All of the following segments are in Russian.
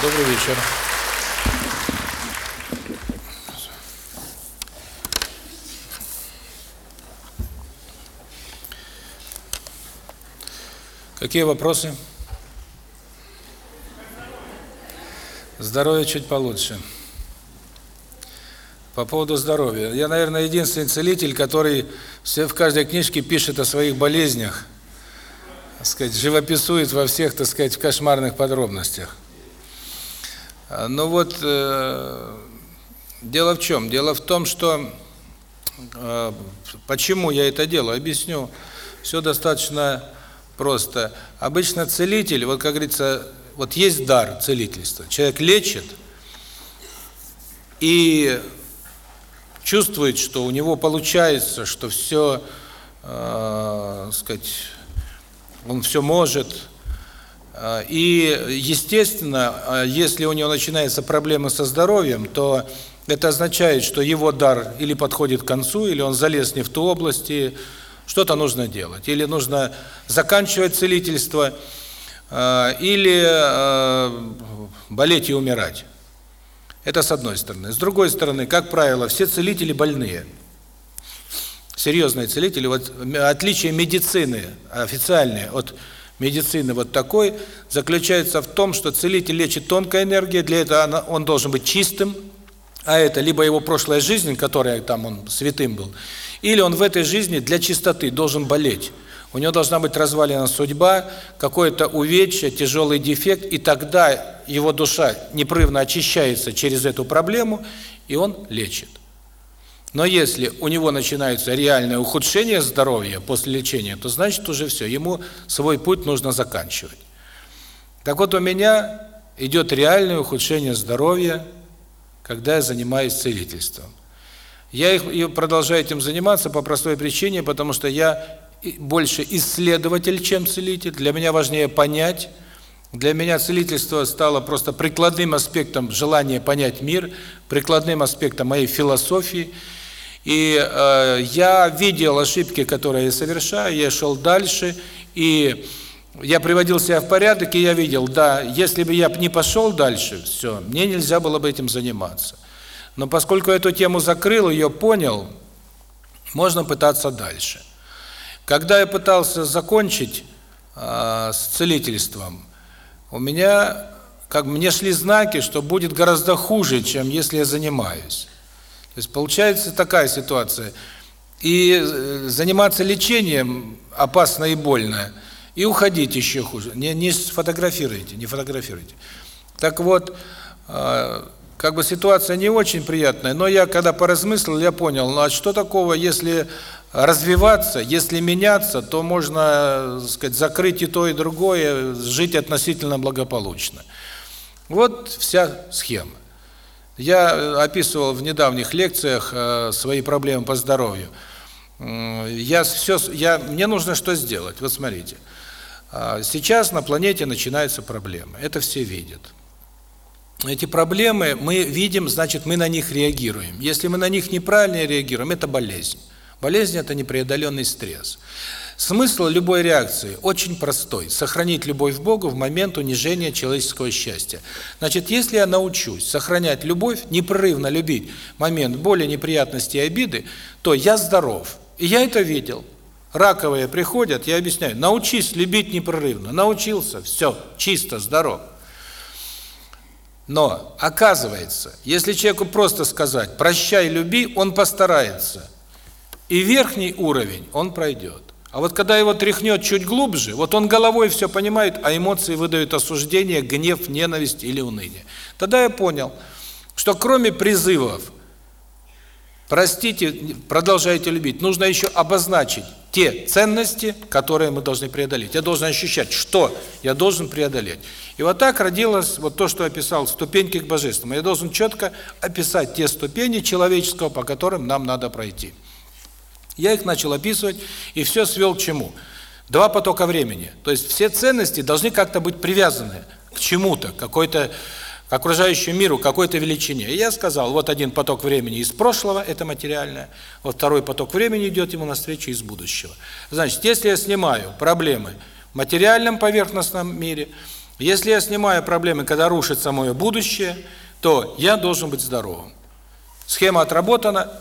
Добрый вечер. Какие вопросы? Здоровье чуть получше. По поводу здоровья. Я, наверное, единственный целитель, который все в каждой книжке пишет о своих болезнях, так сказать, живописует во всех, так сказать, кошмарных подробностях. Ну вот, э, дело в чем? Дело в том, что э, почему я это делаю, объясню. Все достаточно просто. Обычно целитель, вот как говорится, вот есть дар целительства. Человек лечит и чувствует, что у него получается, что все, э, сказать, он все может. Э, и, естественно, э, если у него начинаются проблемы со здоровьем, то это означает, что его дар или подходит к концу, или он залез не в ту область, и что-то нужно делать. Или нужно заканчивать целительство, э, или болеть и умирать. Это с одной стороны. С другой стороны, как правило, все целители больные. Серьезные целители. Вот отличие медицины официальное от медицины вот такой заключается в том, что целитель лечит тонкой энергией, для этого он должен быть чистым, а это либо его прошлая жизнь, которая там он святым был, или он в этой жизни для чистоты должен болеть. У него должна быть развалена судьба, какое-то увечье, тяжелый дефект, и тогда его душа непрерывно очищается через эту проблему, и он лечит. Но если у него начинается реальное ухудшение здоровья после лечения, то значит уже все, ему свой путь нужно заканчивать. Так вот у меня идет реальное ухудшение здоровья, когда я занимаюсь целительством. Я их, продолжаю этим заниматься по простой причине, потому что я больше исследователь, чем целитель. Для меня важнее понять. Для меня целительство стало просто прикладным аспектом желания понять мир, прикладным аспектом моей философии. И э, я видел ошибки, которые я совершаю, я шел дальше, и я приводил себя в порядок, и я видел, да, если бы я не пошел дальше, все, мне нельзя было бы этим заниматься. Но поскольку эту тему закрыл, ее понял, можно пытаться дальше. Когда я пытался закончить э, с целительством, у меня, как мне шли знаки, что будет гораздо хуже, чем если я занимаюсь. То есть получается такая ситуация. И заниматься лечением опасно и больно, и уходить еще хуже. Не, не сфотографируйте, не фотографируйте. Так вот, э, как бы ситуация не очень приятная, но я когда поразмыслил, я понял, ну а что такого, если развиваться, если меняться, то можно, так сказать, закрыть и то, и другое, жить относительно благополучно. Вот вся схема. Я описывал в недавних лекциях э, свои проблемы по здоровью. Я все я мне нужно что сделать? Вот смотрите. А, сейчас на планете начинаются проблемы. Это все видят. Эти проблемы мы видим, значит, мы на них реагируем. Если мы на них неправильно реагируем, это болезнь. Болезнь – это непреодоленный стресс. Смысл любой реакции очень простой – сохранить любовь к Богу в момент унижения человеческого счастья. Значит, если я научусь сохранять любовь, непрерывно любить момент боли, неприятности и обиды, то я здоров. И я это видел. Раковые приходят, я объясняю, научись любить непрерывно. Научился, все, чисто, здоров. Но, оказывается, если человеку просто сказать «прощай, люби», он постарается – и верхний уровень он пройдет. А вот когда его тряхнет чуть глубже, вот он головой все понимает, а эмоции выдают осуждение, гнев, ненависть или уныние. Тогда я понял, что кроме призывов простите, продолжайте любить, нужно еще обозначить те ценности, которые мы должны преодолеть. Я должен ощущать, что я должен преодолеть. И вот так родилось вот то, что описал ступеньки к божественному. Я должен четко описать те ступени человеческого, по которым нам надо пройти. Я их начал описывать, и все свел к чему? Два потока времени. То есть все ценности должны как-то быть привязаны к чему-то, какой-то к окружающему миру, какой-то величине. И я сказал, вот один поток времени из прошлого, это материальное, вот второй поток времени идет ему навстречу из будущего. Значит, если я снимаю проблемы в материальном поверхностном мире, Если я снимаю проблемы, когда рушится мое будущее, то я должен быть здоровым. Схема отработана,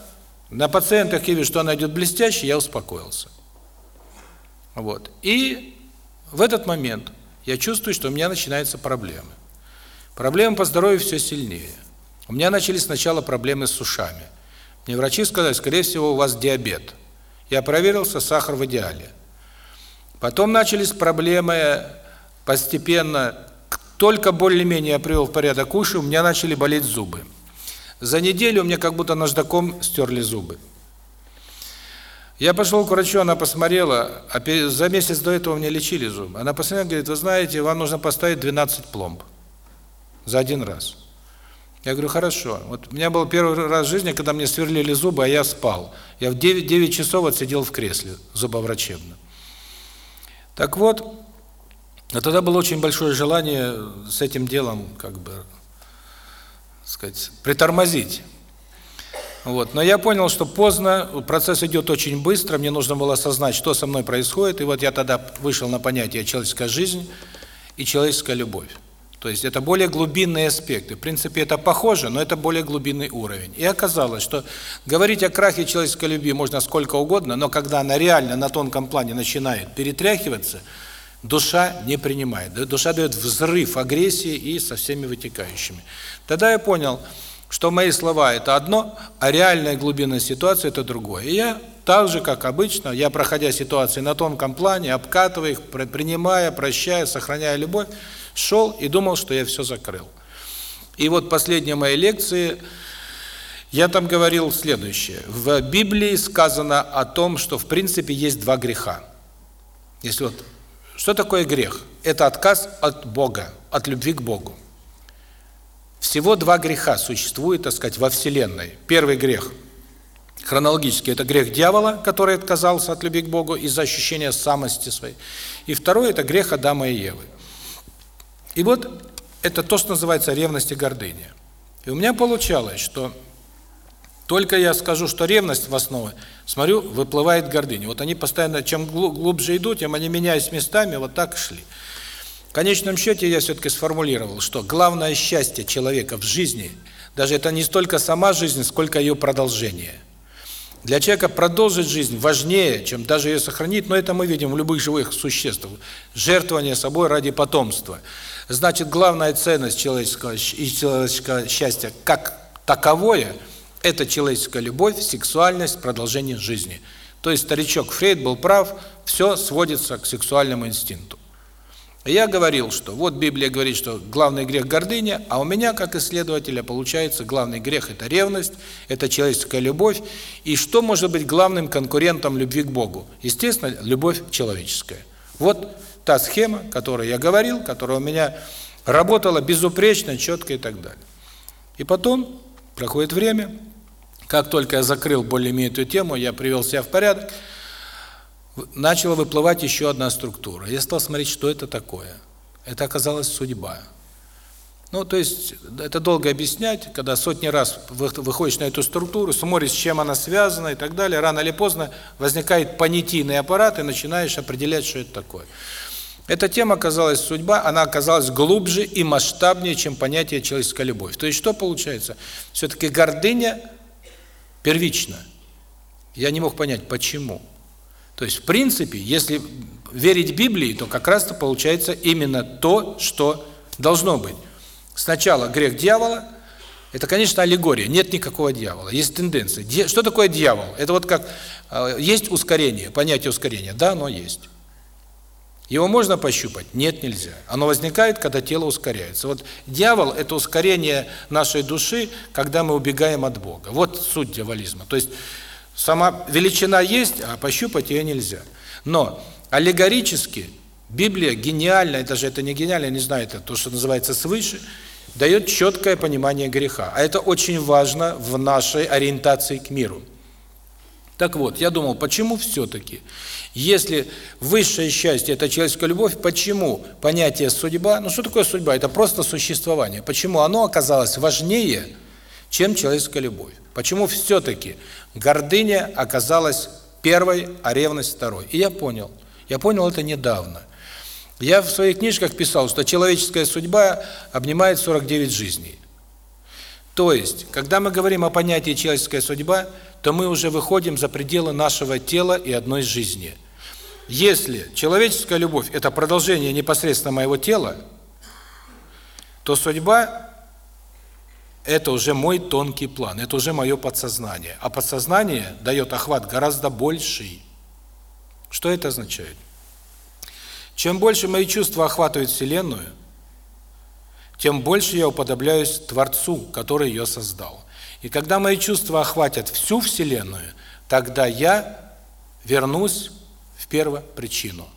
на пациентах я вижу, что она идет блестяще, я успокоился. Вот. И в этот момент я чувствую, что у меня начинаются проблемы. Проблемы по здоровью все сильнее. У меня начались сначала проблемы с ушами. Мне врачи сказали, скорее всего, у вас диабет. Я проверился, сахар в идеале. Потом начались проблемы постепенно, только более-менее я привел в порядок уши, у меня начали болеть зубы. За неделю меня как будто наждаком стерли зубы. Я пошел к врачу, она посмотрела, а за месяц до этого мне лечили зубы. Она посмотрела, говорит, вы знаете, вам нужно поставить 12 пломб за один раз. Я говорю, хорошо. Вот у меня был первый раз в жизни, когда мне сверлили зубы, а я спал. Я в 9, 9 часов отсидел в кресле зубоврачебном. Так вот, а тогда было очень большое желание с этим делом, как бы, сказать, притормозить. Вот. Но я понял, что поздно, процесс идет очень быстро, мне нужно было осознать, что со мной происходит, и вот я тогда вышел на понятие человеческая жизнь и человеческая любовь. То есть это более глубинные аспекты. В принципе, это похоже, но это более глубинный уровень. И оказалось, что говорить о крахе человеческой любви можно сколько угодно, но когда она реально на тонком плане начинает перетряхиваться, душа не принимает. Душа дает взрыв агрессии и со всеми вытекающими. Тогда я понял, что мои слова – это одно, а реальная глубина ситуации – это другое. И я так же, как обычно, я, проходя ситуации на тонком плане, обкатывая их, принимая, прощая, сохраняя любовь, шел и думал, что я все закрыл. И вот последние мои лекции, я там говорил следующее. В Библии сказано о том, что в принципе есть два греха. Если вот что такое грех? Это отказ от Бога, от любви к Богу. Всего два греха существует, так сказать, во Вселенной. Первый грех хронологически это грех дьявола, который отказался от любви к Богу из-за ощущения самости своей. И второй это грех Адама и Евы. И вот это то, что называется ревность и гордыня. И у меня получалось, что только я скажу, что ревность в основе, смотрю, выплывает гордыня. Вот они постоянно, чем глубже идут, тем они меняясь местами, вот так шли. Конечном счете я все-таки сформулировал, что главное счастье человека в жизни, даже это не столько сама жизнь, сколько ее продолжение. Для человека продолжить жизнь важнее, чем даже ее сохранить, но это мы видим в любых живых существах. Жертвование собой ради потомства – Значит, главная ценность человеческого и человеческого счастья как таковое – это человеческая любовь, сексуальность, продолжение жизни. То есть старичок Фрейд был прав, все сводится к сексуальному инстинкту. Я говорил, что вот Библия говорит, что главный грех – гордыня, а у меня, как исследователя, получается, главный грех – это ревность, это человеческая любовь. И что может быть главным конкурентом любви к Богу? Естественно, любовь человеческая. Вот та схема, которую я говорил, которая у меня работала безупречно, четко и так далее. И потом проходит время, как только я закрыл более-менее эту тему, я привел себя в порядок, начала выплывать еще одна структура. Я стал смотреть, что это такое. Это оказалась судьба. Ну, то есть, это долго объяснять, когда сотни раз выходишь на эту структуру, смотришь, с чем она связана и так далее, рано или поздно возникает понятийный аппарат, и начинаешь определять, что это такое. Эта тема оказалась судьба, она оказалась глубже и масштабнее, чем понятие человеческая любовь. То есть что получается? Все-таки гордыня первична. Я не мог понять, почему. То есть, в принципе, если верить Библии, то как раз-то получается именно то, что должно быть. Сначала грех дьявола, это, конечно, аллегория, нет никакого дьявола, есть тенденция. Что такое дьявол? Это вот как, э, есть ускорение, понятие ускорения, да, оно есть. Его можно пощупать? Нет, нельзя. Оно возникает, когда тело ускоряется. Вот дьявол – это ускорение нашей души, когда мы убегаем от Бога. Вот суть дьяволизма. То есть сама величина есть, а пощупать ее нельзя. Но аллегорически Библия гениальная, даже это не гениально, не знаю, это то, что называется свыше, дает четкое понимание греха. А это очень важно в нашей ориентации к миру. Так вот, я думал, почему все-таки, если высшее счастье – это человеческая любовь, почему понятие «судьба», ну что такое судьба? Это просто существование. Почему оно оказалось важнее, чем человеческая любовь? Почему все-таки гордыня оказалась первой, а ревность второй? И я понял. Я понял это недавно. Я в своих книжках писал, что человеческая судьба обнимает 49 жизней. То есть, когда мы говорим о понятии человеческая судьба, то мы уже выходим за пределы нашего тела и одной жизни. Если человеческая любовь – это продолжение непосредственно моего тела, то судьба – это уже мой тонкий план, это уже мое подсознание. А подсознание дает охват гораздо больший. Что это означает? Чем больше мои чувства охватывают Вселенную, тем больше я уподобляюсь Творцу, который ее создал. И когда мои чувства охватят всю Вселенную, тогда я вернусь в первопричину.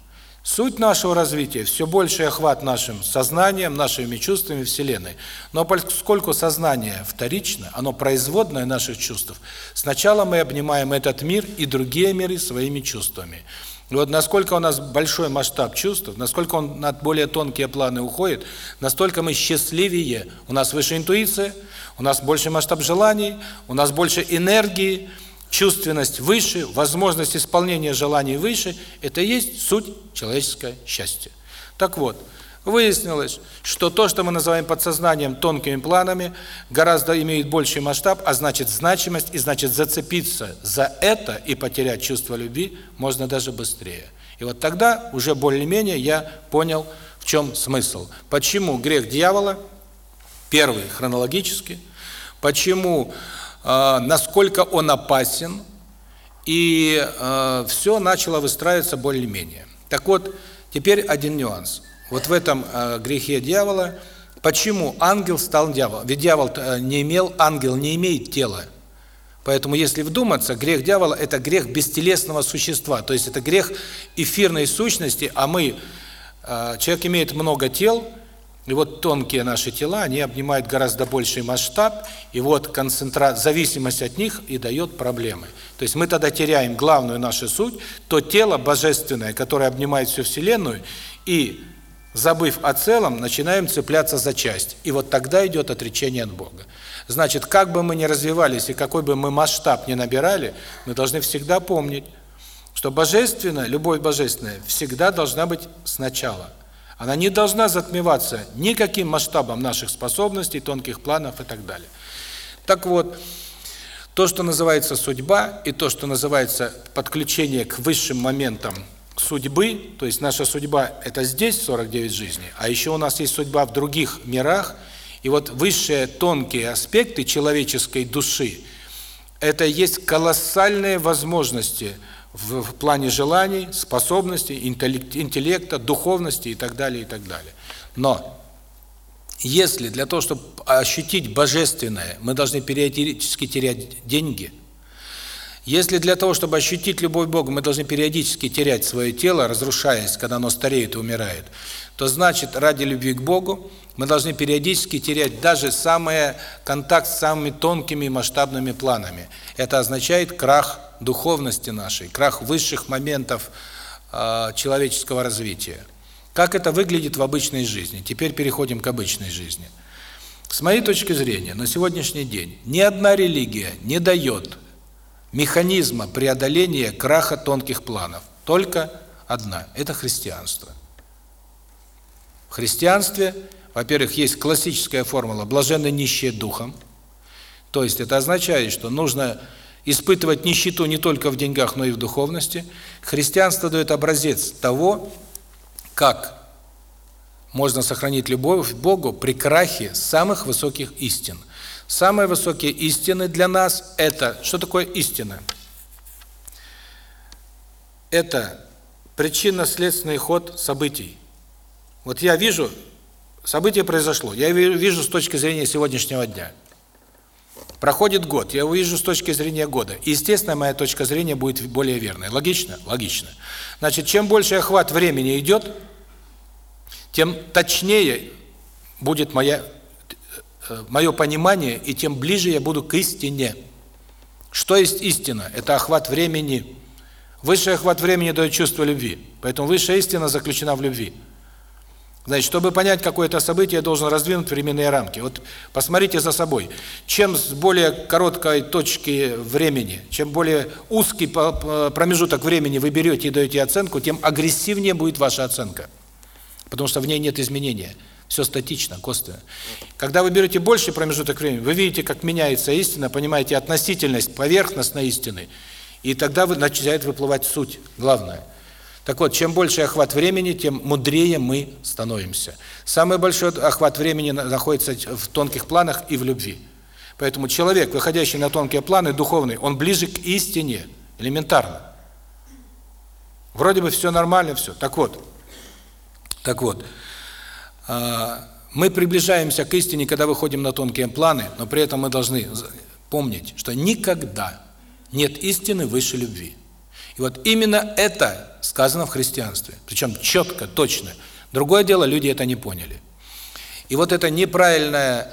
Суть нашего развития – все больший охват нашим сознанием, нашими чувствами Вселенной. Но поскольку сознание вторично, оно производное наших чувств, сначала мы обнимаем этот мир и другие миры своими чувствами – и вот насколько у нас большой масштаб чувств, насколько он на более тонкие планы уходит, настолько мы счастливее. У нас выше интуиция, у нас больше масштаб желаний, у нас больше энергии, чувственность выше, возможность исполнения желаний выше. Это и есть суть человеческого счастья. Так вот, Выяснилось, что то, что мы называем подсознанием тонкими планами, гораздо имеет больший масштаб, а значит значимость, и значит зацепиться за это и потерять чувство любви можно даже быстрее. И вот тогда уже более-менее я понял, в чем смысл. Почему грех дьявола, первый хронологически, почему, насколько он опасен, и э, все начало выстраиваться более-менее. Так вот, теперь один нюанс – вот в этом э, грехе дьявола, почему ангел стал дьяволом? Ведь дьявол э, не имел, ангел не имеет тела. Поэтому, если вдуматься, грех дьявола – это грех бестелесного существа, то есть это грех эфирной сущности, а мы, человек имеет много тел, и вот тонкие наши тела, они обнимают гораздо больший масштаб, и вот концентра... зависимость от них и дает проблемы. То есть мы тогда теряем главную нашу суть, то тело божественное, которое обнимает всю Вселенную, и забыв о целом, начинаем цепляться за часть. И вот тогда идет отречение от Бога. Значит, как бы мы ни развивались и какой бы мы масштаб ни набирали, мы должны всегда помнить, что божественная, любовь божественная всегда должна быть сначала. Она не должна затмеваться никаким масштабом наших способностей, тонких планов и так далее. Так вот, то, что называется судьба, и то, что называется подключение к высшим моментам судьбы, то есть наша судьба – это здесь 49 жизней, а еще у нас есть судьба в других мирах, и вот высшие тонкие аспекты человеческой души – это есть колоссальные возможности в, плане желаний, способностей, интеллекта, духовности и так далее, и так далее. Но если для того, чтобы ощутить божественное, мы должны периодически терять деньги – если для того, чтобы ощутить любовь к Богу, мы должны периодически терять свое тело, разрушаясь, когда оно стареет и умирает, то значит, ради любви к Богу мы должны периодически терять даже самый контакт с самыми тонкими и масштабными планами. Это означает крах духовности нашей, крах высших моментов э, человеческого развития. Как это выглядит в обычной жизни? Теперь переходим к обычной жизни. С моей точки зрения, на сегодняшний день ни одна религия не дает механизма преодоления краха тонких планов. Только одна – это христианство. В христианстве, во-первых, есть классическая формула «блаженны нищие духом», то есть это означает, что нужно испытывать нищету не только в деньгах, но и в духовности. Христианство дает образец того, как можно сохранить любовь к Богу при крахе самых высоких истин – Самые высокие истины для нас – это… Что такое истина? Это причинно-следственный ход событий. Вот я вижу, событие произошло, я вижу с точки зрения сегодняшнего дня. Проходит год, я увижу с точки зрения года. И, естественно, моя точка зрения будет более верной. Логично? Логично. Значит, чем больше охват времени идет, тем точнее будет моя Э, мое понимание, и тем ближе я буду к истине. Что есть истина? Это охват времени. Высший охват времени дает чувство любви. Поэтому высшая истина заключена в любви. Значит, чтобы понять какое-то событие, я должен раздвинуть временные рамки. Вот посмотрите за собой. Чем с более короткой точки времени, чем более узкий промежуток времени вы берете и даете оценку, тем агрессивнее будет ваша оценка. потому что в ней нет изменения. Все статично, косвенно. Когда вы берете больший промежуток времени, вы видите, как меняется истина, понимаете относительность, поверхностной истины, и тогда вы начинает выплывать суть, главное. Так вот, чем больше охват времени, тем мудрее мы становимся. Самый большой охват времени находится в тонких планах и в любви. Поэтому человек, выходящий на тонкие планы, духовный, он ближе к истине, элементарно. Вроде бы все нормально, все. Так вот, так вот, а, мы приближаемся к истине, когда выходим на тонкие планы, но при этом мы должны помнить, что никогда нет истины выше любви. И вот именно это сказано в христианстве, причем четко, точно. Другое дело, люди это не поняли. И вот это неправильное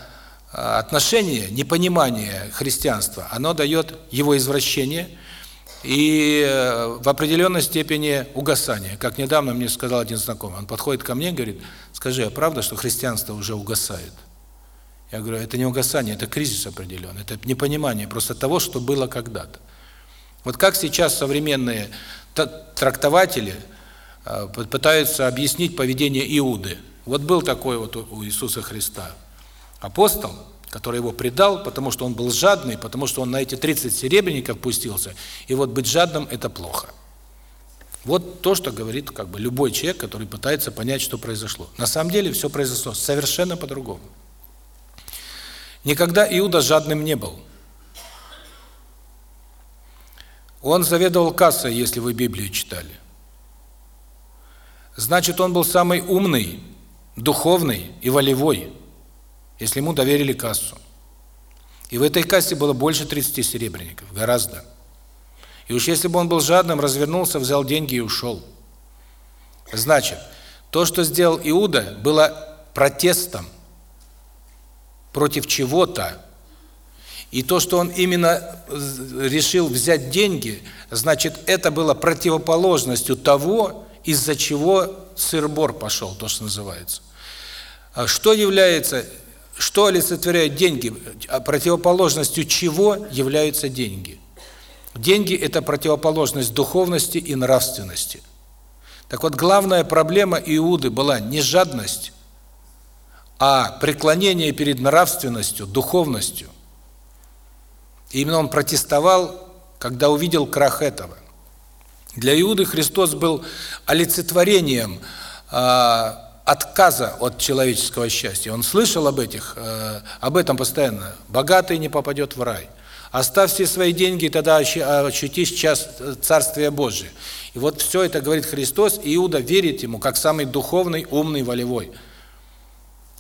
а, отношение, непонимание христианства, оно дает его извращение – и э, в определенной степени угасание. Как недавно мне сказал один знакомый, он подходит ко мне и говорит, скажи, а правда, что христианство уже угасает? Я говорю, это не угасание, это кризис определенный, это непонимание просто того, что было когда-то. Вот как сейчас современные трактователи э, пытаются объяснить поведение Иуды. Вот был такой вот у Иисуса Христа апостол, который его предал, потому что он был жадный, потому что он на эти 30 серебряников пустился. И вот быть жадным – это плохо. Вот то, что говорит как бы любой человек, который пытается понять, что произошло. На самом деле все произошло совершенно по-другому. Никогда Иуда жадным не был. Он заведовал кассой, если вы Библию читали. Значит, он был самый умный, духовный и волевой если ему доверили кассу. И в этой кассе было больше 30 серебряников, гораздо. И уж если бы он был жадным, развернулся, взял деньги и ушел. Значит, то, что сделал Иуда, было протестом против чего-то. И то, что он именно решил взять деньги, значит, это было противоположностью того, из-за чего сыр-бор пошел, то, что называется. А что является что олицетворяют деньги? А противоположностью чего являются деньги? Деньги – это противоположность духовности и нравственности. Так вот, главная проблема Иуды была не жадность, а преклонение перед нравственностью, духовностью. И именно он протестовал, когда увидел крах этого. Для Иуды Христос был олицетворением а, отказа от человеческого счастья. Он слышал об этих, э, об этом постоянно. Богатый не попадет в рай. Оставь все свои деньги, тогда ощутишь час Царствия Божия. И вот все это говорит Христос, и Иуда верит ему, как самый духовный, умный, волевой.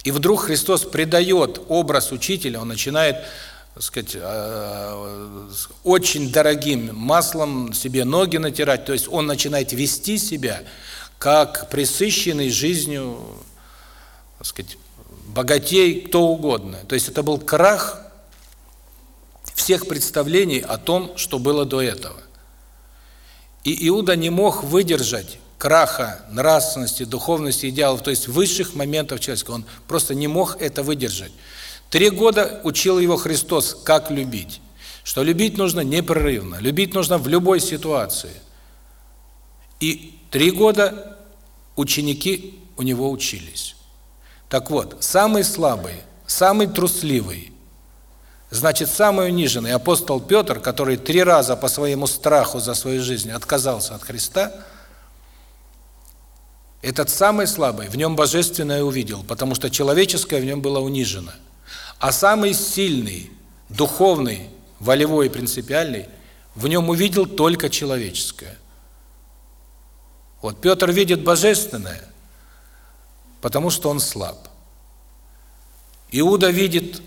И вдруг Христос придает образ учителя, он начинает, сказать, э, очень дорогим маслом себе ноги натирать, то есть он начинает вести себя как присыщенный жизнью, сказать, богатей, кто угодно. То есть это был крах всех представлений о том, что было до этого. И Иуда не мог выдержать краха нравственности, духовности, идеалов, то есть высших моментов человеческого. Он просто не мог это выдержать. Три года учил его Христос, как любить. Что любить нужно непрерывно, любить нужно в любой ситуации. И Три года ученики у него учились. Так вот, самый слабый, самый трусливый, значит, самый униженный апостол Петр, который три раза по своему страху за свою жизнь отказался от Христа, этот самый слабый в нем божественное увидел, потому что человеческое в нем было унижено. А самый сильный, духовный, волевой и принципиальный в нем увидел только человеческое – вот Петр видит божественное, потому что он слаб. Иуда видит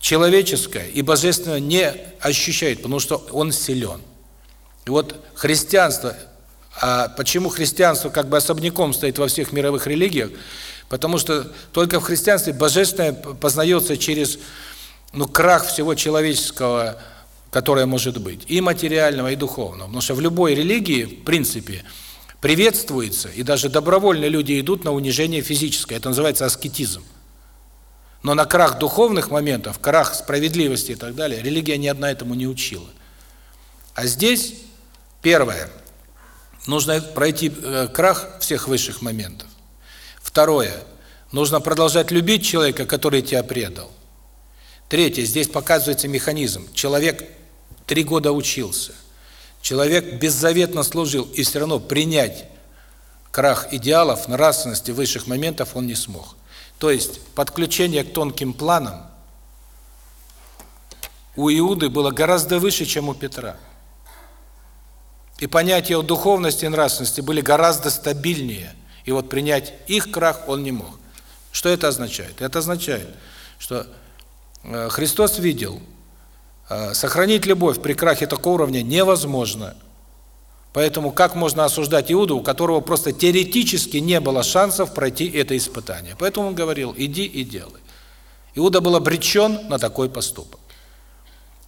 человеческое и божественное не ощущает, потому что он силен. И вот христианство, а почему христианство как бы особняком стоит во всех мировых религиях? Потому что только в христианстве божественное познается через ну крах всего человеческого, которое может быть, и материального, и духовного. Потому что в любой религии, в принципе, приветствуется, и даже добровольно люди идут на унижение физическое. Это называется аскетизм. Но на крах духовных моментов, крах справедливости и так далее, религия ни одна этому не учила. А здесь, первое, нужно пройти э, крах всех высших моментов. Второе. Нужно продолжать любить человека, который тебя предал. Третье. Здесь показывается механизм. Человек три года учился. Человек беззаветно служил, и все равно принять крах идеалов, нравственности, высших моментов он не смог. То есть подключение к тонким планам у Иуды было гораздо выше, чем у Петра. И понятия о духовности и нравственности были гораздо стабильнее. И вот принять их крах он не мог. Что это означает? Это означает, что э, Христос видел, э, сохранить любовь при крахе такого уровня невозможно. Поэтому как можно осуждать Иуду, у которого просто теоретически не было шансов пройти это испытание? Поэтому он говорил, иди и делай. Иуда был обречен на такой поступок.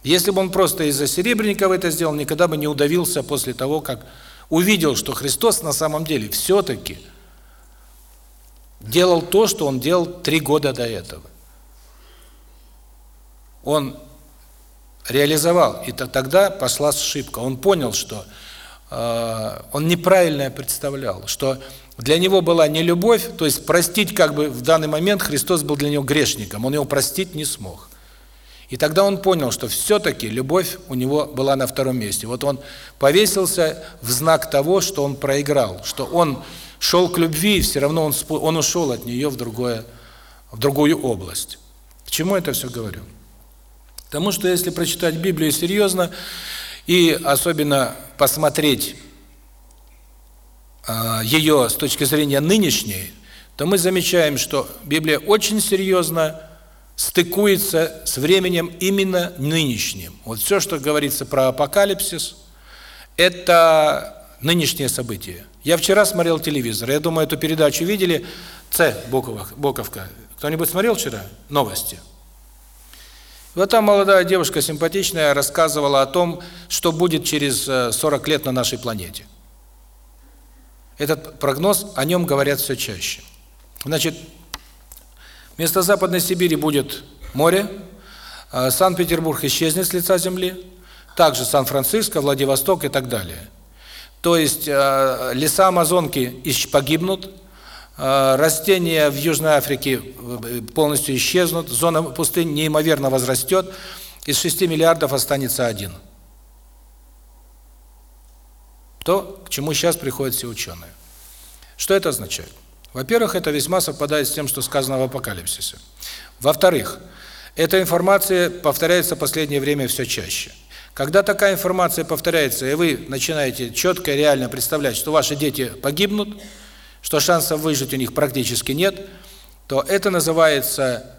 Если бы он просто из-за Серебренникова это сделал, никогда бы не удавился после того, как увидел, что Христос на самом деле все-таки делал то, что он делал три года до этого. Он реализовал, и тогда пошла ошибка. Он понял, что э, он неправильно представлял, что для него была не любовь, то есть простить как бы в данный момент Христос был для него грешником, он его простить не смог. И тогда он понял, что все-таки любовь у него была на втором месте. Вот он повесился в знак того, что он проиграл, что он шел к любви, и все равно он, он ушел от нее в, другое, в другую область. К чему это все говорю? Потому что если прочитать Библию серьезно и особенно посмотреть э, ее с точки зрения нынешней, то мы замечаем, что Библия очень серьезно стыкуется с временем именно нынешним. Вот все, что говорится про апокалипсис, это нынешние события. Я вчера смотрел телевизор, я думаю, эту передачу видели, Ц. Боковка. Кто-нибудь смотрел вчера новости? Вот там молодая девушка симпатичная рассказывала о том, что будет через 40 э, лет на нашей планете. Этот прогноз, о нем говорят все чаще. Значит, Вместо Западной Сибири будет море, а Санкт-Петербург исчезнет с лица земли, также Сан-Франциско, Владивосток и так далее. То есть а, леса Амазонки погибнут, а, растения в Южной Африке э, полностью исчезнут, зона пустынь неимоверно возрастет, из 6 миллиардов останется один. То, к чему сейчас приходят все ученые. Что это означает? Во-первых, это весьма совпадает с тем, что сказано в Апокалипсисе. Во-вторых, эта информация повторяется в последнее время все чаще. Когда такая информация повторяется, и вы начинаете четко и реально представлять, что ваши дети погибнут, что шансов выжить у них практически нет, то это называется,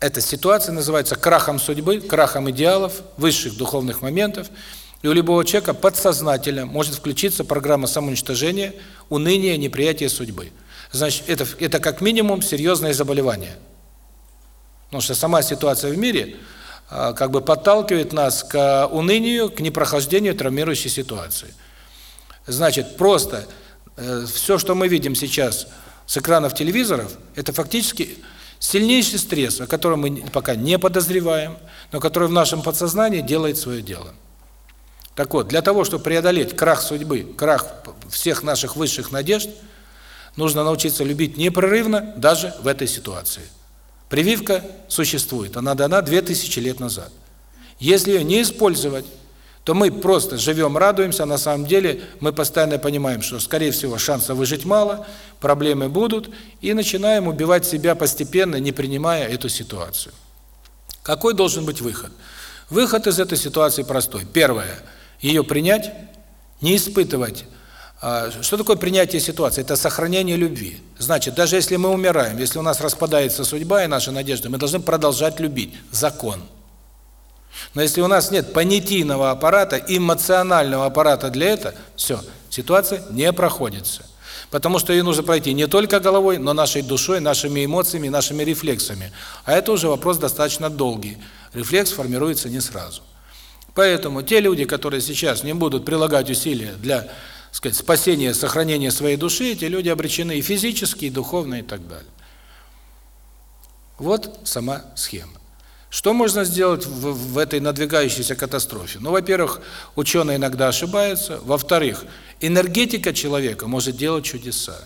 эта ситуация называется крахом судьбы, крахом идеалов, высших духовных моментов, и у любого человека подсознательно может включиться программа самоуничтожения, уныния, неприятия судьбы. Значит, это, это как минимум серьезное заболевание. Потому что сама ситуация в мире как бы подталкивает нас к унынию, к непрохождению травмирующей ситуации. Значит, просто э, все, что мы видим сейчас с экранов телевизоров, это фактически сильнейший стресс, о котором мы пока не подозреваем, но который в нашем подсознании делает свое дело. Так вот, для того, чтобы преодолеть крах судьбы, крах всех наших высших надежд – Нужно научиться любить непрерывно даже в этой ситуации. Прививка существует, она дана 2000 лет назад. Если ее не использовать, то мы просто живем, радуемся, а на самом деле мы постоянно понимаем, что, скорее всего, шансов выжить мало, проблемы будут, и начинаем убивать себя постепенно, не принимая эту ситуацию. Какой должен быть выход? Выход из этой ситуации простой. Первое – ее принять, не испытывать что такое принятие ситуации? Это сохранение любви. Значит, даже если мы умираем, если у нас распадается судьба и наши надежды, мы должны продолжать любить. Закон. Но если у нас нет понятийного аппарата, эмоционального аппарата для этого, все, ситуация не проходится. Потому что ее нужно пройти не только головой, но нашей душой, нашими эмоциями, нашими рефлексами. А это уже вопрос достаточно долгий. Рефлекс формируется не сразу. Поэтому те люди, которые сейчас не будут прилагать усилия для сказать, спасения, сохранения своей души, эти люди обречены и физически, и духовно, и так далее. Вот сама схема. Что можно сделать в, в этой надвигающейся катастрофе? Ну, во-первых, ученые иногда ошибаются. Во-вторых, энергетика человека может делать чудеса.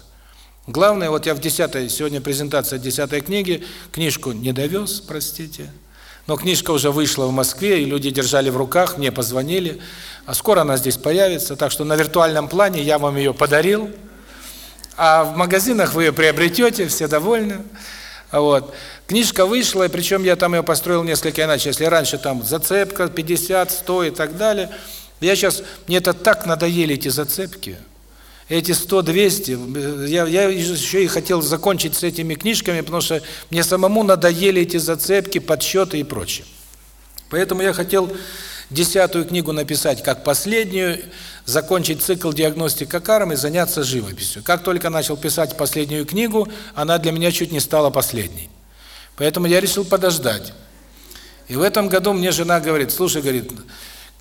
Главное, вот я в 10 сегодня презентация 10 книги, книжку не довез, простите. Но книжка уже вышла в Москве, и люди держали в руках, мне позвонили. А скоро она здесь появится, так что на виртуальном плане я вам ее подарил. А в магазинах вы ее приобретете, все довольны. Вот. Книжка вышла, и причем я там ее построил несколько иначе. Если раньше там зацепка 50, 100 и так далее, я сейчас, мне это так надоели эти зацепки. Эти 100, 200, я, я еще и хотел закончить с этими книжками, потому что мне самому надоели эти зацепки, подсчеты и прочее. Поэтому я хотел десятую книгу написать как последнюю, закончить цикл диагностика кармы и заняться живописью. Как только начал писать последнюю книгу, она для меня чуть не стала последней. Поэтому я решил подождать. И в этом году мне жена говорит, слушай, говорит,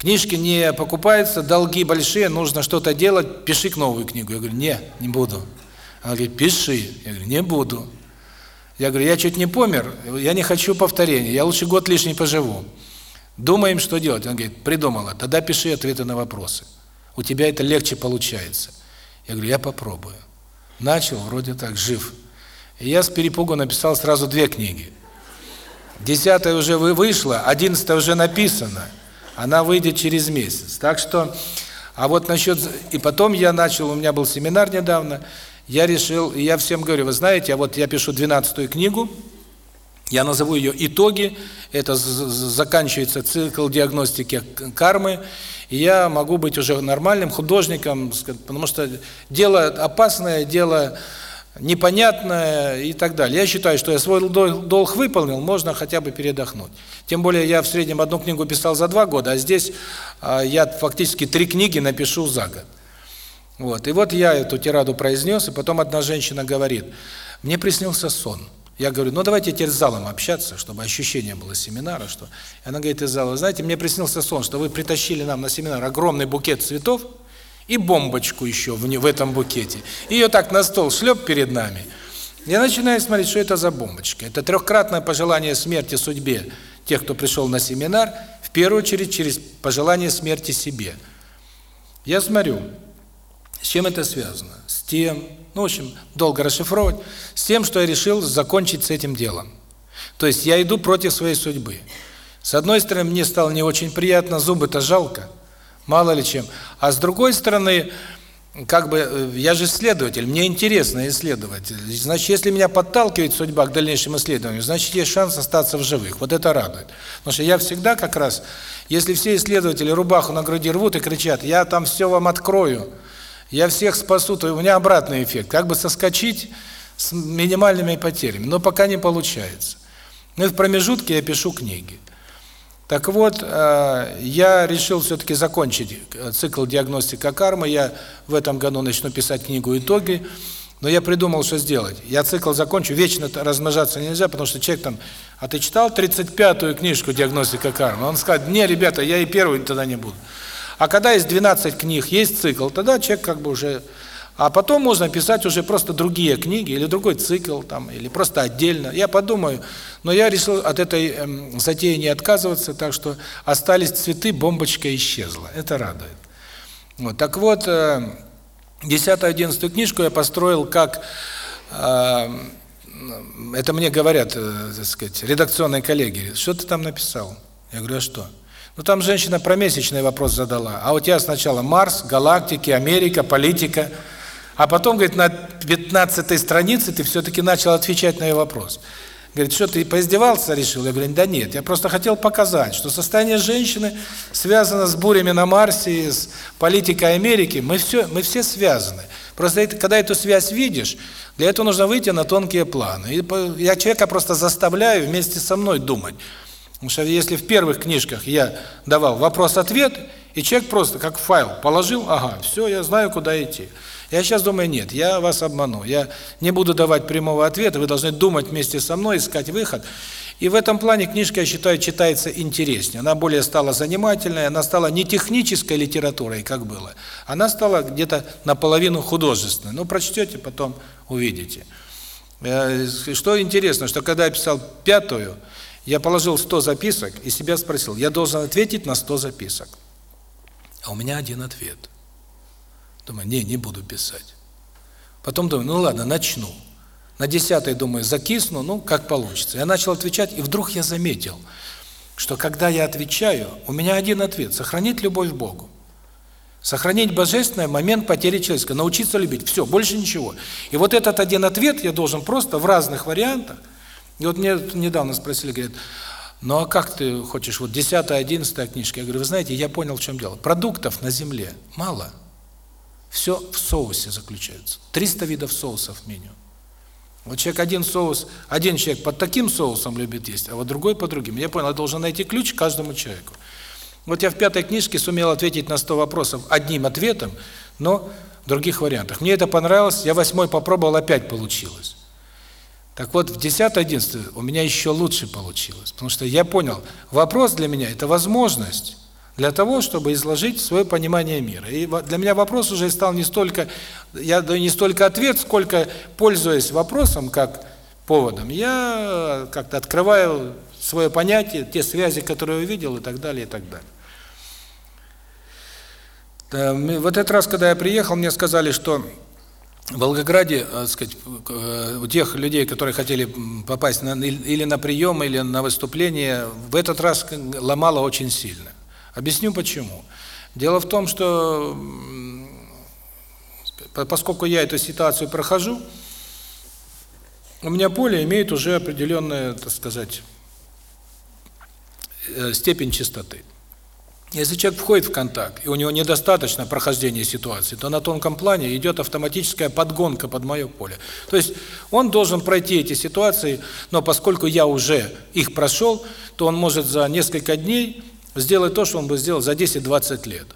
Книжки не покупаются, долги большие, нужно что-то делать, пиши к новую книгу. Я говорю, не, не буду. Она говорит, пиши. Я говорю, не буду. Я говорю, я чуть не помер, я не хочу повторения, я лучше год лишний поживу. Думаем, что делать. Она говорит, придумала, тогда пиши ответы на вопросы. У тебя это легче получается. Я говорю, я попробую. Начал, вроде так, жив. И я с перепугу написал сразу две книги. Десятая уже вышла, одиннадцатая уже написана – она выйдет через месяц. Так что, а вот насчет... И потом я начал, у меня был семинар недавно, я решил, и я всем говорю, вы знаете, а вот я пишу 12 книгу, я назову ее «Итоги», это заканчивается цикл диагностики кармы, и я могу быть уже нормальным художником, потому что дело опасное, дело непонятное и так далее. Я считаю, что я свой долг выполнил, можно хотя бы передохнуть. Тем более я в среднем одну книгу писал за два года, а здесь а, я фактически три книги напишу за год. Вот. И вот я эту тираду произнес, и потом одна женщина говорит, мне приснился сон. Я говорю, ну давайте теперь с залом общаться, чтобы ощущение было семинара. что. И она говорит из зала, знаете, мне приснился сон, что вы притащили нам на семинар огромный букет цветов, и бомбочку еще в, в этом букете. Ее так на стол шлеп перед нами. Я начинаю смотреть, что это за бомбочка. Это трехкратное пожелание смерти судьбе тех, кто пришел на семинар, в первую очередь через пожелание смерти себе. Я смотрю, с чем это связано? С тем, ну, в общем, долго расшифровывать, с тем, что я решил закончить с этим делом. То есть я иду против своей судьбы. С одной стороны, мне стало не очень приятно, зубы-то жалко, мало ли чем. А с другой стороны, как бы э, я же исследователь, мне интересно исследовать. Значит, если меня подталкивает судьба к дальнейшим исследованиям, значит, есть шанс остаться в живых. Вот это радует. Потому что я всегда как раз, если все исследователи рубаху на груди рвут и кричат, я там все вам открою, я всех спасу, то у меня обратный эффект. Как бы соскочить с минимальными потерями. Но пока не получается. Но в промежутке я пишу книги. Так вот, э, я решил все-таки закончить э, цикл диагностика кармы. Я в этом году начну писать книгу «Итоги». Но я придумал, что сделать. Я цикл закончу, вечно размножаться нельзя, потому что человек там, а ты читал 35-ю книжку «Диагностика кармы»? Он скажет, не, ребята, я и первую тогда не буду. А когда есть 12 книг, есть цикл, тогда человек как бы уже а потом можно писать уже просто другие книги или другой цикл там или просто отдельно. Я подумаю, но я решил от этой эм, затеи не отказываться, так что остались цветы, бомбочка исчезла. Это радует. Вот так вот, э, 10-11 книжку я построил как э, это мне говорят, э, так сказать, редакционные коллеги. Что ты там написал? Я говорю: "А что?" Ну там женщина про месячный вопрос задала. А у тебя сначала Марс, галактики, Америка, политика. А потом, говорит, на 15 странице ты все-таки начал отвечать на ее вопрос. Говорит, что ты поиздевался, решил? Я говорю, да нет, я просто хотел показать, что состояние женщины связано с бурями на Марсе, с политикой Америки. Мы все, мы все связаны. Просто это, когда эту связь видишь, для этого нужно выйти на тонкие планы. И я человека просто заставляю вместе со мной думать. Потому что если в первых книжках я давал вопрос-ответ, и человек просто как файл положил, ага, все, я знаю, куда идти. Я сейчас думаю, нет, я вас обману. Я не буду давать прямого ответа, вы должны думать вместе со мной, искать выход. И в этом плане книжка, я считаю, читается интереснее. Она более стала занимательной, она стала не технической литературой, как было. Она стала где-то наполовину художественной. Ну, прочтете, потом увидите. Э, что интересно, что когда я писал пятую, я положил 100 записок и себя спросил, я должен ответить на 100 записок. А у меня один ответ – Думаю, не, не буду писать. Потом думаю, ну ладно, начну. На десятой, думаю, закисну, ну, как получится. Я начал отвечать, и вдруг я заметил, что когда я отвечаю, у меня один ответ – сохранить любовь Богу. Сохранить божественное момент потери человеческого, научиться любить. Все, больше ничего. И вот этот один ответ я должен просто в разных вариантах. И вот мне недавно спросили, говорят, ну а как ты хочешь, вот 10 11 книжка? Я говорю, вы знаете, я понял, в чем дело. Продуктов на земле мало. Все в соусе заключается. 300 видов соусов в меню. Вот человек один соус, один человек под таким соусом любит есть, а вот другой по другим. Я понял, я должен найти ключ каждому человеку. Вот я в пятой книжке сумел ответить на 100 вопросов одним ответом, но в других вариантах. Мне это понравилось, я восьмой попробовал, опять получилось. Так вот, в 10-11 у меня еще лучше получилось, потому что я понял, вопрос для меня – это возможность для того, чтобы изложить свое понимание мира. И для меня вопрос уже стал не столько, я даю не столько ответ, сколько, пользуясь вопросом как поводом, я как-то открываю свое понятие, те связи, которые увидел и так далее, и так далее. В этот раз, когда я приехал, мне сказали, что в Волгограде, так сказать, э, у тех людей, которые хотели попасть на, или на прием, или на выступление, в этот раз ломало очень сильно. Объясню почему. Дело в том, что поскольку я эту ситуацию прохожу, у меня поле имеет уже определенную, так сказать, э, степень чистоты. Если человек входит в контакт, и у него недостаточно прохождения ситуации, то на тонком плане идет автоматическая подгонка под мое поле. То есть он должен пройти эти ситуации, но поскольку я уже их прошел, то он может за несколько дней сделать то, что он бы сделал за 10-20 лет.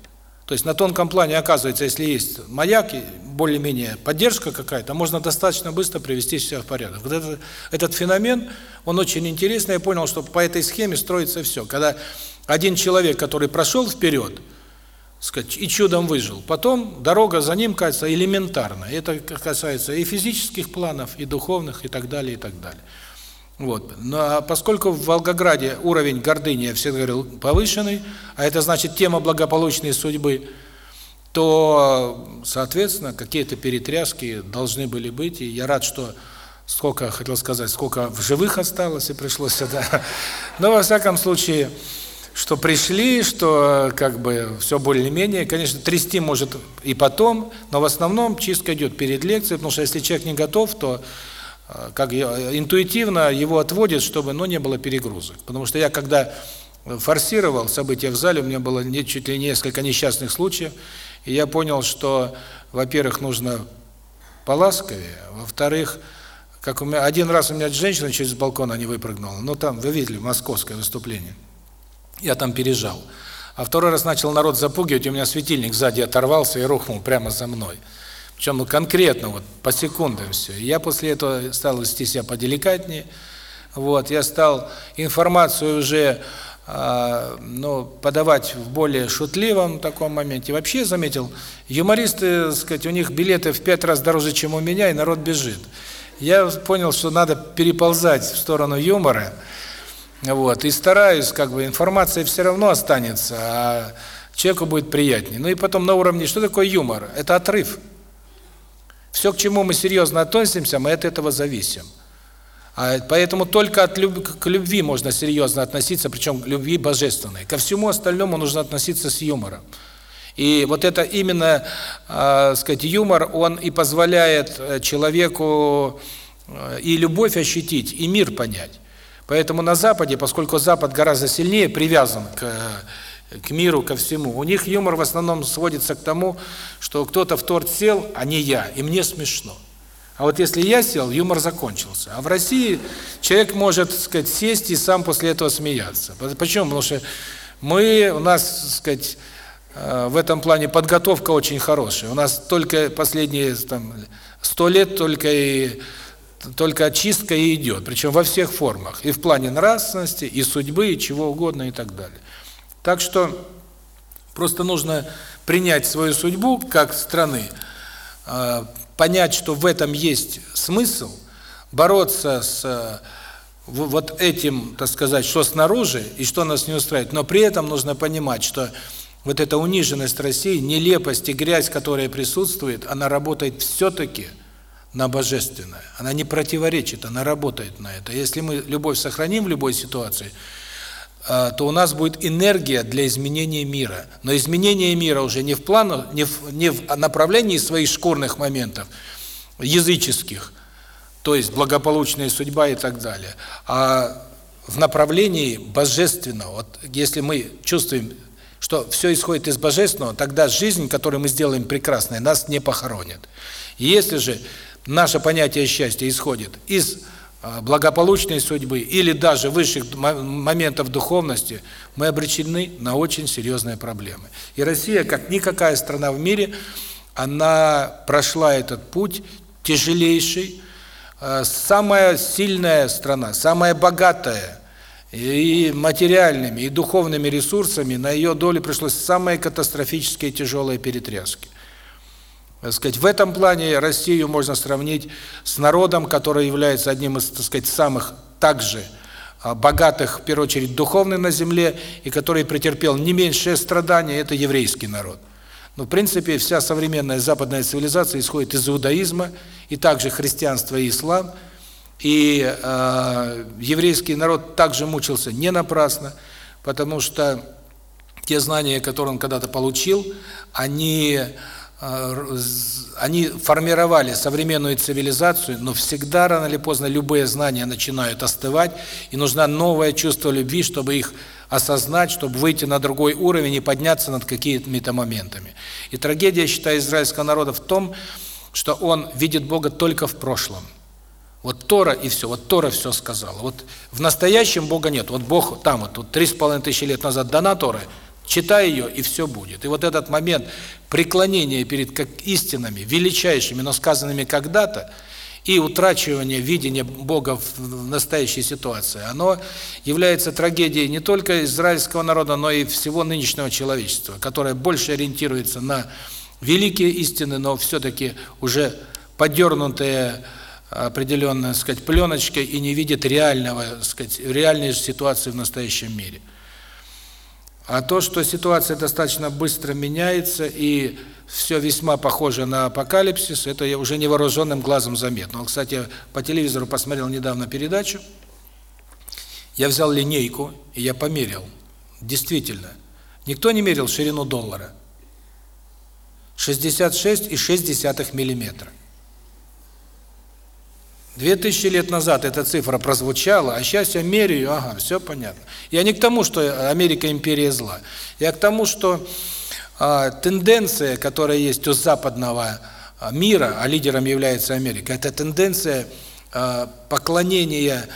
То есть на тонком плане, оказывается, если есть маяк, более-менее поддержка какая-то, можно достаточно быстро привести себя в порядок. Вот этот, этот феномен, он очень интересный. Я понял, что по этой схеме строится все. Когда один человек, который прошел вперед, сказать, и чудом выжил, потом дорога за ним, кажется, элементарна. Это касается и физических планов, и духовных, и так далее, и так далее. Вот. Но а поскольку в Волгограде уровень гордыни, я всегда говорил, повышенный, а это значит тема благополучной судьбы, то, соответственно, какие-то перетряски должны были быть. И я рад, что сколько, хотел сказать, сколько в живых осталось и пришлось сюда. Но, во всяком случае, что пришли, что как бы все более-менее. Конечно, трясти может и потом, но в основном чистка идет перед лекцией, потому что если человек не готов, то как интуитивно его отводит, чтобы ну, не было перегрузок. Потому что я когда форсировал события в зале, у меня было не, чуть ли несколько несчастных случаев, и я понял, что, во-первых, нужно поласковее, во-вторых, как у меня один раз у меня женщина через балкон не выпрыгнула, ну там, вы видели, московское выступление, я там пережал. А второй раз начал народ запугивать, у меня светильник сзади оторвался и рухнул прямо за мной. Причем ну, конкретно, вот по секундам все. И я после этого стал вести себя поделикатнее. Вот, я стал информацию уже э, ну, подавать в более шутливом таком моменте. Вообще заметил, юмористы, сказать, у них билеты в пять раз дороже, чем у меня, и народ бежит. Я понял, что надо переползать в сторону юмора. Вот, и стараюсь, как бы информация все равно останется, а человеку будет приятнее. Ну и потом на уровне, что такое юмор? Это отрыв. Все, к чему мы серьезно относимся, мы от этого зависим. А поэтому только от люб... к любви можно серьезно относиться, причем к любви божественной. Ко всему остальному нужно относиться с юмором. И вот это именно, э, сказать, юмор, он и позволяет э, человеку э, и любовь ощутить, и мир понять. Поэтому на Западе, поскольку Запад гораздо сильнее привязан к к миру, ко всему. У них юмор в основном сводится к тому, что кто-то в торт сел, а не я, и мне смешно. А вот если я сел, юмор закончился. А в России человек может, так сказать, сесть и сам после этого смеяться. Почему? Потому что мы, у нас, так сказать, э, в этом плане подготовка очень хорошая. У нас только последние там сто лет только и только очистка и идет, причем во всех формах, и в плане нравственности, и судьбы, и чего угодно и так далее. Так что просто нужно принять свою судьбу как страны, а, понять, что в этом есть смысл, бороться с вот этим, так сказать, что снаружи и что нас не устраивает, но при этом нужно понимать, что вот эта униженность России, нелепость и грязь, которая присутствует, она работает все-таки на божественное. Она не противоречит, она работает на это. Если мы любовь сохраним в любой ситуации, то у нас будет энергия для изменения мира. Но изменение мира уже не в плану, не в, не в направлении своих шкурных моментов, языческих, то есть благополучная судьба и так далее, а в направлении божественного. Вот если мы чувствуем, что все исходит из божественного, тогда жизнь, которую мы сделаем прекрасной, нас не похоронит. Если же наше понятие счастья исходит из благополучной судьбы или даже высших моментов духовности, мы обречены на очень серьезные проблемы. И Россия, как никакая страна в мире, она прошла этот путь тяжелейший, а, самая сильная страна, самая богатая и материальными, и духовными ресурсами, на ее долю пришлось самые катастрофические тяжелые перетряски. Так сказать, в этом плане Россию можно сравнить с народом, который является одним из, так сказать, самых также а, богатых, в первую очередь, духовных на земле, и который претерпел не меньшее страдание, это еврейский народ. Но, в принципе, вся современная западная цивилизация исходит из иудаизма, и также христианство и ислам. И э, еврейский народ также мучился не напрасно, потому что те знания, которые он когда-то получил, они они формировали современную цивилизацию, но всегда рано или поздно любые знания начинают остывать, и нужна новое чувство любви, чтобы их осознать, чтобы выйти на другой уровень и подняться над какими-то моментами. И трагедия, считаю, израильского народа в том, что он видит Бога только в прошлом. Вот Тора и все, вот Тора все сказала. Вот в настоящем Бога нет. Вот Бог там вот три с половиной тысячи лет назад дана Тора – Читай ее, и все будет. И вот этот момент преклонения перед как истинами, величайшими, но сказанными когда-то, и утрачивание видения Бога в настоящей ситуации, оно является трагедией не только израильского народа, но и всего нынешнего человечества, которое больше ориентируется на великие истины, но все-таки уже подернутые определенной, сказать, пленочкой и не видит реального, сказать, реальной ситуации в настоящем мире. А то, что ситуация достаточно быстро меняется и все весьма похоже на апокалипсис, это я уже невооруженным глазом заметно. Кстати, по телевизору посмотрел недавно передачу. Я взял линейку и я померил. Действительно, никто не мерил ширину доллара. 66,6 миллиметра. Две тысячи лет назад эта цифра прозвучала, а сейчас я меряю, ага, все понятно. Я не к тому, что Америка империя зла. Я к тому, что а, тенденция, которая есть у западного а, мира, а лидером является Америка, это тенденция а, поклонения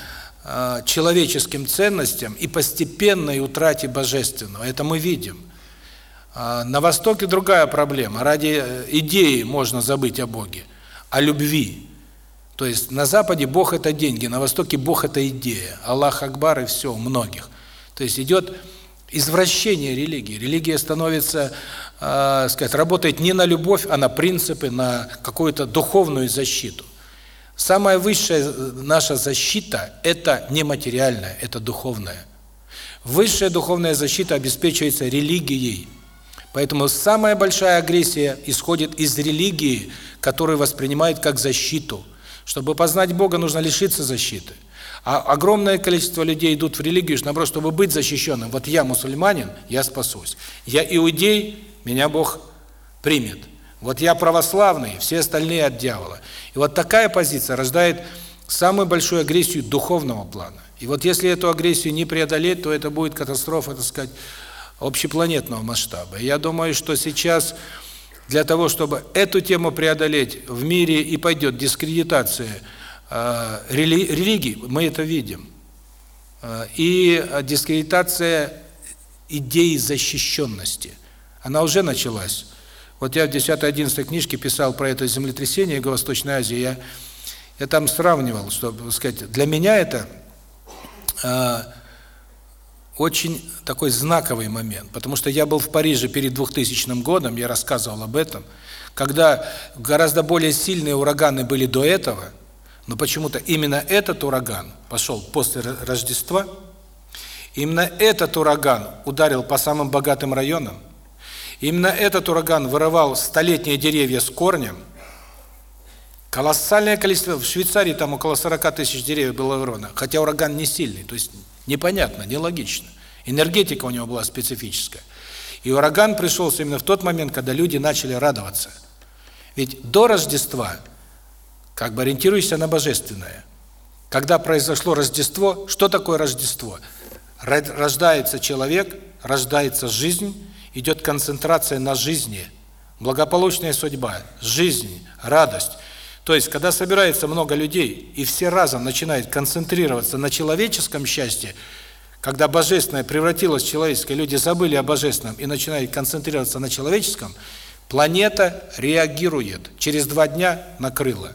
а, человеческим ценностям и постепенной утрате божественного. Это мы видим. А, на Востоке другая проблема. Ради э, идеи можно забыть о Боге, о любви. То есть на Западе Бог – это деньги, на Востоке Бог – это идея. Аллах Акбар и все, у многих. То есть идет извращение религии. Религия становится, э, сказать, работает не на любовь, а на принципы, на какую-то духовную защиту. Самая высшая наша защита – это не материальная, это духовная. Высшая духовная защита обеспечивается религией. Поэтому самая большая агрессия исходит из религии, которую воспринимают как защиту – чтобы познать Бога, нужно лишиться защиты. А огромное количество людей идут в религию, наоборот, чтобы быть защищенным. Вот я мусульманин, я спасусь. Я иудей, меня Бог примет. Вот я православный, все остальные от дьявола. И вот такая позиция рождает самую большую агрессию духовного плана. И вот если эту агрессию не преодолеть, то это будет катастрофа, так сказать, общепланетного масштаба. И я думаю, что сейчас для того, чтобы эту тему преодолеть, в мире и пойдет дискредитация э, рели религии, мы это видим, э, и дискредитация идеи защищенности. Она уже началась. Вот я в 10-11 книжке писал про это землетрясение в Восточной Азии, я, я там сравнивал, что, сказать, для меня это э, очень такой знаковый момент, потому что я был в Париже перед 2000 годом, я рассказывал об этом, когда гораздо более сильные ураганы были до этого, но почему-то именно этот ураган пошел после Рождества, именно этот ураган ударил по самым богатым районам, именно этот ураган вырывал столетние деревья с корнем, Колоссальное количество, в Швейцарии там около 40 тысяч деревьев было урона, хотя ураган не сильный, то есть непонятно, нелогично. Энергетика у него была специфическая. И ураган пришелся именно в тот момент, когда люди начали радоваться. Ведь до Рождества, как бы ориентируйся на божественное, когда произошло Рождество, что такое Рождество? Рождается человек, рождается жизнь, идет концентрация на жизни, благополучная судьба, жизнь, радость. То есть, когда собирается много людей, и все разом начинают концентрироваться на человеческом счастье, когда божественное превратилось в человеческое, люди забыли о божественном и начинают концентрироваться на человеческом, планета реагирует. Через два дня накрыла.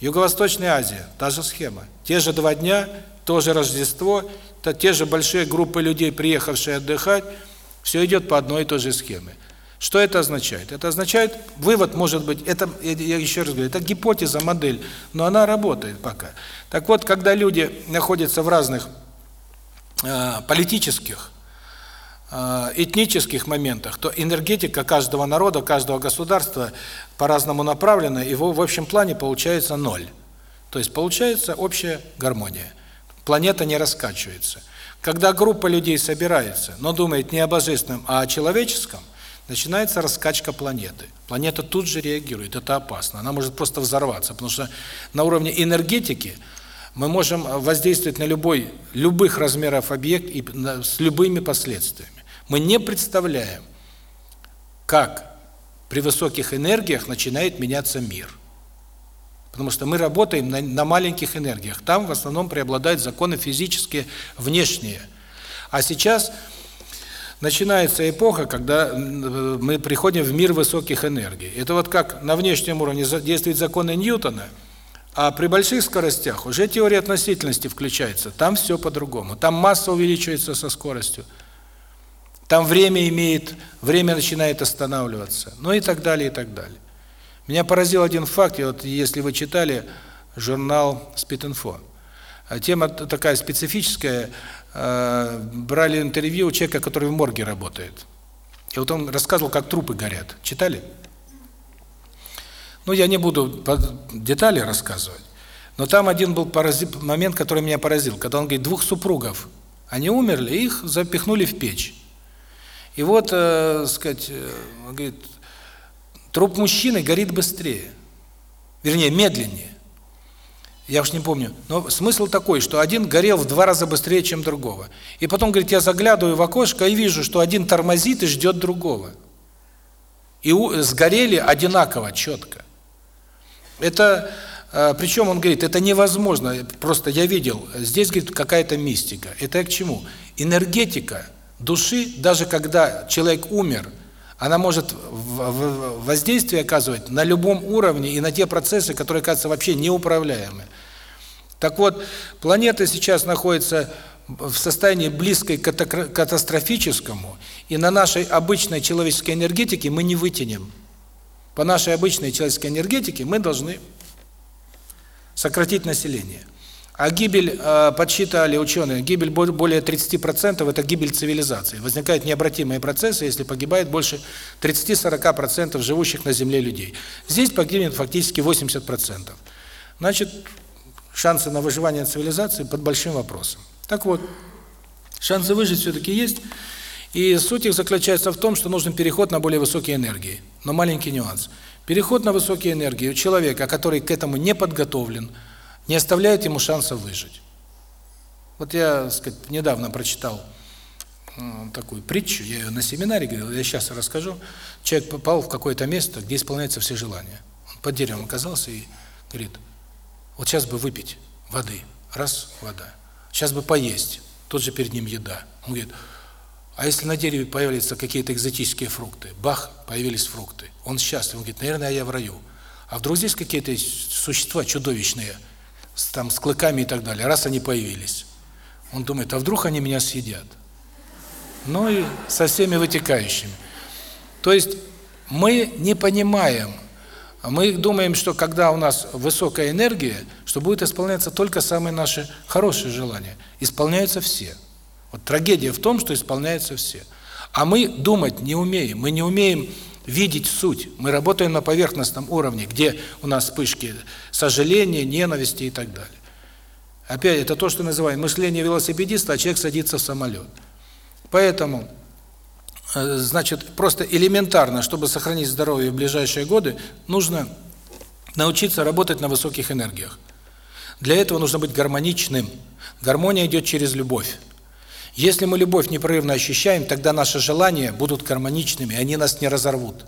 Юго-Восточная Азия – та же схема. Те же два дня, то же Рождество, то те же большие группы людей, приехавшие отдыхать, все идет по одной и той же схеме. Что это означает? Это означает, вывод может быть, это, я еще раз говорю, это гипотеза, модель, но она работает пока. Так вот, когда люди находятся в разных Э, политических, э, этнических моментах, то энергетика каждого народа, каждого государства по-разному направлена, и в общем плане получается ноль. То есть получается общая гармония. Планета не раскачивается. Когда группа людей собирается, но думает не о божественном, а о человеческом, начинается раскачка планеты. Планета тут же реагирует, это опасно. Она может просто взорваться, потому что на уровне энергетики – мы можем воздействовать на любой, любых размеров объект и с любыми последствиями. Мы не представляем, как при высоких энергиях начинает меняться мир. Потому что мы работаем на, на маленьких энергиях. Там в основном преобладают законы физические, внешние. А сейчас начинается эпоха, когда мы приходим в мир высоких энергий. Это вот как на внешнем уровне действуют законы Ньютона – а при больших скоростях уже теория относительности включается. Там все по-другому. Там масса увеличивается со скоростью. Там время имеет, время начинает останавливаться. Ну и так далее, и так далее. Меня поразил один факт, вот если вы читали журнал Спитинфо. А тема такая специфическая, э, брали интервью у человека, который в морге работает. И вот он рассказывал, как трупы горят. Читали? Ну, я не буду детали рассказывать, но там один был момент, который меня поразил, когда он говорит, двух супругов, они умерли, их запихнули в печь. И вот, э, сказать, э, он говорит, труп мужчины горит быстрее, вернее, медленнее. Я уж не помню. Но смысл такой, что один горел в два раза быстрее, чем другого. И потом, говорит, я заглядываю в окошко и вижу, что один тормозит и ждет другого. И сгорели одинаково, четко. Это, э, причем он говорит, это невозможно, просто я видел, здесь, говорит, какая-то мистика. Это к чему? Энергетика души, даже когда человек умер, она может воздействие оказывать на любом уровне и на те процессы, которые, кажутся вообще неуправляемы. Так вот, планета сейчас находится в состоянии близкой к катастрофическому, и на нашей обычной человеческой энергетике мы не вытянем. По нашей обычной человеческой энергетике мы должны сократить население. А гибель, э, подсчитали ученые, гибель более 30% – это гибель цивилизации. Возникают необратимые процессы, если погибает больше 30-40% живущих на Земле людей. Здесь погибнет фактически 80%. Значит, шансы на выживание цивилизации под большим вопросом. Так вот, шансы выжить все-таки есть – и суть их заключается в том, что нужен переход на более высокие энергии. Но маленький нюанс. Переход на высокие энергии у человека, который к этому не подготовлен, не оставляет ему шанса выжить. Вот я, сказать, недавно прочитал такую притчу, я ее на семинаре говорил, я сейчас расскажу. Человек попал в какое-то место, где исполняются все желания. Он под деревом оказался и говорит, вот сейчас бы выпить воды, раз, вода. Сейчас бы поесть, тут же перед ним еда. Он говорит, а если на дереве появятся какие-то экзотические фрукты, бах, появились фрукты. Он счастлив, он говорит, наверное, я в раю. А вдруг здесь какие-то существа чудовищные, с, там, с клыками и так далее, раз они появились. Он думает, а вдруг они меня съедят? Ну и со всеми вытекающими. То есть мы не понимаем, мы думаем, что когда у нас высокая энергия, что будет исполняться только самые наши хорошие желания. Исполняются все. Вот трагедия в том, что исполняются все. А мы думать не умеем. Мы не умеем видеть суть. Мы работаем на поверхностном уровне, где у нас вспышки сожаления, ненависти и так далее. Опять, это то, что называем мышление велосипедиста, а человек садится в самолет. Поэтому, э, значит, просто элементарно, чтобы сохранить здоровье в ближайшие годы, нужно научиться работать на высоких энергиях. Для этого нужно быть гармоничным. Гармония идет через любовь. Если мы любовь непрерывно ощущаем, тогда наши желания будут гармоничными, они нас не разорвут.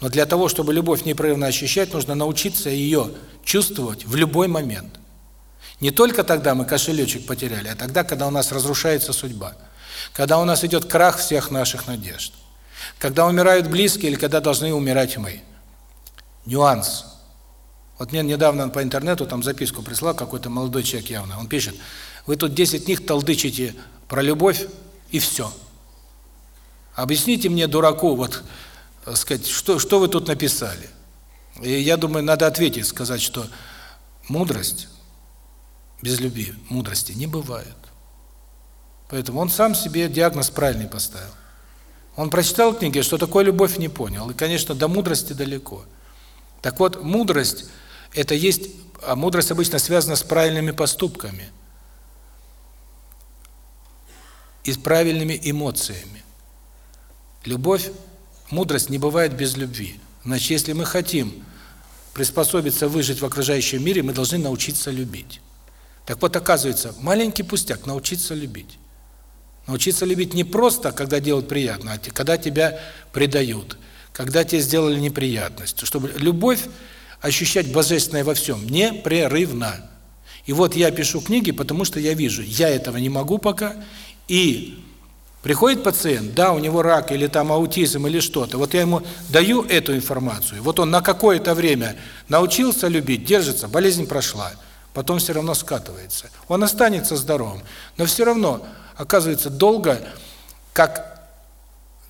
Но для того, чтобы любовь непрерывно ощущать, нужно научиться ее чувствовать в любой момент. Не только тогда мы кошелечек потеряли, а тогда, когда у нас разрушается судьба. Когда у нас идет крах всех наших надежд. Когда умирают близкие или когда должны умирать мы. Нюанс. Вот мне недавно по интернету там записку прислал какой-то молодой человек явно. Он пишет, вы тут 10 них толдычите про любовь и все. Объясните мне, дураку, вот, сказать, что, что вы тут написали. И я думаю, надо ответить, сказать, что мудрость без любви, мудрости не бывает. Поэтому он сам себе диагноз правильный поставил. Он прочитал книги, что такое любовь не понял. И, конечно, до мудрости далеко. Так вот, мудрость – это есть, а мудрость обычно связана с правильными поступками и с правильными эмоциями. Любовь, мудрость не бывает без любви. Значит, если мы хотим приспособиться выжить в окружающем мире, мы должны научиться любить. Так вот, оказывается, маленький пустяк – научиться любить. Научиться любить не просто, когда делают приятно, а когда тебя предают, когда тебе сделали неприятность. Чтобы любовь ощущать божественное во всем, непрерывно. И вот я пишу книги, потому что я вижу, я этого не могу пока, и приходит пациент, да, у него рак, или там аутизм, или что-то, вот я ему даю эту информацию, вот он на какое-то время научился любить, держится, болезнь прошла – потом все равно скатывается. Он останется здоровым, но все равно, оказывается, долго, как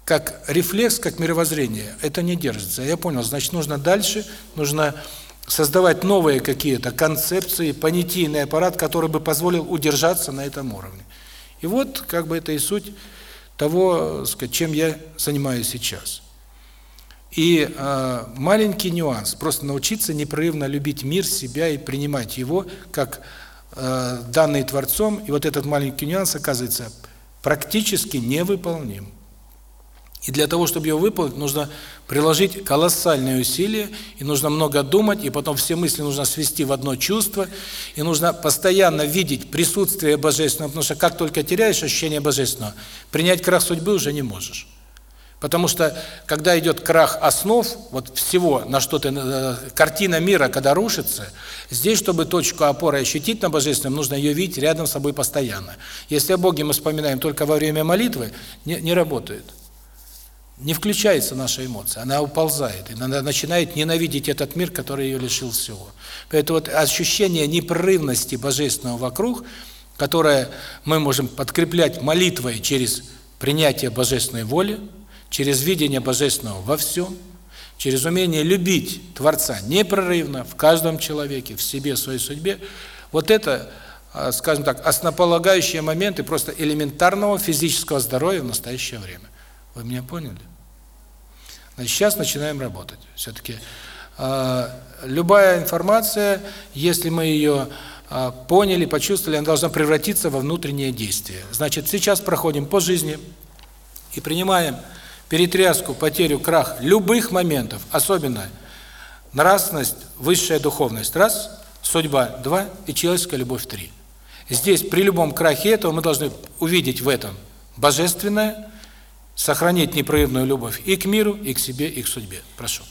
как рефлекс, как мировоззрение, это не держится. Я понял, значит, нужно дальше, нужно создавать новые какие-то концепции, понятийный аппарат, который бы позволил удержаться на этом уровне. И вот, как бы это и суть того, сказать, чем я занимаюсь сейчас. И э, маленький нюанс, просто научиться непрерывно любить мир, себя и принимать его как э, данный Творцом, и вот этот маленький нюанс оказывается практически невыполним. И для того, чтобы его выполнить, нужно приложить колоссальные усилия, и нужно много думать, и потом все мысли нужно свести в одно чувство, и нужно постоянно видеть присутствие Божественного, потому что как только теряешь ощущение Божественного, принять крах судьбы уже не можешь. Потому что, когда идет крах основ, вот всего, на что-то, э, картина мира, когда рушится, здесь, чтобы точку опоры ощутить на Божественном, нужно ее видеть рядом с собой постоянно. Если о Боге мы вспоминаем только во время молитвы, не, не работает. Не включается наша эмоция, она уползает, и она начинает ненавидеть этот мир, который ее лишил всего. Поэтому вот ощущение непрерывности Божественного вокруг, которое мы можем подкреплять молитвой через принятие Божественной воли, через видение Божественного во всем, через умение любить Творца непрерывно в каждом человеке, в себе, в своей судьбе, вот это, а, скажем так, основополагающие моменты просто элементарного физического здоровья в настоящее время. Вы меня поняли? Значит, сейчас начинаем работать. Все-таки э, любая информация, если мы ее э, поняли, почувствовали, она должна превратиться во внутреннее действие. Значит, сейчас проходим по жизни и принимаем перетряску, потерю, крах любых моментов, особенно нравственность, высшая духовность, раз, судьба, два и человеческая любовь, три. Здесь при любом крахе этого мы должны увидеть в этом божественное, сохранить непрерывную любовь и к миру, и к себе, и к судьбе. Прошу.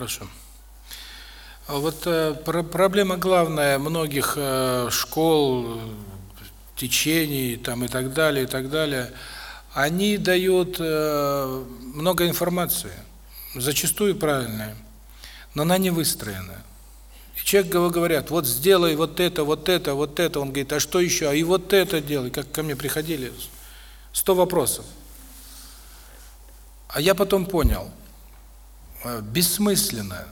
Хорошо. А вот э, проблема главная многих э, школ, течений там и так далее, и так далее, они дают э, много информации, зачастую правильная, но она не выстроена. И человек говорят, вот сделай вот это, вот это, вот это. Он говорит, а что еще? А и вот это делай. Как ко мне приходили, сто вопросов. А я потом понял, бессмысленно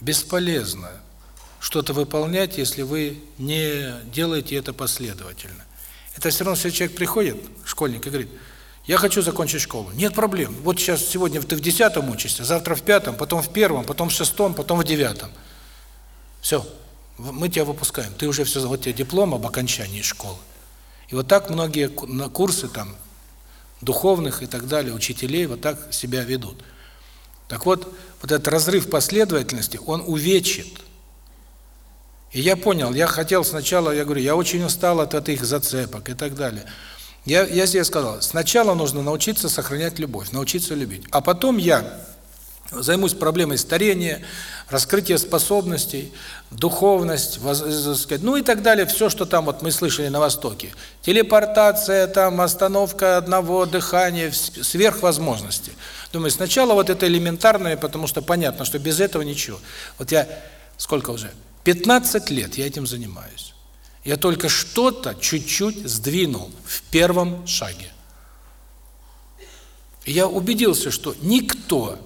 бесполезно что-то выполнять, если вы не делаете это последовательно. Это все равно, если человек приходит, школьник, и говорит, я хочу закончить школу. Нет проблем. Вот сейчас, сегодня ты в десятом учишься, завтра в пятом, потом в первом, потом в шестом, потом в девятом. Все, мы тебя выпускаем. Ты уже все, вот тебе диплом об окончании школы. И вот так многие на курсы там духовных и так далее, учителей вот так себя ведут. Так вот, вот этот разрыв последовательности, он увечит. И я понял, я хотел сначала, я говорю, я очень устал от этих зацепок и так далее. Я, я себе сказал, сначала нужно научиться сохранять любовь, научиться любить. А потом я займусь проблемой старения, раскрытия способностей, духовность, воз, сказать, ну и так далее, все, что там вот мы слышали на Востоке. Телепортация, там остановка одного дыхания, сверхвозможности. Думаю, сначала вот это элементарное, потому что понятно, что без этого ничего. Вот я, сколько уже? 15 лет я этим занимаюсь. Я только что-то чуть-чуть сдвинул в первом шаге. И я убедился, что никто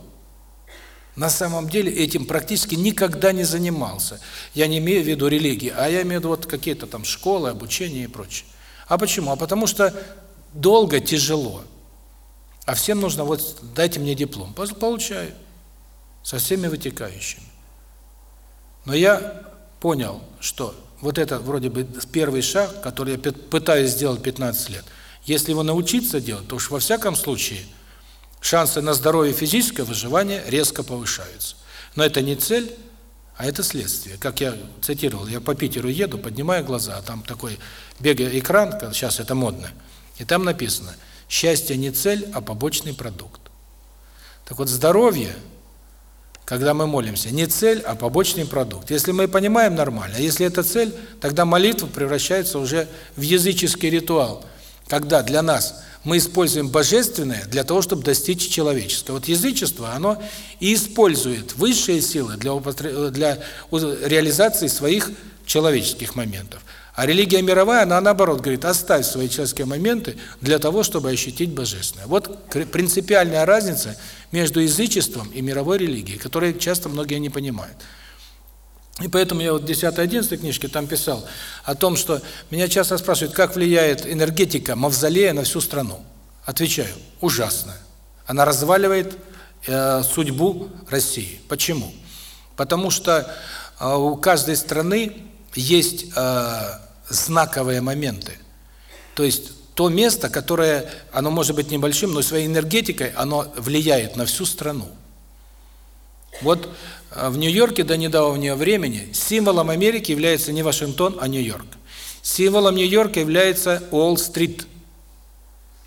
на самом деле этим практически никогда не занимался. Я не имею в виду религии, а я имею в виду вот какие-то там школы, обучение и прочее. А почему? А потому что долго, тяжело. А всем нужно вот дайте мне диплом. Получаю. Со всеми вытекающими. Но я понял, что вот это вроде бы первый шаг, который я пытаюсь сделать 15 лет. Если его научиться делать, то уж во всяком случае шансы на здоровье физическое выживание резко повышаются. Но это не цель, а это следствие. Как я цитировал, я по Питеру еду, поднимаю глаза, а там такой бегая экран, сейчас это модно, и там написано – Счастье не цель, а побочный продукт. Так вот, здоровье, когда мы молимся, не цель, а побочный продукт. Если мы понимаем нормально, а если это цель, тогда молитва превращается уже в языческий ритуал, когда для нас мы используем божественное для того, чтобы достичь человеческого. Вот язычество, оно и использует высшие силы для, для реализации своих человеческих моментов. А религия мировая, она наоборот говорит, оставь свои человеческие моменты для того, чтобы ощутить божественное. Вот принципиальная разница между язычеством и мировой религией, которую часто многие не понимают. И поэтому я вот в 10-11 книжке там писал о том, что меня часто спрашивают, как влияет энергетика мавзолея на всю страну. Отвечаю, ужасно. Она разваливает э, судьбу России. Почему? Потому что э, у каждой страны есть э, знаковые моменты. То есть то место, которое, оно может быть небольшим, но своей энергетикой оно влияет на всю страну. Вот в Нью-Йорке до недавнего времени символом Америки является не Вашингтон, а Нью-Йорк. Символом Нью-Йорка является Уолл-стрит.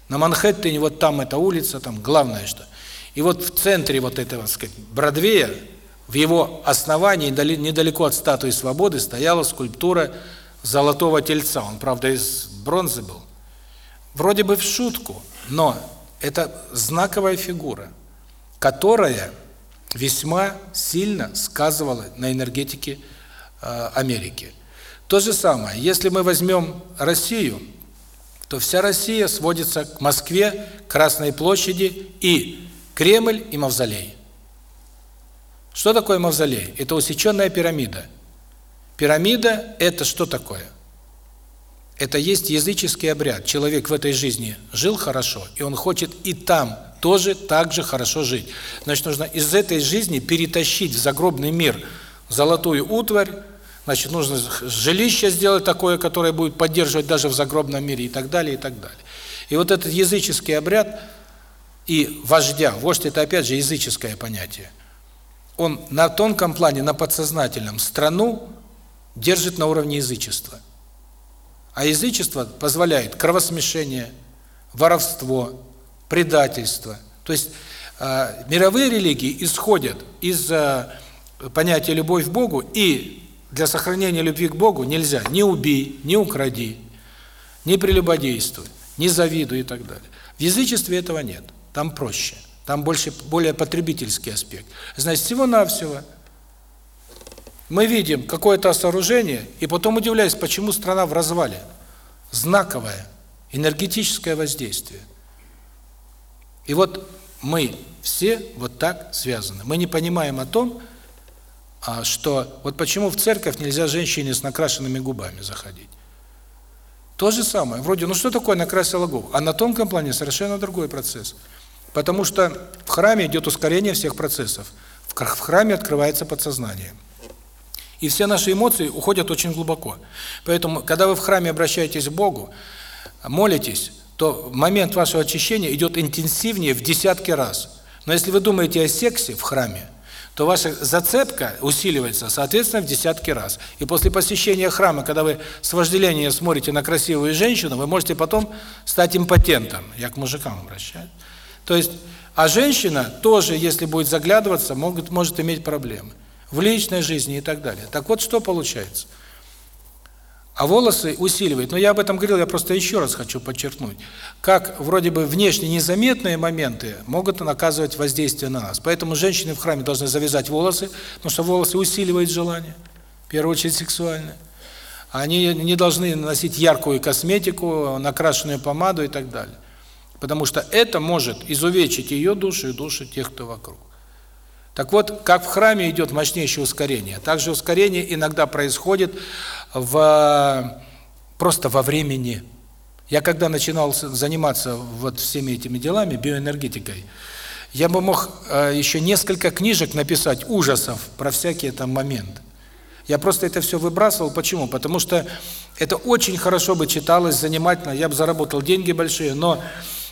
На Манхэттене вот там эта улица, там главное что. И вот в центре вот этого, так сказать, Бродвея, в его основании, недалеко от статуи Свободы, стояла скульптура золотого тельца. Он, правда, из бронзы был. Вроде бы в шутку, но это знаковая фигура, которая весьма сильно сказывала на энергетике э, Америки. То же самое, если мы возьмем Россию, то вся Россия сводится к Москве, Красной площади и Кремль и Мавзолей. Что такое Мавзолей? Это усеченная пирамида – Пирамида – это что такое? Это есть языческий обряд. Человек в этой жизни жил хорошо, и он хочет и там тоже так же хорошо жить. Значит, нужно из этой жизни перетащить в загробный мир золотую утварь, значит, нужно жилище сделать такое, которое будет поддерживать даже в загробном мире и так далее, и так далее. И вот этот языческий обряд и вождя, вождь – это опять же языческое понятие, он на тонком плане, на подсознательном страну держит на уровне язычества. А язычество позволяет кровосмешение, воровство, предательство. То есть э, мировые религии исходят из э, понятие «любовь к Богу», и для сохранения любви к Богу нельзя не убей, не укради, не прелюбодействуй, не завидуй и так далее. В язычестве этого нет, там проще, там больше более потребительский аспект. Значит, всего-навсего мы видим какое-то сооружение, и потом удивляюсь, почему страна в развале. Знаковое, энергетическое воздействие. И вот мы все вот так связаны. Мы не понимаем о том, а что вот почему в церковь нельзя женщине с накрашенными губами заходить. То же самое. Вроде, ну что такое накрасила губы? А на тонком плане совершенно другой процесс. Потому что в храме идет ускорение всех процессов. В храме открывается подсознание. И все наши эмоции уходят очень глубоко. Поэтому, когда вы в храме обращаетесь к Богу, молитесь, то момент вашего очищения идет интенсивнее в десятки раз. Но если вы думаете о сексе в храме, то ваша зацепка усиливается, соответственно, в десятки раз. И после посещения храма, когда вы с вожделением смотрите на красивую женщину, вы можете потом стать импотентом. Я к мужикам обращаюсь. То есть, а женщина тоже, если будет заглядываться, может, может иметь проблемы в личной жизни и так далее. Так вот, что получается? А волосы усиливает. Но я об этом говорил, я просто еще раз хочу подчеркнуть. Как вроде бы внешне незаметные моменты могут наказывать воздействие на нас. Поэтому женщины в храме должны завязать волосы, потому что волосы усиливают желание, в первую очередь сексуальное. Они не должны носить яркую косметику, накрашенную помаду и так далее. Потому что это может изувечить ее душу и душу тех, кто вокруг. Так вот, как в храме идет мощнейшее ускорение, также ускорение иногда происходит в просто во времени. Я когда начинал заниматься вот всеми этими делами, биоэнергетикой, я бы мог э, еще несколько книжек написать ужасов про всякие там моменты. Я просто это все выбрасывал. Почему? Потому что это очень хорошо бы читалось, занимательно, я бы заработал деньги большие, но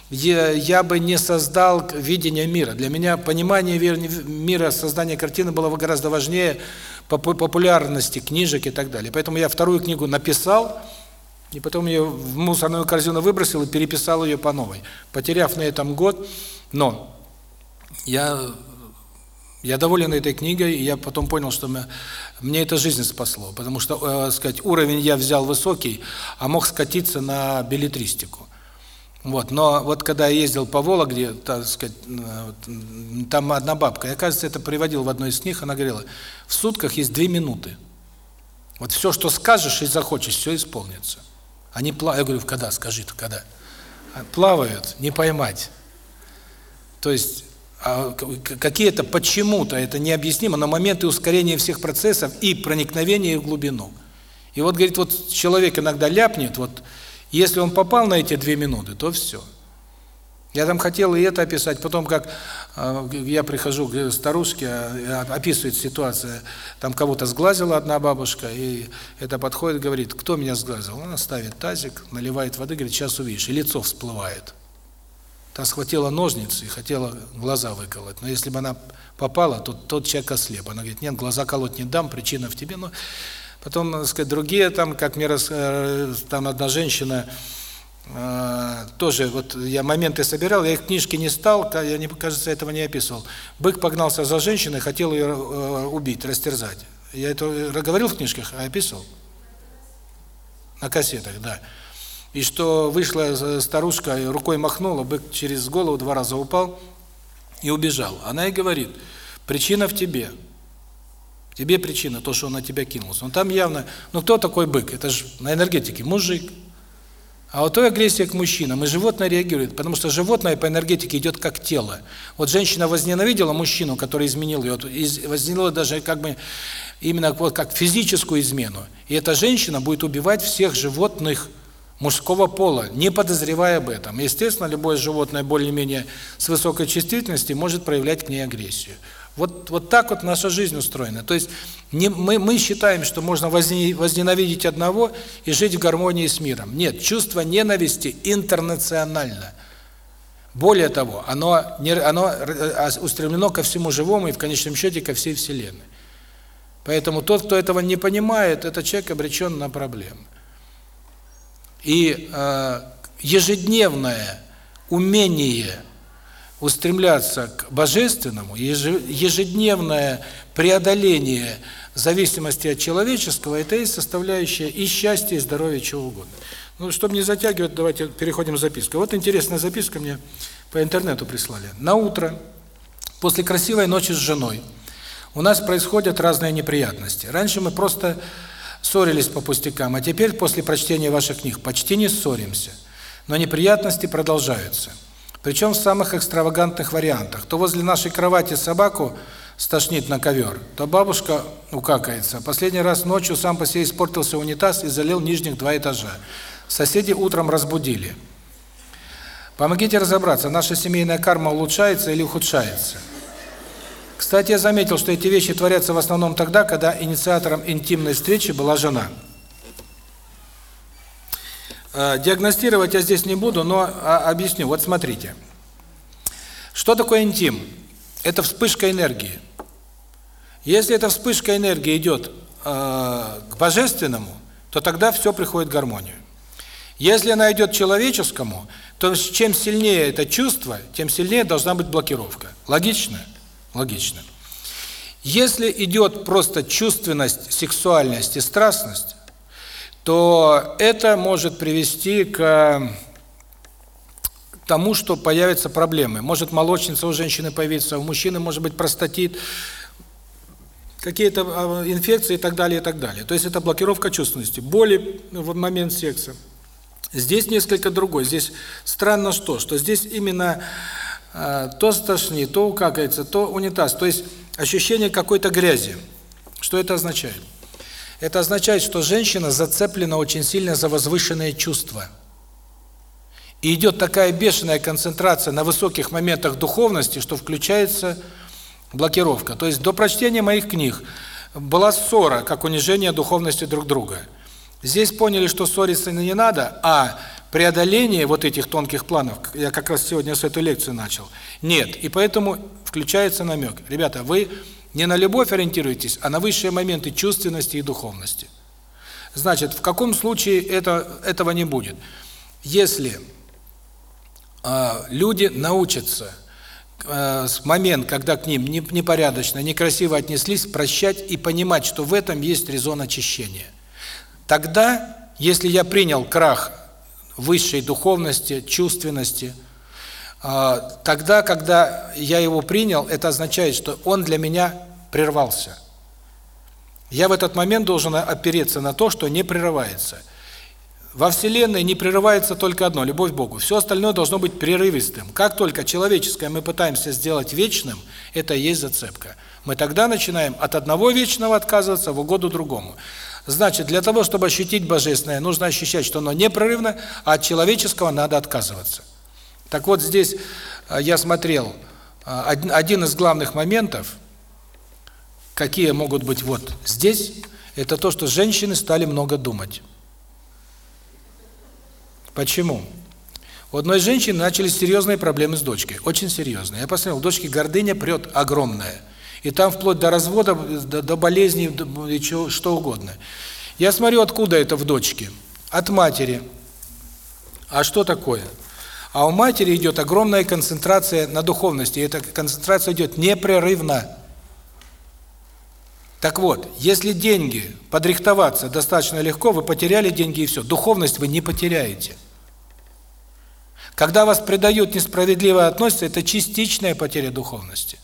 я, я бы не создал видение мира. Для меня понимание мира, создание картины было гораздо важнее популярности книжек и так далее. Поэтому я вторую книгу написал, и потом ее в мусорную корзину выбросил и переписал ее по новой, потеряв на этом год. Но я я доволен этой книгой, и я потом понял, что мне, мне это жизнь спасло, потому что, э, сказать, уровень я взял высокий, а мог скатиться на билетристику. Вот, но вот когда я ездил по Вологде, так сказать, э, там одна бабка, я, кажется, это приводил в одной из книг, она говорила, в сутках есть две минуты. Вот все, что скажешь и захочешь, все исполнится. Они плавают, я говорю, когда, скажи -то, когда? А, плавают, не поймать. То есть а какие-то почему-то, это необъяснимо, но моменты ускорения всех процессов и проникновения в глубину. И вот, говорит, вот человек иногда ляпнет, вот если он попал на эти две минуты, то все. Я там хотел и это описать, потом как э, я прихожу к старушке, э, описывает ситуация, там кого-то сглазила одна бабушка, и это подходит, говорит, кто меня сглазил? Она ставит тазик, наливает воды, говорит, сейчас увидишь, и лицо всплывает. Та схватила ножницы и хотела глаза выколоть, но если бы она попала, то тот человек ослеп. Она говорит, нет, глаза колоть не дам, причина в тебе, но... Потом, так сказать, другие там, как мне раз, э, там одна женщина, э, тоже, вот я моменты собирал, я их книжки не стал, я, не, кажется, этого не описывал. Бык погнался за женщиной, хотел ее э, убить, растерзать. Я это говорил в книжках, а описывал? На кассетах, да. И что вышла старушка, рукой махнула, бык через голову два раза упал и убежал. Она и говорит, причина в тебе. Тебе причина, то, что он на тебя кинулся. Но там явно, ну кто такой бык? Это же на энергетике мужик. А вот то агрессия к мужчинам, и животное реагирует, потому что животное по энергетике идет как тело. Вот женщина возненавидела мужчину, который изменил ее, возненавидела даже как бы именно вот как физическую измену. И эта женщина будет убивать всех животных мужского пола, не подозревая об этом. Естественно, любое животное более-менее с высокой чувствительностью может проявлять к ней агрессию. Вот вот так вот наша жизнь устроена. То есть не мы мы считаем, что можно возненавидеть одного и жить в гармонии с миром. Нет, чувство ненависти интернационально. Более того, оно не оно а, устремлено ко всему живому и в конечном счете ко всей вселенной. Поэтому тот, кто этого не понимает, этот человек обречен на проблемы. И э ежедневное умение устремляться к божественному, ежедневное преодоление зависимости от человеческого, это и составляющая и счастья, и здоровья, чего угодно. Ну, чтобы не затягивать, давайте переходим к записке. Вот интересная записка мне по интернету прислали. На утро, после красивой ночи с женой, у нас происходят разные неприятности. Раньше мы просто ссорились по пустякам, а теперь, после прочтения ваших книг, почти не ссоримся. Но неприятности продолжаются. Причем в самых экстравагантных вариантах. То возле нашей кровати собаку стошнит на ковер, то бабушка укакается. Последний раз ночью сам по себе испортился унитаз и залил нижних два этажа. Соседи утром разбудили. Помогите разобраться, наша семейная карма улучшается или ухудшается. Кстати, я заметил, что эти вещи творятся в основном тогда, когда инициатором интимной встречи была жена. Э, диагностировать я здесь не буду, но а, объясню. Вот смотрите. Что такое интим? Это вспышка энергии. Если эта вспышка энергии идет э, к божественному, то тогда все приходит в гармонию. Если она идет к человеческому, то чем сильнее это чувство, тем сильнее должна быть блокировка. Логично? Логично. Если идет просто чувственность, сексуальность и страстность, то это может привести к тому, что появятся проблемы. Может молочница у женщины появиться, у мужчины может быть простатит, какие-то а, инфекции и так далее, и так далее. То есть это блокировка чувственности, боли в момент секса. Здесь несколько другой. Здесь странно что, что здесь именно э, то стошнит, то укакается, то унитаз. То есть ощущение какой-то грязи. Что это означает? Это означает, что женщина зацеплена очень сильно за возвышенные чувства. И идет такая бешеная концентрация на высоких моментах духовности, что включается блокировка. То есть до прочтения моих книг была ссора, как унижение духовности друг друга. Здесь поняли, что ссориться не надо, а преодоление вот этих тонких планов, я как раз сегодня с этой лекции начал, нет. И поэтому включается намек. Ребята, вы не на любовь ориентируетесь, а на высшие моменты чувственности и духовности. Значит, в каком случае это этого не будет? Если э, люди научатся э, с момент, когда к ним непорядочно, некрасиво отнеслись, прощать и понимать, что в этом есть резон очищения. Тогда, если я принял крах высшей духовности, чувственности, тогда, когда я его принял, это означает, что он для меня прервался. Я в этот момент должен опереться на то, что не прерывается. Во Вселенной не прерывается только одно – любовь к Богу. Все остальное должно быть прерывистым. Как только человеческое мы пытаемся сделать вечным, это и есть зацепка. Мы тогда начинаем от одного вечного отказываться в угоду другому. Значит, для того, чтобы ощутить божественное, нужно ощущать, что оно непрерывно, а от человеческого надо отказываться. Так вот, здесь э, я смотрел, э, один из главных моментов, какие могут быть вот здесь, это то, что женщины стали много думать. Почему? У одной женщины начались серьезные проблемы с дочкой, очень серьезные. Я посмотрел, у дочки гордыня прет огромная. И там вплоть до развода, до, до болезней, до, чего, что угодно. Я смотрю, откуда это в дочке. От матери. А что такое? А у матери идет огромная концентрация на духовности. И эта концентрация идет непрерывно. Так вот, если деньги подрихтоваться достаточно легко, вы потеряли деньги и все. Духовность вы не потеряете. Когда вас предают, несправедливо относятся, это частичная потеря духовности.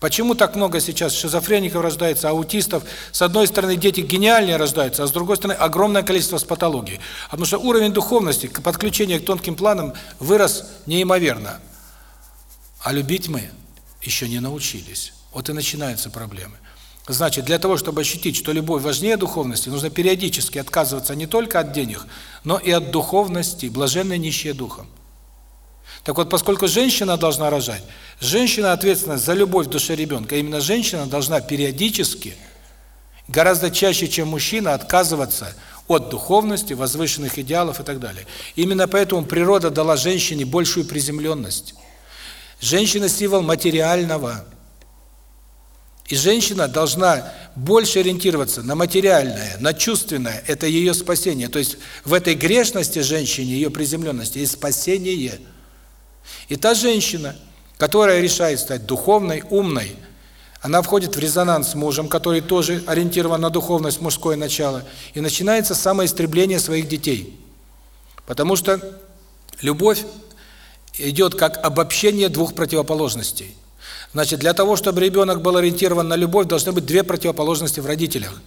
Почему так много сейчас шизофреников рождается, аутистов? С одной стороны, дети гениальнее рождаются, а с другой стороны, огромное количество с патологией. Потому что уровень духовности, подключения к тонким планам вырос неимоверно. А любить мы еще не научились. Вот и начинаются проблемы. Значит, для того, чтобы ощутить, что любовь важнее духовности, нужно периодически отказываться не только от денег, но и от духовности, блаженной нищие духом. Так вот, поскольку женщина должна рожать, женщина ответственна за любовь в душе ребенка. Именно женщина должна периодически, гораздо чаще, чем мужчина, отказываться от духовности, возвышенных идеалов и так далее. Именно поэтому природа дала женщине большую приземленность. Женщина – символ материального. И женщина должна больше ориентироваться на материальное, на чувственное. Это ее спасение. То есть в этой грешности женщине, ее приземленности, есть спасение – и та женщина, которая решает стать духовной, умной, она входит в резонанс с мужем, который тоже ориентирован на духовность, мужское начало, и начинается самоистребление своих детей. Потому что любовь идет как обобщение двух противоположностей. Значит, для того, чтобы ребенок был ориентирован на любовь, должны быть две противоположности в родителях.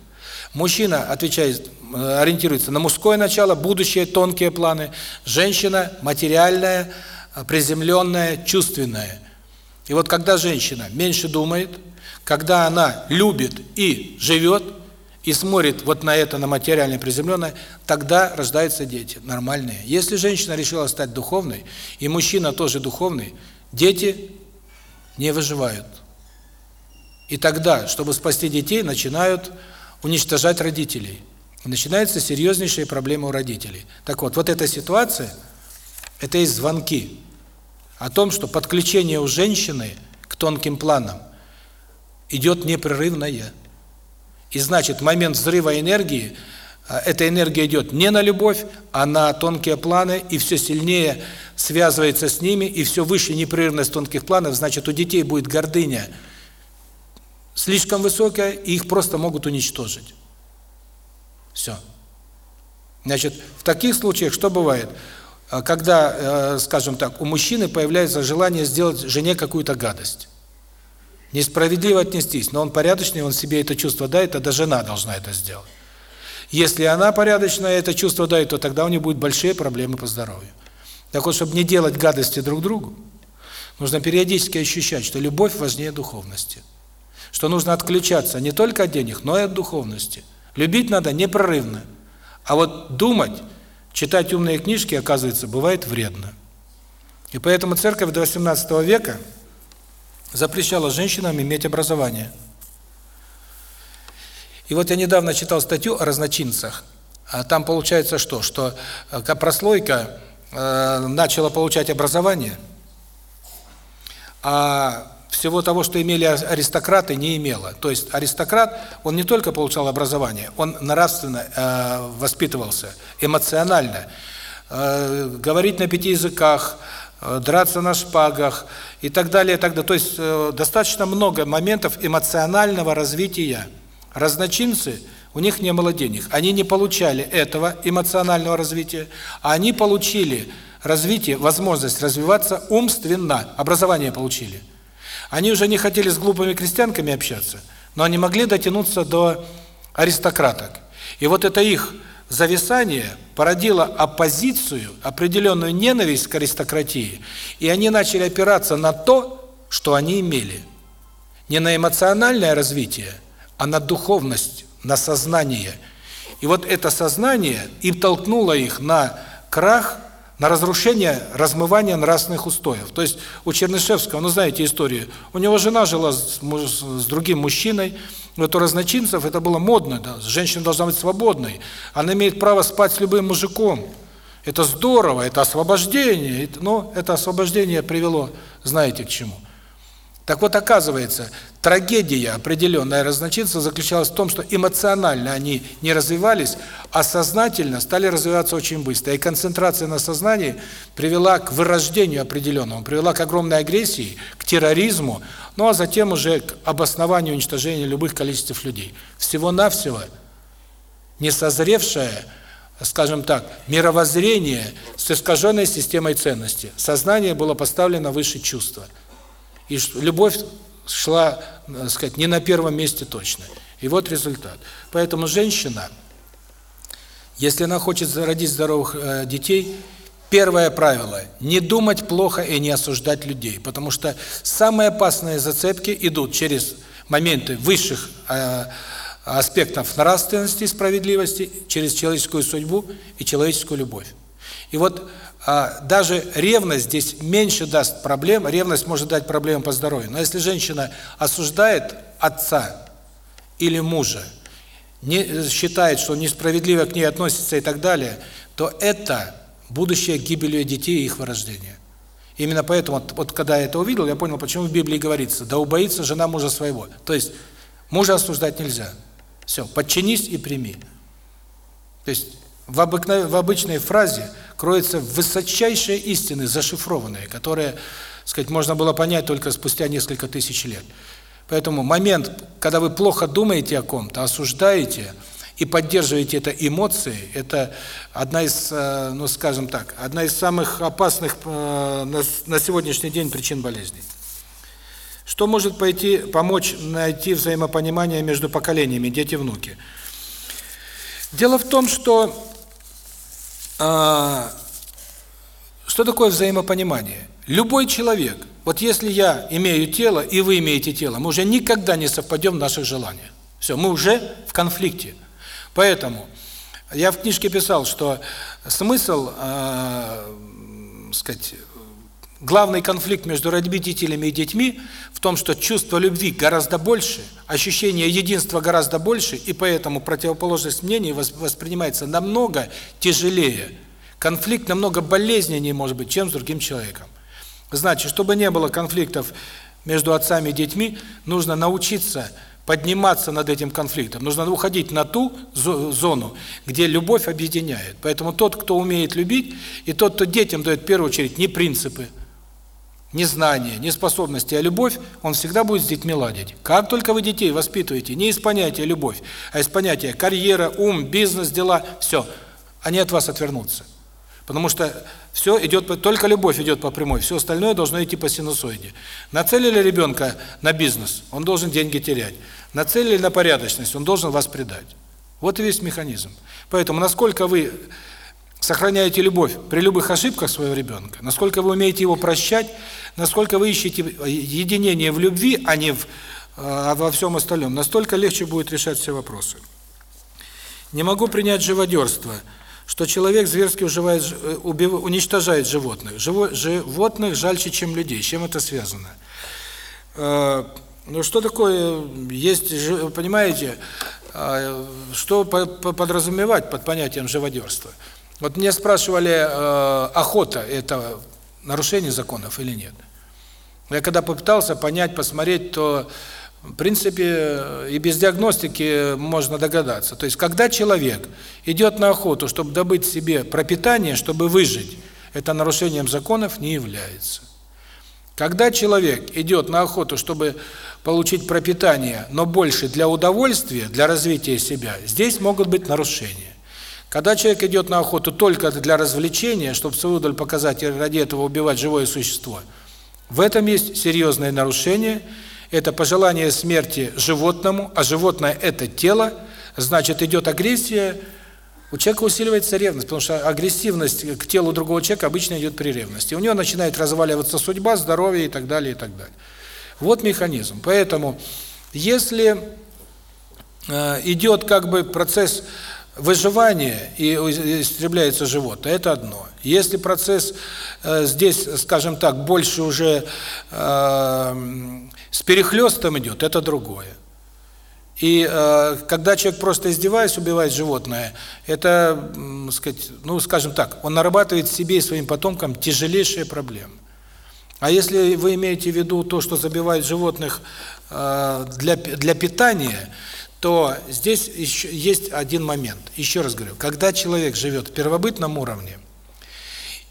Мужчина отвечает, э, ориентируется на мужское начало, будущее, тонкие планы. Женщина материальная, приземленная, чувственная. И вот когда женщина меньше думает, когда она любит и живет, и смотрит вот на это, на материальное приземленное, тогда рождаются дети нормальные. Если женщина решила стать духовной, и мужчина тоже духовный, дети не выживают. И тогда, чтобы спасти детей, начинают уничтожать родителей. Начинаются серьезнейшие проблемы у родителей. Так вот, вот эта ситуация, это есть звонки о том, что подключение у женщины к тонким планам идет непрерывное. И значит, момент взрыва энергии, а, эта энергия идет не на любовь, а на тонкие планы, и все сильнее связывается с ними, и все выше непрерывность тонких планов, значит, у детей будет гордыня слишком высокая, и их просто могут уничтожить. Все. Значит, в таких случаях что бывает? А, когда, э, скажем так, у мужчины появляется желание сделать жене какую-то гадость. Несправедливо отнестись, но он порядочный, он себе это чувство дает, тогда жена должна это сделать. Если она порядочная, это чувство дает, то тогда у нее будут большие проблемы по здоровью. Так вот, чтобы не делать гадости друг другу, нужно периодически ощущать, что любовь важнее духовности. Что нужно отключаться не только от денег, но и от духовности. Любить надо непрерывно. А вот думать, читать умные книжки, оказывается, бывает вредно. И поэтому церковь до 18 века запрещала женщинам иметь образование. И вот я недавно читал статью о разночинцах. А там получается что? Что э, прослойка э, начала получать образование, а всего того, что имели аристократы, не имела. То есть аристократ, он не только получал образование, он нравственно э, воспитывался, эмоционально. Э, говорить на пяти языках, Э, драться на шпагах и так далее, и так далее. То есть э, достаточно много моментов эмоционального развития. Разночинцы, у них не было денег. Они не получали этого эмоционального развития, а они получили развитие, возможность развиваться умственно, образование получили. Они уже не хотели с глупыми крестьянками общаться, но они могли дотянуться до аристократок. И вот это их зависание породило оппозицию, определенную ненависть к аристократии, и они начали опираться на то, что они имели. Не на эмоциональное развитие, а на духовность, на сознание. И вот это сознание им толкнуло их на крах, на разрушение, размывание нравственных устоев. То есть у Чернышевского, ну знаете историю, у него жена жила с, с другим мужчиной, вот у разночинцев это было модно, да, женщина должна быть свободной, она имеет право спать с любым мужиком. Это здорово, это освобождение, но это освобождение привело, знаете к чему. Так вот, оказывается, трагедия определенная разночинцев заключалась в том, что эмоционально они не развивались, а сознательно стали развиваться очень быстро. И концентрация на сознании привела к вырождению определенному, привела к огромной агрессии, к терроризму, ну а затем уже к обоснованию уничтожения любых количеств людей. Всего-навсего несозревшее, скажем так, мировоззрение с искаженной системой ценностей. Сознание было поставлено выше чувства – и любовь шла, так сказать, не на первом месте точно. И вот результат. Поэтому женщина, если она хочет родить здоровых э, детей, первое правило – не думать плохо и не осуждать людей. Потому что самые опасные зацепки идут через моменты высших э, аспектов нравственности и справедливости, через человеческую судьбу и человеческую любовь. И вот а, даже ревность здесь меньше даст проблем, ревность может дать проблемы по здоровью. Но если женщина осуждает отца или мужа, не считает, что несправедливо к ней относится и так далее, то это будущее гибелью детей и их вырождения. Именно поэтому, вот, вот когда я это увидел, я понял, почему в Библии говорится, да убоится жена мужа своего. То есть мужа осуждать нельзя. Все, подчинись и прими. То есть в, обыкновенной, в обычной фразе кроется высочайшие истины, зашифрованные, которые, сказать, можно было понять только спустя несколько тысяч лет. Поэтому момент, когда вы плохо думаете о ком-то, осуждаете и поддерживаете это эмоции, это одна из, э, ну скажем так, одна из самых опасных э, на сегодняшний день причин болезней. Что может пойти помочь найти взаимопонимание между поколениями, дети, внуки? Дело в том, что а, что такое взаимопонимание? Любой человек, вот если я имею тело и вы имеете тело, мы уже никогда не совпадем в наших желаниях. Все, мы уже в конфликте. Поэтому я в книжке писал, что смысл, э, сказать, Главный конфликт между родителями и детьми в том, что чувство любви гораздо больше, ощущение единства гораздо больше, и поэтому противоположность мнений воспринимается намного тяжелее. Конфликт намного болезненнее может быть, чем с другим человеком. Значит, чтобы не было конфликтов между отцами и детьми, нужно научиться подниматься над этим конфликтом. Нужно уходить на ту зону, где любовь объединяет. Поэтому тот, кто умеет любить, и тот, кто детям дает в первую очередь не принципы, не знание, не способности, а любовь, он всегда будет с детьми ладить. Как только вы детей воспитываете не из понятия любовь, а из понятия карьера, ум, бизнес, дела, все, они от вас отвернутся. Потому что все идет, только любовь идет по прямой, все остальное должно идти по синусоиде. Нацелили ребенка на бизнес, он должен деньги терять. Нацелили на порядочность, он должен вас предать. Вот и весь механизм. Поэтому насколько вы сохраняете любовь при любых ошибках своего ребенка, насколько вы умеете его прощать, насколько вы ищете единение в любви, а не в, а во всем остальном, настолько легче будет решать все вопросы. Не могу принять живодерство, что человек зверски уживает, э, убив, уничтожает животных. Живо, животных жальче, чем людей. С чем это связано? Э, ну что такое, есть, понимаете, э, что подразумевать под понятием живодерства? Вот меня спрашивали, э, охота – это нарушение законов или нет. Я когда попытался понять, посмотреть, то, в принципе, и без диагностики можно догадаться. То есть, когда человек идет на охоту, чтобы добыть себе пропитание, чтобы выжить, это нарушением законов не является. Когда человек идет на охоту, чтобы получить пропитание, но больше для удовольствия, для развития себя, здесь могут быть нарушения. Когда человек идет на охоту только для развлечения, чтобы свою удаль показать и ради этого убивать живое существо, в этом есть серьезное нарушение. Это пожелание смерти животному, а животное – это тело, значит, идет агрессия, у человека усиливается ревность, потому что агрессивность к телу другого человека обычно идет при ревности. У него начинает разваливаться судьба, здоровье и так далее, и так далее. Вот механизм. Поэтому, если э, идет как бы процесс выживание и истребляется животное, это одно. Если процесс э, здесь, скажем так, больше уже э, с перехлестом идет, это другое. И э, когда человек просто издеваясь убивает животное, это, э, сказать, ну, скажем так, он нарабатывает себе и своим потомкам тяжелейшие проблемы. А если вы имеете в виду то, что забивают животных э, для для питания, то здесь еще есть один момент. Еще раз говорю, когда человек живет в первобытном уровне,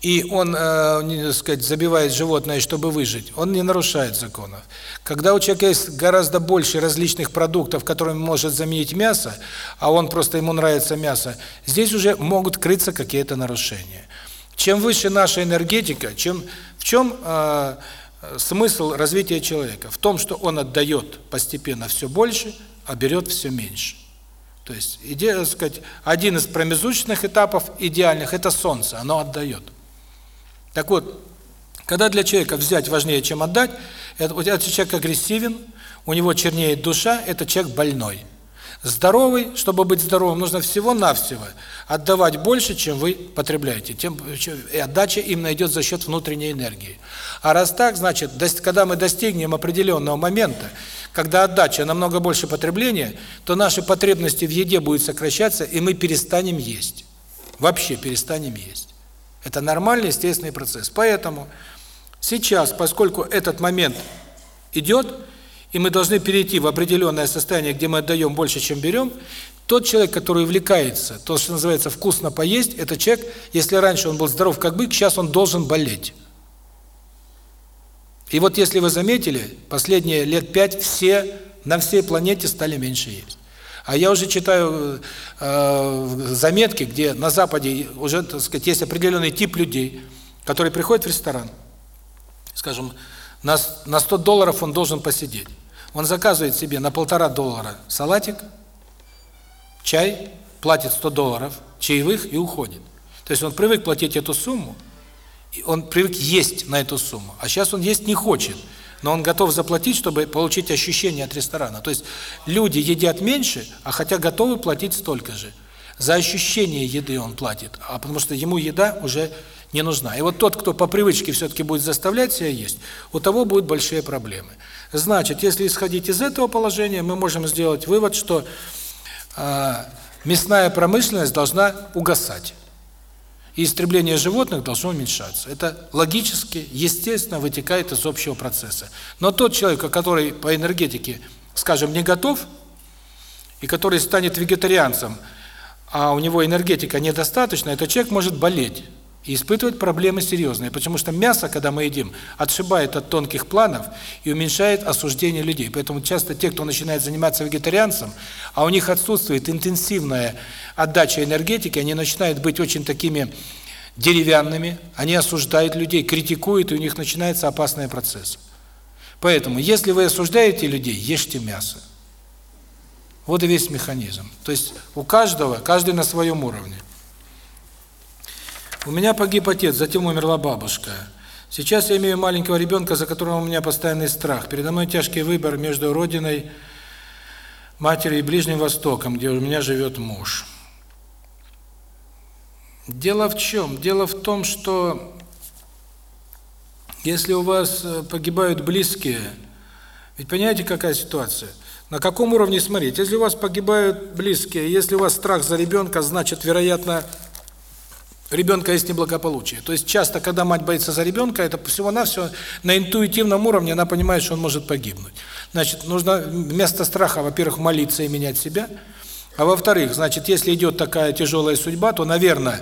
и он, э, не сказать, забивает животное, чтобы выжить, он не нарушает законов. Когда у человека есть гораздо больше различных продуктов, которыми может заменить мясо, а он просто ему нравится мясо, здесь уже могут крыться какие-то нарушения. Чем выше наша энергетика, чем в чем э, смысл развития человека? В том, что он отдает постепенно все больше, а берет все меньше. То есть, идея, сказать, один из промежуточных этапов идеальных – это солнце, оно отдает. Так вот, когда для человека взять важнее, чем отдать, это, этот человек агрессивен, у него чернеет душа, это человек больной. Здоровый, чтобы быть здоровым, нужно всего-навсего отдавать больше, чем вы потребляете. Тем, и отдача именно идет за счет внутренней энергии. А раз так, значит, когда мы достигнем определенного момента, когда отдача намного больше потребления, то наши потребности в еде будут сокращаться, и мы перестанем есть. Вообще перестанем есть. Это нормальный, естественный процесс. Поэтому сейчас, поскольку этот момент идет, и мы должны перейти в определенное состояние, где мы отдаем больше, чем берем, Тот человек, который увлекается, то, что называется вкусно поесть, это человек, если раньше он был здоров как бык, сейчас он должен болеть. И вот если вы заметили, последние лет пять все на всей планете стали меньше есть. А я уже читаю э, заметки, где на Западе уже, так сказать, есть определенный тип людей, которые приходят в ресторан, скажем, на, на 100 долларов он должен посидеть. Он заказывает себе на полтора доллара салатик, чай, платит 100 долларов, чаевых и уходит. То есть он привык платить эту сумму, он привык есть на эту сумму, а сейчас он есть не хочет, но он готов заплатить, чтобы получить ощущение от ресторана. То есть люди едят меньше, а хотя готовы платить столько же. За ощущение еды он платит, а потому что ему еда уже не нужна. И вот тот, кто по привычке все-таки будет заставлять себя есть, у того будут большие проблемы. Значит, если исходить из этого положения, мы можем сделать вывод, что э, мясная промышленность должна угасать. И истребление животных должно уменьшаться. Это логически, естественно, вытекает из общего процесса. Но тот человек, который по энергетике, скажем, не готов, и который станет вегетарианцем, а у него энергетика недостаточно, этот человек может болеть и испытывать проблемы серьезные, потому что мясо, когда мы едим, отшибает от тонких планов и уменьшает осуждение людей. Поэтому часто те, кто начинает заниматься вегетарианцем, а у них отсутствует интенсивная отдача энергетики, они начинают быть очень такими деревянными, они осуждают людей, критикуют, и у них начинается опасный процесс. Поэтому, если вы осуждаете людей, ешьте мясо. Вот и весь механизм. То есть у каждого, каждый на своем уровне. У меня погиб отец, затем умерла бабушка. Сейчас я имею маленького ребенка, за которого у меня постоянный страх. Передо мной тяжкий выбор между родиной, матерью и Ближним Востоком, где у меня живет муж. Дело в чем? Дело в том, что если у вас э, погибают близкие, ведь понимаете, какая ситуация? На каком уровне смотреть? Если у вас погибают близкие, если у вас страх за ребенка, значит, вероятно, ребенка есть неблагополучие. То есть часто, когда мать боится за ребенка, это всего-навсего на интуитивном уровне она понимает, что он может погибнуть. Значит, нужно вместо страха, во-первых, молиться и менять себя, а во-вторых, значит, если идет такая тяжелая судьба, то, наверное,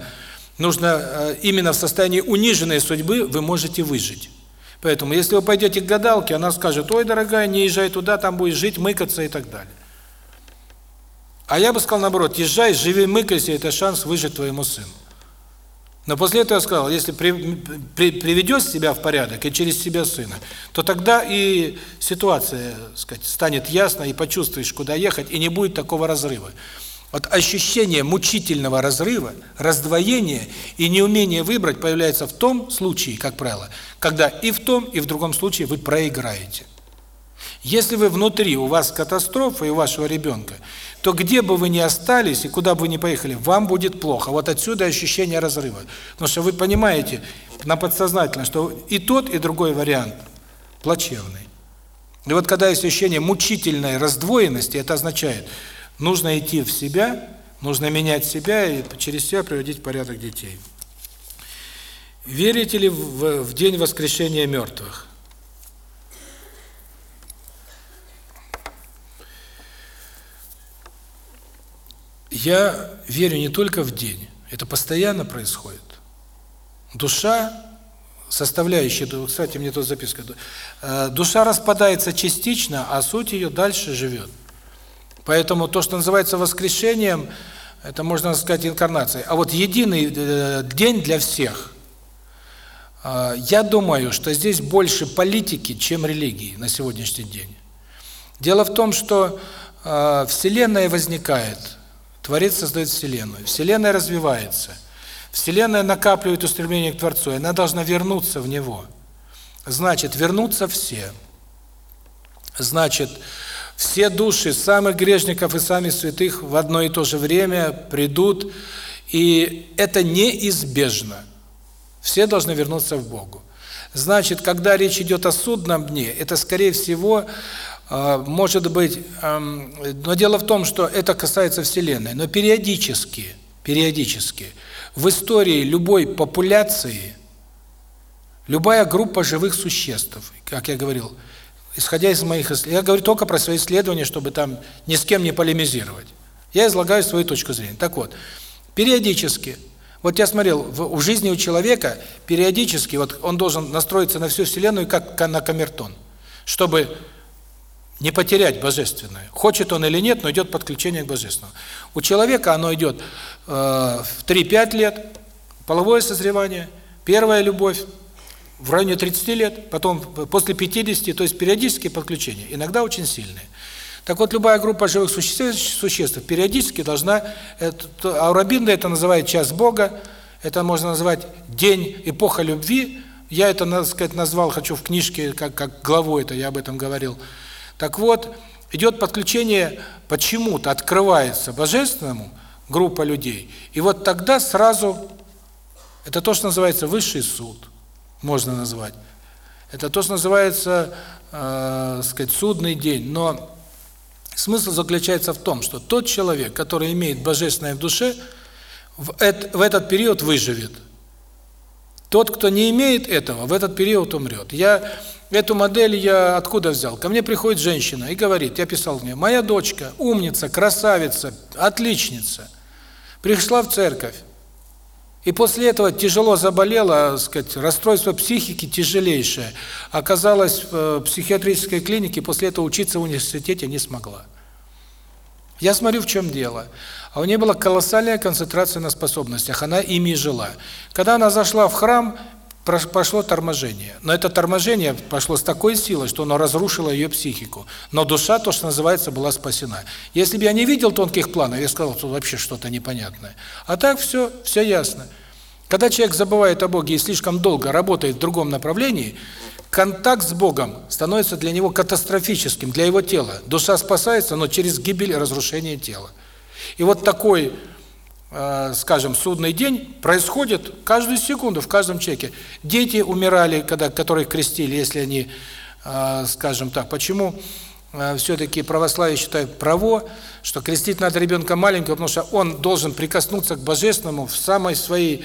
нужно э, именно в состоянии униженной судьбы вы можете выжить. Поэтому, если вы пойдете к гадалке, она скажет, ой, дорогая, не езжай туда, там будешь жить, мыкаться и так далее. А я бы сказал наоборот, езжай, живи, мыкайся, это шанс выжить твоему сыну. Но после этого я сказал, если при, при, приведешь себя в порядок и через себя сына, то тогда и ситуация, сказать, станет ясна, и почувствуешь, куда ехать, и не будет такого разрыва. Вот ощущение мучительного разрыва, раздвоения и неумение выбрать появляется в том случае, как правило, когда и в том, и в другом случае вы проиграете. Если вы внутри, у вас катастрофа и у вашего ребенка, то где бы вы ни остались и куда бы вы ни поехали, вам будет плохо. Вот отсюда ощущение разрыва. Потому что вы понимаете на подсознательно, что и тот, и другой вариант плачевный. И вот когда есть ощущение мучительной раздвоенности, это означает, нужно идти в себя, нужно менять себя и через себя приводить в порядок детей. Верите ли в, в день воскрешения мертвых? Я верю не только в день, это постоянно происходит. Душа, составляющая, кстати, мне тут записка, э, душа распадается частично, а суть ее дальше живет. Поэтому то, что называется воскрешением, это можно сказать инкарнацией. А вот единый э, день для всех, э, я думаю, что здесь больше политики, чем религии на сегодняшний день. Дело в том, что Вселенная возникает – Творец создает Вселенную. Вселенная развивается. Вселенная накапливает устремление к Творцу, и она должна вернуться в Него. Значит, вернуться все. Значит, все души самых грешников и самых святых в одно и то же время придут, и это неизбежно. Все должны вернуться в Богу. Значит, когда речь идет о судном дне, это, скорее всего, может быть, но дело в том, что это касается Вселенной, но периодически, периодически в истории любой популяции, любая группа живых существ, как я говорил, исходя из моих исследований, я говорю только про свои исследования, чтобы там ни с кем не полемизировать. Я излагаю свою точку зрения. Так вот, периодически, вот я смотрел, в, в жизни у человека периодически, вот он должен настроиться на всю Вселенную, как на камертон, чтобы не потерять божественное. Хочет он или нет, но идет подключение к божественному. У человека оно идет э, в 3-5 лет, половое созревание, первая любовь, в районе 30 лет, потом после 50, то есть периодические подключения, иногда очень сильные. Так вот, любая группа живых существ, существ периодически должна, это, Аурабинда это называет час Бога, это можно назвать день, эпоха любви, я это, так сказать, назвал, хочу в книжке, как, как главу это, я об этом говорил. Так вот, идет подключение, почему-то открывается божественному группа людей, и вот тогда сразу, это то, что называется высший суд – можно назвать. Это то, что называется, э, сказать, судный день. Но смысл заключается в том, что тот человек, который имеет божественное в душе, в, эт, в этот период выживет. Тот, кто не имеет этого, в этот период умрет. Я эту модель я откуда взял? Ко мне приходит женщина и говорит, я писал мне, моя дочка умница, красавица, отличница, пришла в церковь, и после этого тяжело заболела, сказать, расстройство психики тяжелейшее. Оказалась в э, психиатрической клинике, после этого учиться в университете не смогла. Я смотрю, в чем дело. А у нее была колоссальная концентрация на способностях, она ими жила. Когда она зашла в храм, пошло торможение. Но это торможение пошло с такой силой, что оно разрушило ее психику. Но душа, то, что называется, была спасена. Если бы я не видел тонких планов, я сказал, что вообще что-то непонятное. А так все, все ясно. Когда человек забывает о Боге и слишком долго работает в другом направлении, контакт с Богом становится для него катастрофическим, для его тела. Душа спасается, но через гибель и разрушение тела. И вот такой Э, скажем, судный день происходит каждую секунду в каждом человеке. Дети умирали, когда которые крестили, если они, э, скажем так, почему все-таки православие считает право, что крестить надо ребенка маленького, потому что он должен прикоснуться к Божественному в самой своей,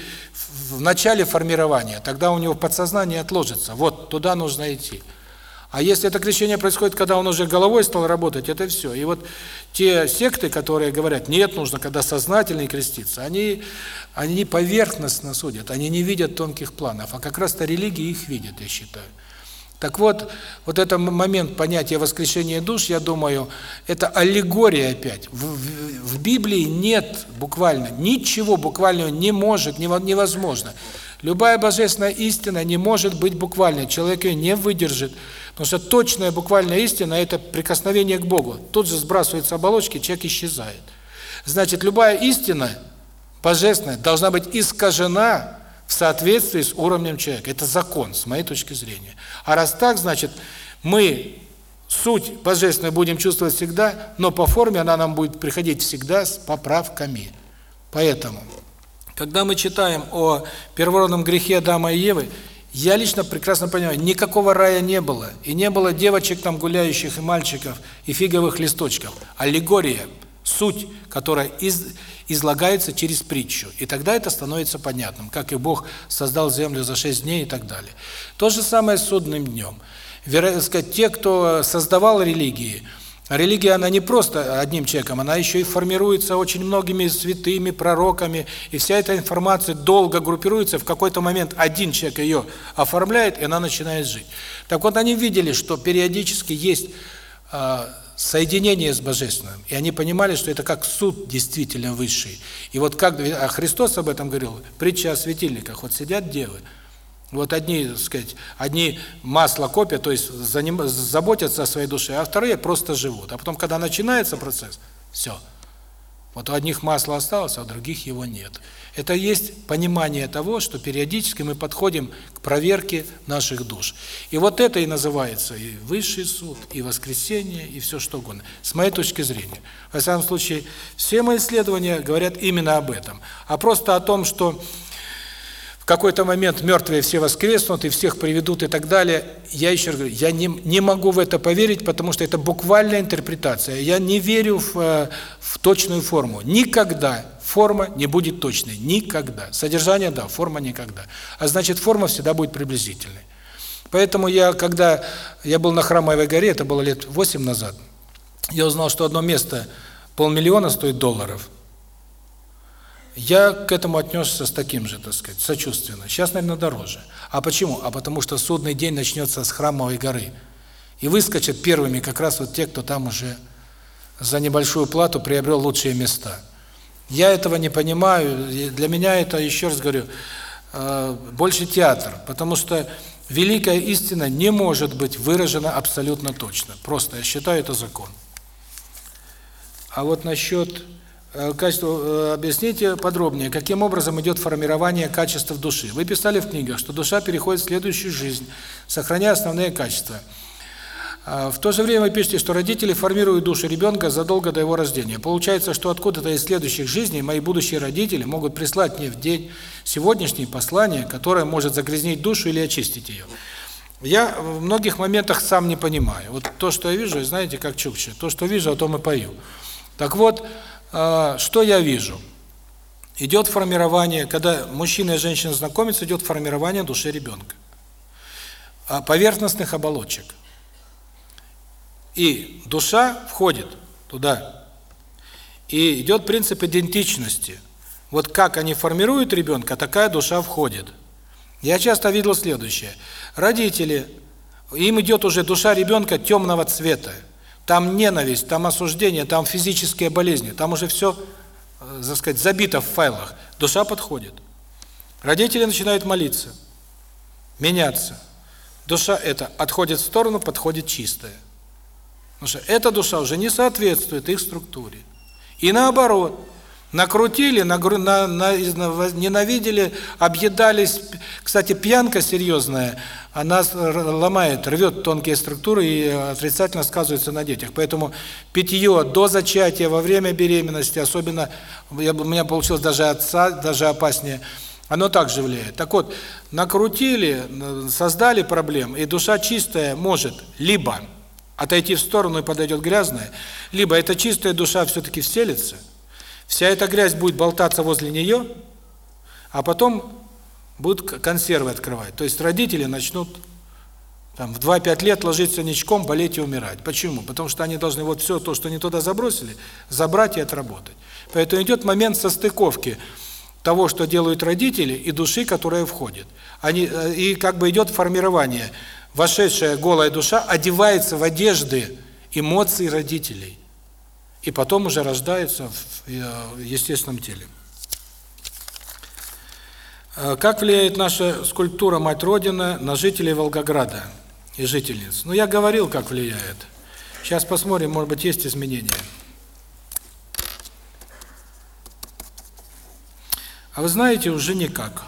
в начале формирования, тогда у него подсознание отложится, вот туда нужно идти. А если это крещение происходит, когда он уже головой стал работать, это все. И вот те секты, которые говорят, нет, нужно, когда сознательный креститься, они, они поверхностно судят, они не видят тонких планов, а как раз-то религии их видят, я считаю. Так вот, вот этот момент понятия воскрешения душ, я думаю, это аллегория опять. В, в, в Библии нет буквально, ничего буквального не может, невозможно. Любая божественная истина не может быть буквальной, человек ее не выдержит. Потому что точная буквальная истина – это прикосновение к Богу. Тут же сбрасываются оболочки, человек исчезает. Значит, любая истина божественная должна быть искажена в соответствии с уровнем человека. Это закон, с моей точки зрения. А раз так, значит, мы суть божественную будем чувствовать всегда, но по форме она нам будет приходить всегда с поправками. Поэтому, когда мы читаем о первородном грехе Адама и Евы, я лично прекрасно понимаю, никакого рая не было, и не было девочек там гуляющих, и мальчиков, и фиговых листочков. Аллегория, суть, которая из, излагается через притчу. И тогда это становится понятным, как и Бог создал землю за шесть дней и так далее. То же самое с судным днем. Вероятно, сказать, те, кто создавал религии – а религия, она не просто одним человеком, она еще и формируется очень многими святыми, пророками, и вся эта информация долго группируется, в какой-то момент один человек ее оформляет, и она начинает жить. Так вот, они видели, что периодически есть э, соединение с Божественным, и они понимали, что это как суд действительно высший. И вот как а Христос об этом говорил, притча о светильниках, вот сидят девы, вот одни, так сказать, одни масло копят, то есть заним, заботятся о своей душе, а вторые просто живут. А потом, когда начинается процесс, все. Вот у одних масло осталось, а у других его нет. Это есть понимание того, что периодически мы подходим к проверке наших душ. И вот это и называется и высший суд, и воскресение, и все что угодно. С моей точки зрения. Во всяком случае, все мои исследования говорят именно об этом. А просто о том, что какой-то момент мертвые все воскреснут и всех приведут и так далее. Я еще раз говорю, я не, не могу в это поверить, потому что это буквальная интерпретация. Я не верю в, э, в точную форму. Никогда форма не будет точной. Никогда. Содержание – да, форма – никогда. А значит, форма всегда будет приблизительной. Поэтому я, когда я был на Храмовой горе, это было лет 8 назад, я узнал, что одно место полмиллиона стоит долларов. Я к этому отнесся с таким же, так сказать, сочувственно. Сейчас, наверное, дороже. А почему? А потому что судный день начнется с храмовой горы. И выскочат первыми как раз вот те, кто там уже за небольшую плату приобрел лучшие места. Я этого не понимаю. Для меня это, еще раз говорю, э, больше театр. Потому что великая истина не может быть выражена абсолютно точно. Просто я считаю это закон. А вот насчет э, качества, э, объясните подробнее, каким образом идет формирование качеств души. Вы писали в книгах, что душа переходит в следующую жизнь, сохраняя основные качества. А в то же время вы пишете, что родители формируют душу ребенка задолго до его рождения. Получается, что откуда-то из следующих жизней мои будущие родители могут прислать мне в день сегодняшнее послание, которое может загрязнить душу или очистить ее. Я в многих моментах сам не понимаю. Вот то, что я вижу, знаете, как Чукча, то, что вижу, о том и пою. Так вот, что я вижу? Идет формирование, когда мужчина и женщина знакомятся, идет формирование души ребенка. А, поверхностных оболочек. И душа входит туда. И идет принцип идентичности. Вот как они формируют ребенка, такая душа входит. Я часто видел следующее. Родители, им идет уже душа ребенка темного цвета. Там ненависть, там осуждение, там физические болезни, там уже все, э, так сказать, забито в файлах. Душа подходит. Родители начинают молиться, меняться. Душа это отходит в сторону, подходит чистая. Потому что эта душа уже не соответствует их структуре. И наоборот, накрутили, нагру, на, на, ненавидели, объедались. Кстати, пьянка серьезная, она ломает, рвет тонкие структуры и отрицательно сказывается на детях. Поэтому питье до зачатия, во время беременности, особенно, я, у меня получилось даже отца, даже опаснее, оно также влияет. Так вот, накрутили, создали проблем, и душа чистая может либо отойти в сторону и подойдет грязная, либо эта чистая душа все-таки вселится, вся эта грязь будет болтаться возле нее, а потом будут консервы открывать. То есть родители начнут там в 2-5 лет ложиться ничком, болеть и умирать. Почему? Потому что они должны вот все то, что они туда забросили, забрать и отработать. Поэтому идет момент состыковки того, что делают родители, и души, которая входит. Они э, и как бы идет формирование. Вошедшая голая душа одевается в одежды эмоций родителей. И потом уже рождается в э, естественном теле. Э, как влияет наша скульптура Мать Родина на жителей Волгограда и жительниц? Ну, я говорил, как влияет. Сейчас посмотрим, может быть, есть изменения. А вы знаете, уже никак.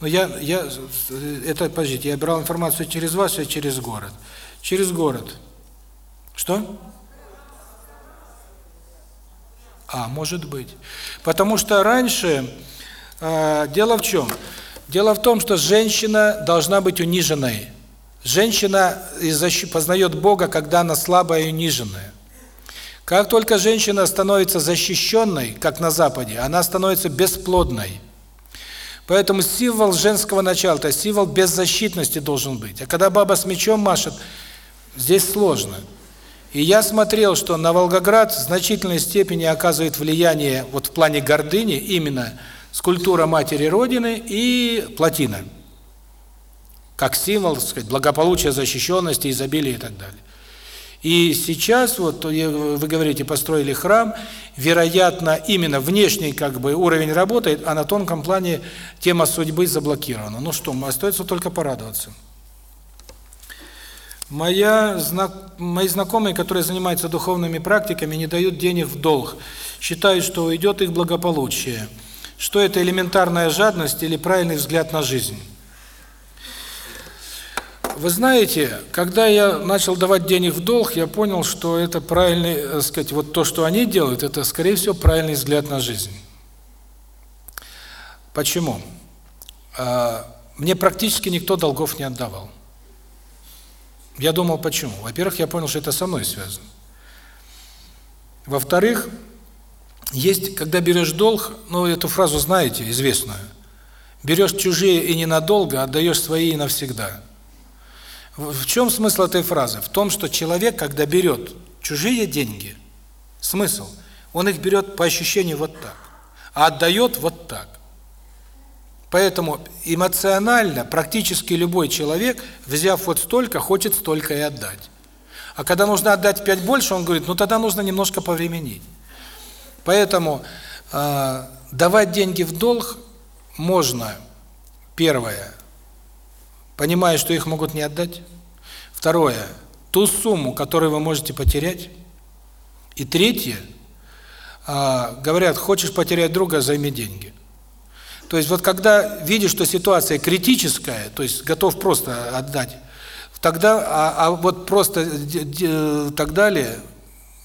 Но я, я, это, подождите, я брал информацию через вас и через город. Через город. Что? А, может быть. Потому что раньше а, дело в чем? Дело в том, что женщина должна быть униженной. Женщина познает Бога, когда она слабая и униженная. Как только женщина становится защищенной, как на Западе, она становится бесплодной. Поэтому символ женского начала, то есть символ беззащитности должен быть. А когда баба с мечом машет, здесь сложно. И я смотрел, что на Волгоград в значительной степени оказывает влияние вот в плане гордыни именно скульптура Матери Родины и плотина. Как символ, так сказать, благополучия, защищенности, изобилия и так далее. И сейчас, вот вы говорите, построили храм, вероятно, именно внешний как бы уровень работает, а на тонком плане тема судьбы заблокирована. Ну что, остается только порадоваться. Моя мои знакомые, которые занимаются духовными практиками, не дают денег в долг. Считают, что уйдет их благополучие. Что это элементарная жадность или правильный взгляд на жизнь? Вы знаете, когда я начал давать денег в долг, я понял, что это правильный, так э, сказать, вот то, что они делают, это, скорее всего, правильный взгляд на жизнь. Почему? А, мне практически никто долгов не отдавал. Я думал, почему? Во-первых, я понял, что это со мной связано. Во-вторых, есть, когда берешь долг, ну, эту фразу знаете, известную, берешь чужие и ненадолго, отдаешь свои и навсегда. В чем смысл этой фразы? В том, что человек, когда берет чужие деньги, Смысл? Он их берет по ощущению вот так, а отдает вот так. Поэтому эмоционально практически любой человек, взяв вот столько, хочет столько и отдать. А когда нужно отдать 5 больше, он говорит, ну тогда нужно немножко повременить. Поэтому э, давать деньги в долг можно, первое, понимая, что их могут не отдать. Второе, ту сумму, которую вы можете потерять. И третье, э, говорят, хочешь потерять друга, займи деньги. То есть вот когда видишь, что ситуация критическая, то есть готов просто отдать, тогда, а, а вот просто так далее,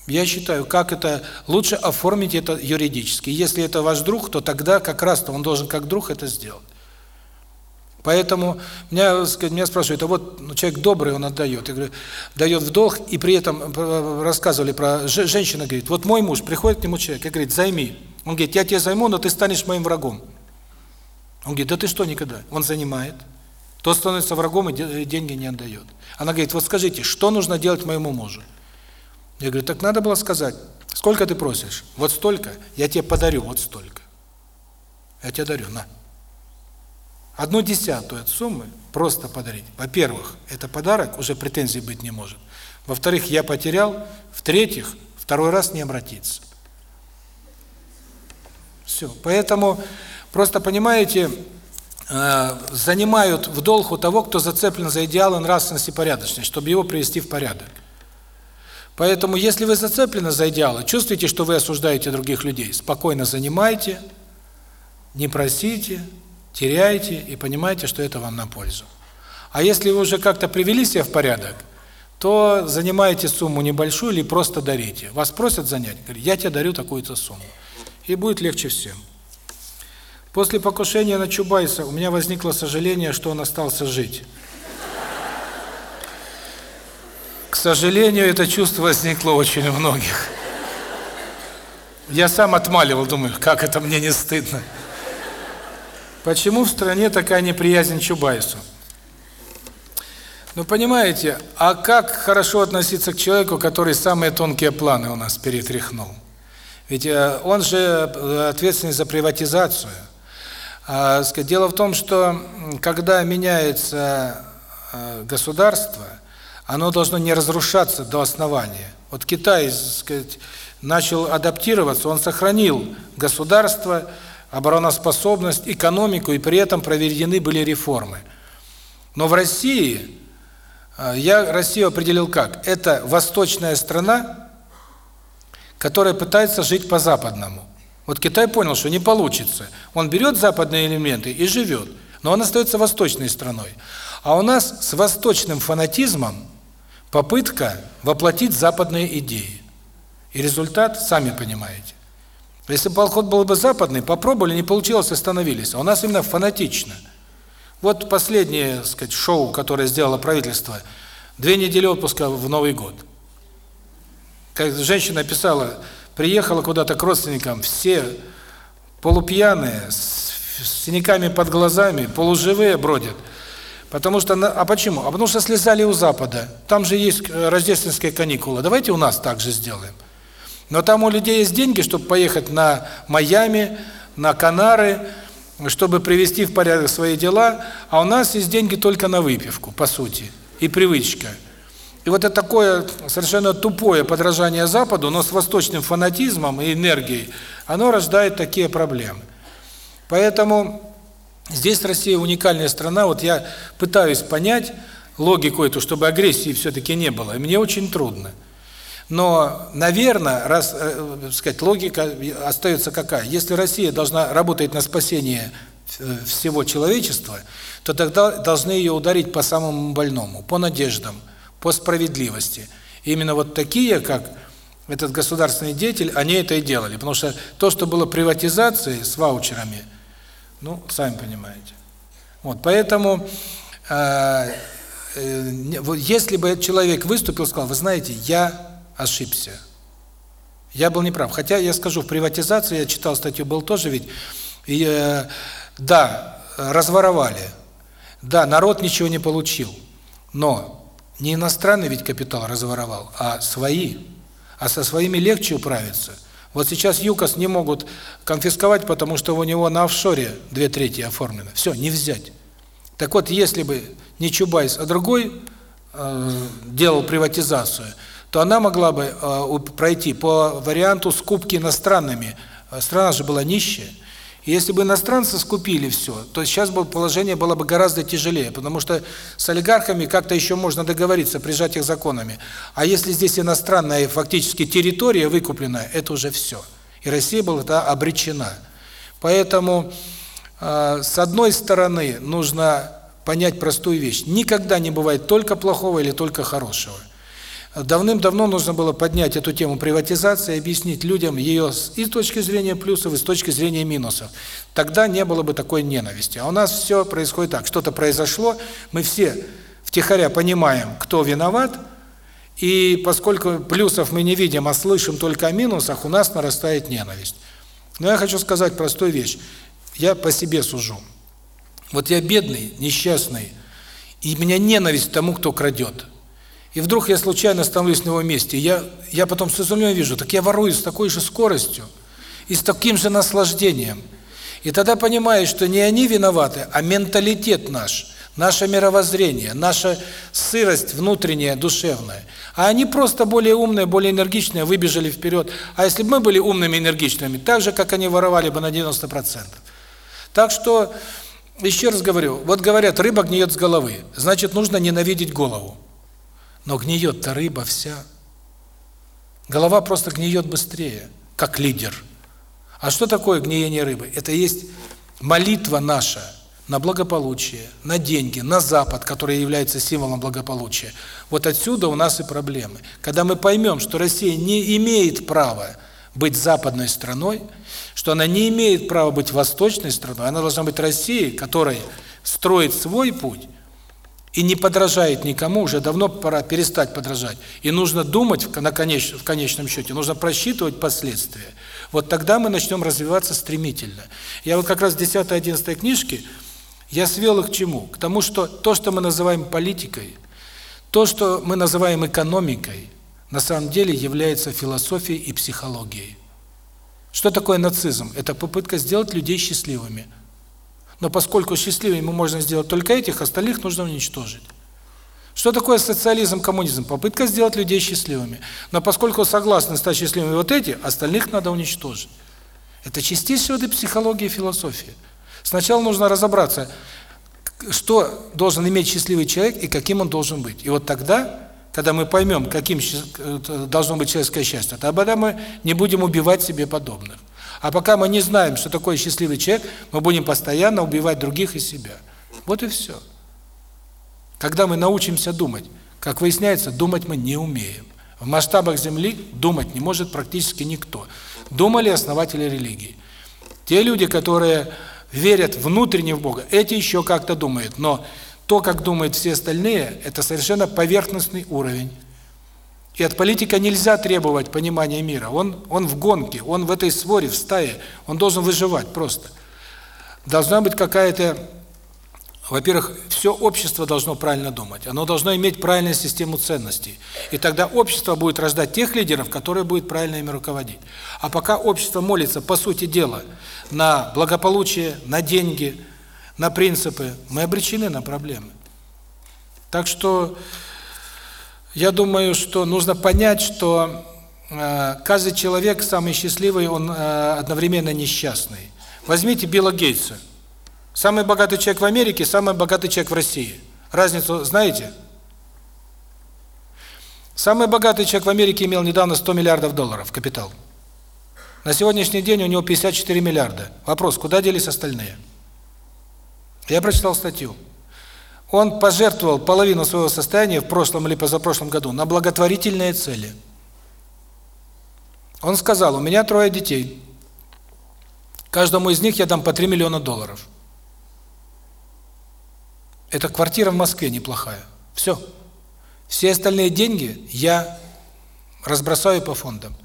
я считаю, как это лучше оформить это юридически. Если это ваш друг, то тогда как раз-то он должен как друг это сделать. Поэтому меня, меня спрашивают, а вот ну, человек добрый, он отдает. Я говорю, дает в долг, и при этом рассказывали про... Женщина говорит, вот мой муж, приходит к нему человек, и говорит, займи. Он говорит, я тебе займу, но ты станешь моим врагом. Он говорит, да ты что никогда? Он занимает. Тот становится врагом и деньги не отдает. Она говорит, вот скажите, что нужно делать моему мужу? Я говорю, так надо было сказать, сколько ты просишь? Вот столько, я тебе подарю вот столько. Я тебе дарю, на. Одну десятую от суммы просто подарить. Во-первых, это подарок, уже претензий быть не может. Во-вторых, я потерял. В-третьих, второй раз не обратиться. Все. Поэтому Просто, понимаете, э, занимают в долг у того, кто зацеплен за идеалы нравственности и порядочности, чтобы его привести в порядок. Поэтому, если вы зацеплены за идеалы, чувствуете, что вы осуждаете других людей, спокойно занимайте, не просите, теряйте и понимайте, что это вам на пользу. А если вы уже как-то привели себя в порядок, то занимаете сумму небольшую или просто дарите. Вас просят занять, говорят, я тебе дарю такую-то сумму. И будет легче всем. После покушения на Чубайса у меня возникло сожаление, что он остался жить. К сожалению, это чувство возникло очень у многих. Я сам отмаливал, думаю, как это мне не стыдно. Почему в стране такая неприязнь Чубайсу? Ну, понимаете, а как хорошо относиться к человеку, который самые тонкие планы у нас перетряхнул? Ведь э, он же э, ответственный за приватизацию. А, дело в том, что когда меняется а, государство, оно должно не разрушаться до основания. Вот Китай, сказать, начал адаптироваться, он сохранил государство, обороноспособность, экономику, и при этом проведены были реформы. Но в России, а, я Россию определил как? Это восточная страна, которая пытается жить по-западному. Вот Китай понял, что не получится. Он берет западные элементы и живет, но он остается восточной страной. А у нас с восточным фанатизмом попытка воплотить западные идеи. И результат, сами понимаете. Если бы подход был бы западный, попробовали, не получилось, остановились. А у нас именно фанатично. Вот последнее, так сказать, шоу, которое сделало правительство, две недели отпуска в Новый год. Как женщина писала, приехала куда-то к родственникам, все полупьяные, с синяками под глазами, полуживые бродят. Потому что, а почему? А потому что слезали у Запада. Там же есть э, рождественские каникулы. Давайте у нас так же сделаем. Но там у людей есть деньги, чтобы поехать на Майами, на Канары, чтобы привести в порядок свои дела, а у нас есть деньги только на выпивку, по сути, и привычка – и вот это такое совершенно тупое подражание Западу, но с восточным фанатизмом и энергией, оно рождает такие проблемы. Поэтому здесь Россия уникальная страна. Вот я пытаюсь понять логику эту, чтобы агрессии все-таки не было. И мне очень трудно. Но, наверное, раз, э, сказать, логика остается какая? Если Россия должна работать на спасение э, всего человечества, то тогда должны ее ударить по самому больному, по надеждам, по справедливости. И именно вот такие, как этот государственный деятель, они это и делали. Потому что то, что было приватизацией с ваучерами, ну, сами понимаете. Вот, поэтому, э, э, если бы человек выступил, сказал, вы знаете, я ошибся, я был неправ. Хотя, я скажу, в приватизации, я читал статью, был тоже ведь, и, э, да, разворовали, да, народ ничего не получил, но не иностранный ведь капитал разворовал, а свои. а со своими легче управиться. Вот сейчас ЮКОС не могут конфисковать, потому что у него на офшоре две трети оформлено. Все, не взять. Так вот, если бы не Чубайс, а другой э, делал приватизацию, то она могла бы э, пройти по варианту скупки иностранными. Страна же была нищая. Если бы иностранцы скупили все, то сейчас бы положение было бы гораздо тяжелее, потому что с олигархами как-то еще можно договориться, прижать их законами. А если здесь иностранная фактически территория выкупленная, это уже все. И Россия была да, обречена. Поэтому, э, с одной стороны, нужно понять простую вещь. Никогда не бывает только плохого или только хорошего. Давным-давно нужно было поднять эту тему приватизации объяснить людям ее и с точки зрения плюсов, и с точки зрения минусов. Тогда не было бы такой ненависти. А у нас все происходит так. Что-то произошло, мы все втихаря понимаем, кто виноват, и поскольку плюсов мы не видим, а слышим только о минусах, у нас нарастает ненависть. Но я хочу сказать простую вещь. Я по себе сужу. Вот я бедный, несчастный, и у меня ненависть к тому, кто крадет. И вдруг я случайно становлюсь на его месте. Я я потом с изумлением вижу, так я ворую с такой же скоростью и с таким же наслаждением. И тогда понимаешь, что не они виноваты, а менталитет наш, наше мировоззрение, наша сырость внутренняя, душевная. А они просто более умные, более энергичные, выбежали вперед. А если бы мы были умными, энергичными, так же, как они воровали бы на 90%. Так что, еще раз говорю, вот говорят, рыба гниет с головы, значит, нужно ненавидеть голову. Но гниет-то рыба вся. Голова просто гниет быстрее, как лидер. А что такое гниение рыбы? Это есть молитва наша на благополучие, на деньги, на Запад, который является символом благополучия. Вот отсюда у нас и проблемы. Когда мы поймем, что Россия не имеет права быть западной страной, что она не имеет права быть восточной страной, она должна быть Россией, которая строит свой путь, и не подражает никому, уже давно пора перестать подражать. И нужно думать в, на конеч, в конечном счете, нужно просчитывать последствия. Вот тогда мы начнем развиваться стремительно. Я вот как раз в 10-11 книжке, я свел их к чему? К тому, что то, что мы называем политикой, то, что мы называем экономикой, на самом деле является философией и психологией. Что такое нацизм? Это попытка сделать людей счастливыми – но поскольку счастливыми мы можем сделать только этих, остальных нужно уничтожить. Что такое социализм, коммунизм? Попытка сделать людей счастливыми. Но поскольку согласны стать счастливыми вот эти, остальных надо уничтожить. Это частичная воды психология и философия. Сначала нужно разобраться, что должен иметь счастливый человек и каким он должен быть. И вот тогда, когда мы поймем, каким э, должно быть человеческое счастье, тогда мы не будем убивать себе подобных. А пока мы не знаем, что такое счастливый человек, мы будем постоянно убивать других и себя. Вот и все. Когда мы научимся думать, как выясняется, думать мы не умеем. В масштабах Земли думать не может практически никто. Думали основатели религии. Те люди, которые верят внутренне в Бога, эти еще как-то думают, но то, как думают все остальные, это совершенно поверхностный уровень. И от политика нельзя требовать понимания мира. Он он в гонке, он в этой своре, в стае, он должен выживать просто. Должна быть какая-то во-первых, все общество должно правильно думать. Оно должно иметь правильную систему ценностей. И тогда общество будет рождать тех лидеров, которые будут правильно ими руководить. А пока общество молится, по сути дела, на благополучие, на деньги, на принципы, мы обречены на проблемы. Так что я думаю, что нужно понять, что э, каждый человек самый счастливый, он э, одновременно несчастный. Возьмите Билла Гейтса. Самый богатый человек в Америке, самый богатый человек в России. Разницу знаете? Самый богатый человек в Америке имел недавно 100 миллиардов долларов капитал. На сегодняшний день у него 54 миллиарда. Вопрос, куда делись остальные? Я прочитал статью. Он пожертвовал половину своего состояния в прошлом или позапрошлом году на благотворительные цели. Он сказал, у меня трое детей. Каждому из них я дам по 3 миллиона долларов. Это квартира в Москве неплохая. Все. Все остальные деньги я разбросаю по фондам.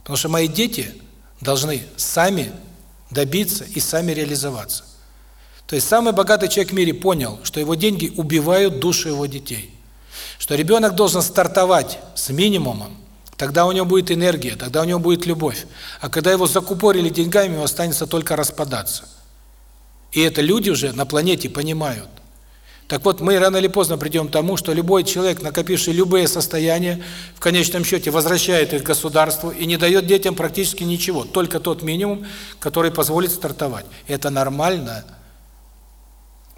Потому что мои дети должны сами добиться и сами реализоваться. То есть самый богатый человек в мире понял, что его деньги убивают душу его детей. Что ребенок должен стартовать с минимумом, Тогда у него будет энергия, тогда у него будет любовь. А когда его закупорили деньгами, ему останется только распадаться. И это люди уже на планете понимают. Так вот, мы рано или поздно придем к тому, что любой человек, накопивший любые состояния, в конечном счете возвращает их государству и не дает детям практически ничего, только тот минимум, который позволит стартовать. Это нормально.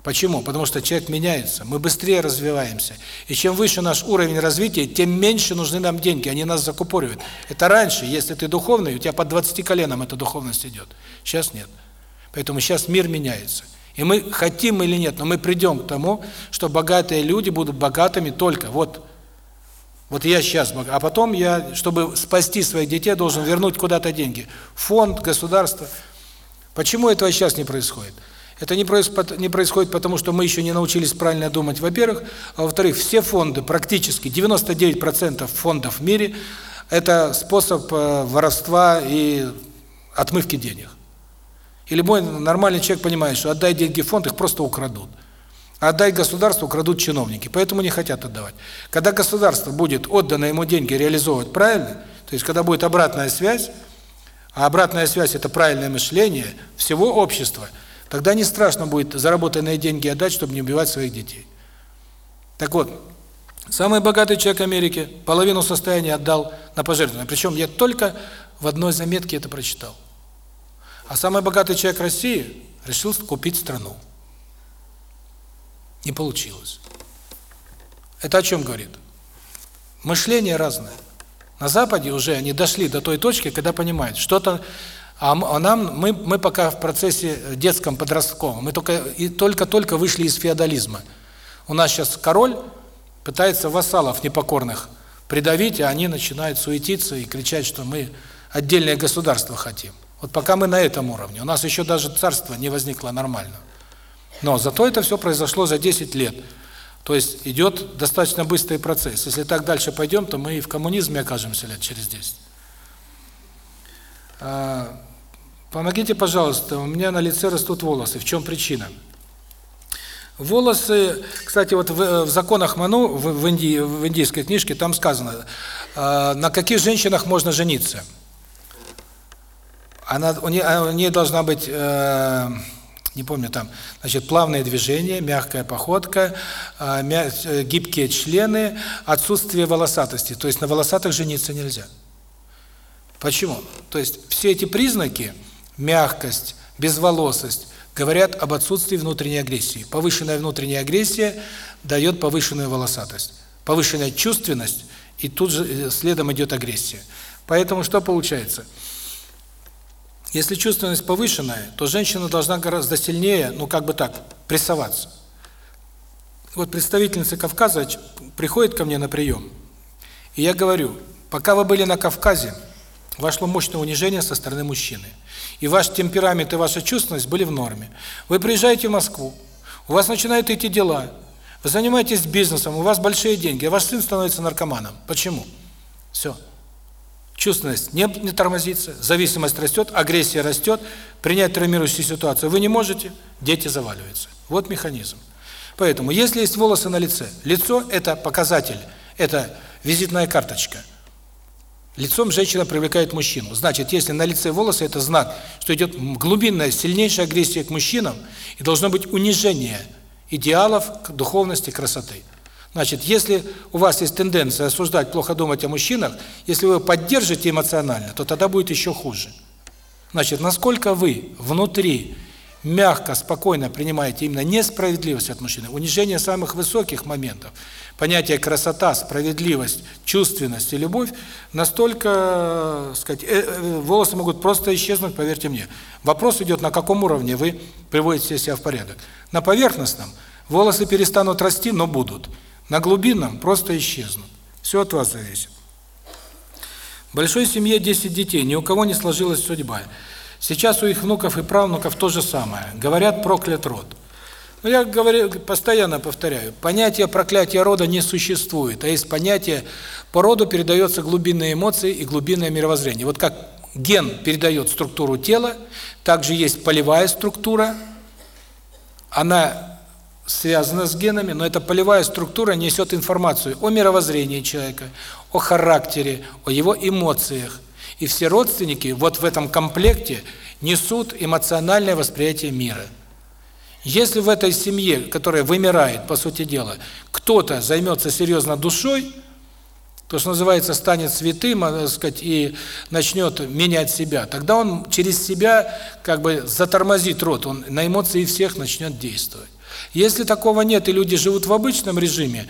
Почему? Потому что человек меняется, мы быстрее развиваемся. И чем выше наш уровень развития, тем меньше нужны нам деньги, они нас закупоривают. Это раньше, если ты духовный, у тебя под 20 коленом эта духовность идет. Сейчас нет. Поэтому сейчас мир меняется. И мы хотим или нет, но мы придем к тому, что богатые люди будут богатыми только вот вот я сейчас, а потом я, чтобы спасти своих детей, должен вернуть куда-то деньги. Фонд, государство. Почему этого сейчас не происходит? Это не происходит, не происходит потому, что мы еще не научились правильно думать, во-первых. А во-вторых, все фонды, практически 99% фондов в мире, это способ э, воровства и отмывки денег. И любой нормальный человек понимает, что отдай деньги в фонд, их просто украдут. А отдай государству, украдут чиновники. Поэтому не хотят отдавать. Когда государство будет отдано ему деньги реализовывать правильно, то есть когда будет обратная связь, а обратная связь – это правильное мышление всего общества, тогда не страшно будет заработанные деньги отдать, чтобы не убивать своих детей. Так вот, самый богатый человек Америки половину состояния отдал на пожертвования. Причем я только в одной заметке это прочитал. А самый богатый человек России решил купить страну. Не получилось. Это о чем говорит? Мышление разное. На Западе уже они дошли до той точки, когда понимают, что-то... А, а нам, мы, мы пока в процессе детском, подростковом, мы только и только-только вышли из феодализма. У нас сейчас король пытается вассалов непокорных придавить, а они начинают суетиться и кричать, что мы отдельное государство хотим. Вот пока мы на этом уровне. У нас еще даже царство не возникло нормально. Но зато это все произошло за 10 лет. То есть идет достаточно быстрый процесс. Если так дальше пойдем, то мы и в коммунизме окажемся лет через 10. Помогите, пожалуйста, у меня на лице растут волосы. В чем причина? Волосы, кстати, вот в, в законах Ману, в, в, Индии, в индийской книжке, там сказано, э, на каких женщинах можно жениться – она у нее, а, у нее должна быть, э, не помню там, значит, плавные движения, мягкая походка, э, мя, э, гибкие члены, отсутствие волосатости. То есть на волосатых жениться нельзя. Почему? То есть все эти признаки, мягкость, безволосость, говорят об отсутствии внутренней агрессии. Повышенная внутренняя агрессия дает повышенную волосатость. Повышенная чувственность, и тут же э, следом идет агрессия. Поэтому что получается? Получается если чувственность повышенная, то женщина должна гораздо сильнее, ну как бы так, прессоваться. Вот представительница Кавказа приходит ко мне на прием, и я говорю, пока вы были на Кавказе, вошло мощное унижение со стороны мужчины. И ваш темперамент и ваша чувственность были в норме. Вы приезжаете в Москву, у вас начинают идти дела, вы занимаетесь бизнесом, у вас большие деньги, а ваш сын становится наркоманом. Почему? Все. Чувственность не, не тормозится, зависимость растет, агрессия растет, принять травмирующую ситуацию вы не можете, дети заваливаются. Вот механизм. Поэтому, если есть волосы на лице, лицо – это показатель, это визитная карточка. Лицом женщина привлекает мужчину. Значит, если на лице волосы – это знак, что идет глубинная, сильнейшая агрессия к мужчинам, и должно быть унижение идеалов духовности, красоты. Значит, если у вас есть тенденция осуждать, плохо думать о мужчинах, если вы поддержите эмоционально, то тогда будет еще хуже. Значит, насколько вы внутри мягко, спокойно принимаете именно несправедливость от мужчины, унижение самых высоких моментов, понятие красота, справедливость, чувственность и любовь, настолько, сказать, э, э, волосы могут просто исчезнуть, поверьте мне. Вопрос идет, на каком уровне вы приводите себя в порядок. На поверхностном волосы перестанут расти, но будут. На глубинном просто исчезнут. Все от вас зависит. В большой семье 10 детей, ни у кого не сложилась судьба. Сейчас у их внуков и правнуков то же самое. Говорят проклят род. Но я говорю, постоянно повторяю, понятие проклятия рода не существует, а есть понятие по роду передается глубинные эмоции и глубинное мировоззрение. Вот как ген передает структуру тела, также есть полевая структура, она связано с генами, но эта полевая структура несет информацию о мировоззрении человека, о характере, о его эмоциях. И все родственники вот в этом комплекте несут эмоциональное восприятие мира. Если в этой семье, которая вымирает, по сути дела, кто-то займется серьезно душой, то, что называется, станет святым, так сказать, и начнет менять себя, тогда он через себя как бы затормозит род, он на эмоции всех начнет действовать. Если такого нет, и люди живут в обычном режиме,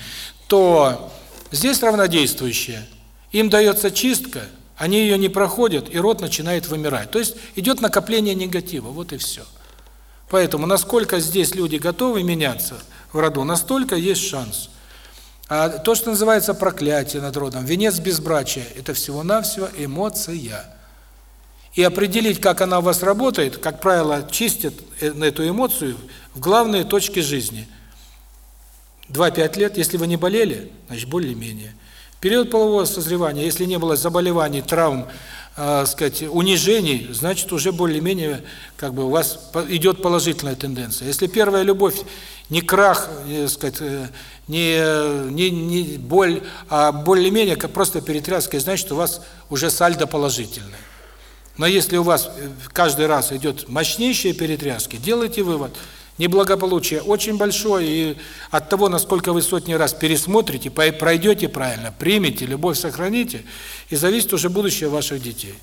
то здесь равнодействующие. Им дается чистка, они ее не проходят, и род начинает вымирать. То есть идет накопление негатива, вот и все. Поэтому насколько здесь люди готовы меняться в роду, настолько есть шанс. А то, что называется проклятие над родом, венец безбрачия – это всего-навсего эмоция. И определить, как она у вас работает, как правило, чистит э, эту эмоцию в главные точки жизни. 2-5 лет, если вы не болели, значит, более-менее. Период полового созревания, если не было заболеваний, травм, э, сказать, унижений, значит, уже более-менее как бы у вас идет положительная тенденция. Если первая любовь не крах, э, сказать, э, не не не боль, а более-менее как просто перетряска, значит, у вас уже сальдо положительное. Но если у вас э, каждый раз идет мощнейшие перетряски, делайте вывод – Неблагополучие очень большое, и от того, насколько вы сотни раз пересмотрите, пройдете правильно, примете, любовь сохраните, и зависит уже будущее ваших детей.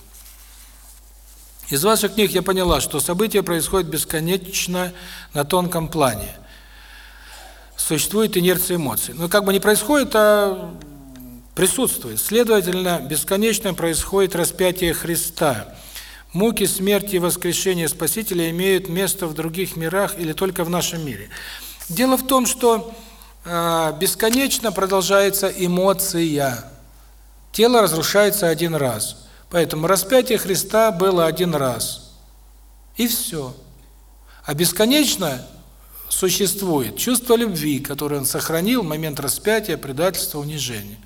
Из ваших книг я поняла, что события происходят бесконечно на тонком плане. Существует инерция эмоций. Но как бы не происходит, а присутствует. Следовательно, бесконечно происходит распятие Христа. Муки, смерти и воскрешение Спасителя имеют место в других мирах или только в нашем мире. Дело в том, что э, бесконечно продолжается эмоция. Тело разрушается один раз. Поэтому распятие Христа было один раз. И все. А бесконечно существует чувство любви, которое он сохранил в момент распятия, предательства, унижения.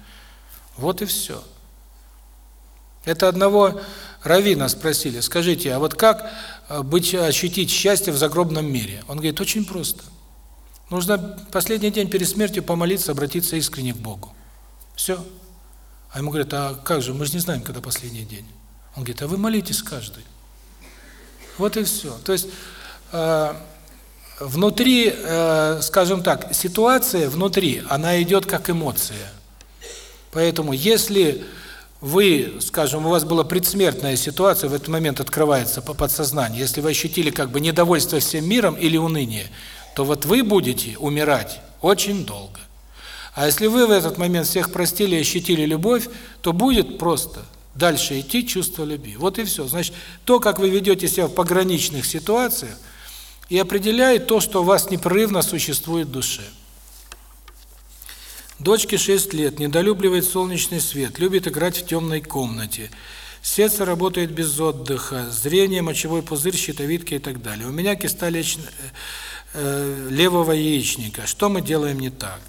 Вот и все. Это одного равина спросили, скажите, а вот как э, быть ощутить счастье в загробном мире? Он говорит, очень просто. Нужно последний день перед смертью помолиться, обратиться искренне к Богу. Все. А ему говорят, а как же, мы же не знаем, когда последний день. Он говорит, а вы молитесь каждый. Вот и все. То есть э, внутри, э, скажем так, ситуация внутри, она идет как эмоция. Поэтому если вы, скажем, у вас была предсмертная ситуация, в этот момент открывается по подсознанию, если вы ощутили как бы недовольство всем миром или уныние, то вот вы будете умирать очень долго. А если вы в этот момент всех простили и ощутили любовь, то будет просто дальше идти чувство любви. Вот и все. Значит, то, как вы ведете себя в пограничных ситуациях, и определяет то, что у вас непрерывно существует в душе. Дочке 6 лет, недолюбливает солнечный свет, любит играть в темной комнате. Сердце работает без отдыха, зрение, мочевой пузырь, щитовидка и так далее. У меня киста леч... э, левого яичника. Что мы делаем не так?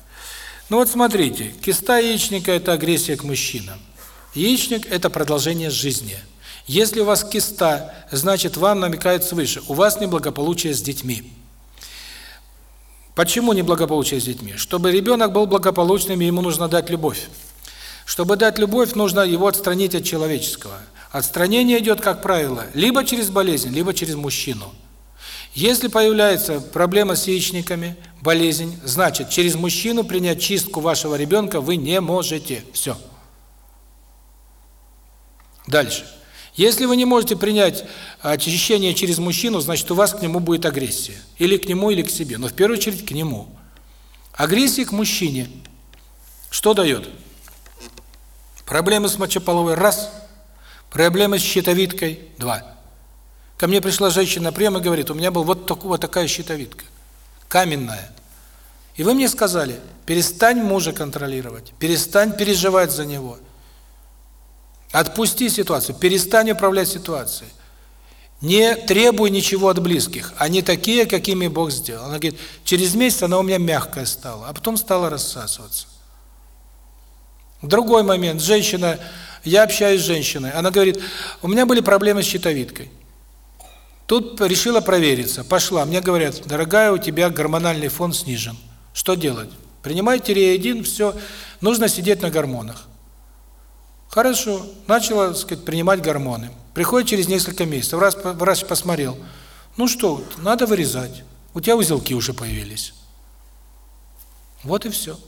Ну вот смотрите, киста яичника – это агрессия к мужчинам. Яичник – это продолжение жизни. Если у вас киста, значит, вам намекают свыше, у вас неблагополучие с детьми. Почему неблагополучие с детьми? Чтобы ребенок был благополучным, ему нужно дать любовь. Чтобы дать любовь, нужно его отстранить от человеческого. Отстранение идет, как правило, либо через болезнь, либо через мужчину. Если появляется проблема с яичниками, болезнь, значит, через мужчину принять чистку вашего ребенка вы не можете. Все. Дальше. Если вы не можете принять очищение через мужчину, значит, у вас к нему будет агрессия. Или к нему, или к себе. Но в первую очередь к нему. Агрессия к мужчине. Что дает? Проблемы с мочеполовой – раз. Проблемы с щитовидкой – два. Ко мне пришла женщина прямо говорит, у меня был вот, такой, вот такая щитовидка. Каменная. И вы мне сказали, перестань мужа контролировать, перестань переживать за него – Отпусти ситуацию, перестань управлять ситуацией. Не требуй ничего от близких. Они такие, какими Бог сделал. Она говорит, через месяц она у меня мягкая стала, а потом стала рассасываться. Другой момент. Женщина, я общаюсь с женщиной, она говорит, у меня были проблемы с щитовидкой. Тут решила провериться, пошла. Мне говорят, дорогая, у тебя гормональный фон снижен. Что делать? Принимайте тиреоидин, все. Нужно сидеть на гормонах. Хорошо. Начала, так сказать, принимать гормоны. Приходит через несколько месяцев. Раз врач посмотрел. Ну что, надо вырезать. У тебя узелки уже появились. Вот и все.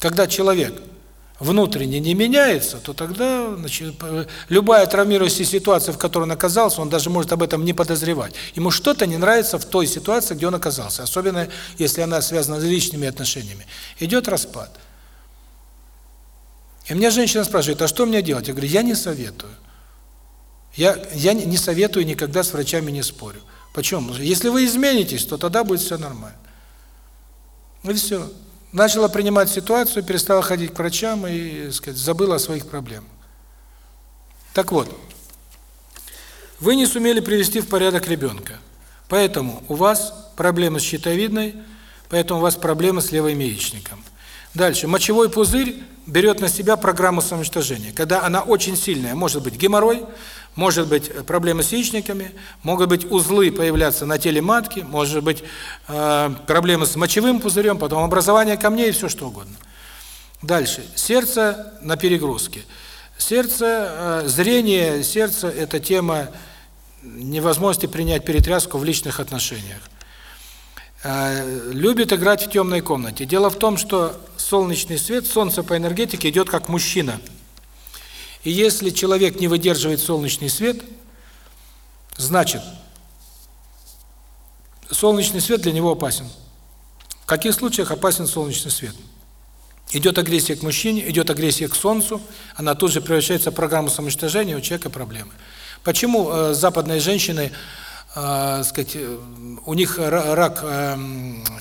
Когда человек внутренне не меняется, то тогда значит, любая травмирующая ситуация, в которой он оказался, он даже может об этом не подозревать. Ему что-то не нравится в той ситуации, где он оказался, особенно если она связана с личными отношениями. Идет распад. И меня женщина спрашивает, а что мне делать? Я говорю, я не советую. Я, я не советую, никогда с врачами не спорю. Почему? Если вы изменитесь, то тогда будет все нормально. И все начала принимать ситуацию, перестала ходить к врачам и, сказать, забыла о своих проблемах. Так вот, вы не сумели привести в порядок ребенка. Поэтому у вас проблемы с щитовидной, поэтому у вас проблемы с левым яичником. Дальше. Мочевой пузырь берет на себя программу самоуничтожения. Когда она очень сильная, может быть геморрой, может быть проблемы с яичниками, могут быть узлы появляться на теле матки, может быть э, проблемы с мочевым пузырем, потом образование камней и все что угодно. Дальше. Сердце на перегрузке. Сердце, э, зрение, сердце – это тема невозможности принять перетряску в личных отношениях. Э, любит играть в темной комнате. Дело в том, что солнечный свет, солнце по энергетике идет как мужчина – и если человек не выдерживает солнечный свет, значит, солнечный свет для него опасен. В каких случаях опасен солнечный свет? Идет агрессия к мужчине, идет агрессия к солнцу, она тут же превращается в программу самоуничтожения, у человека проблемы. Почему э, западные женщины, э, сказать, э, у них рак э,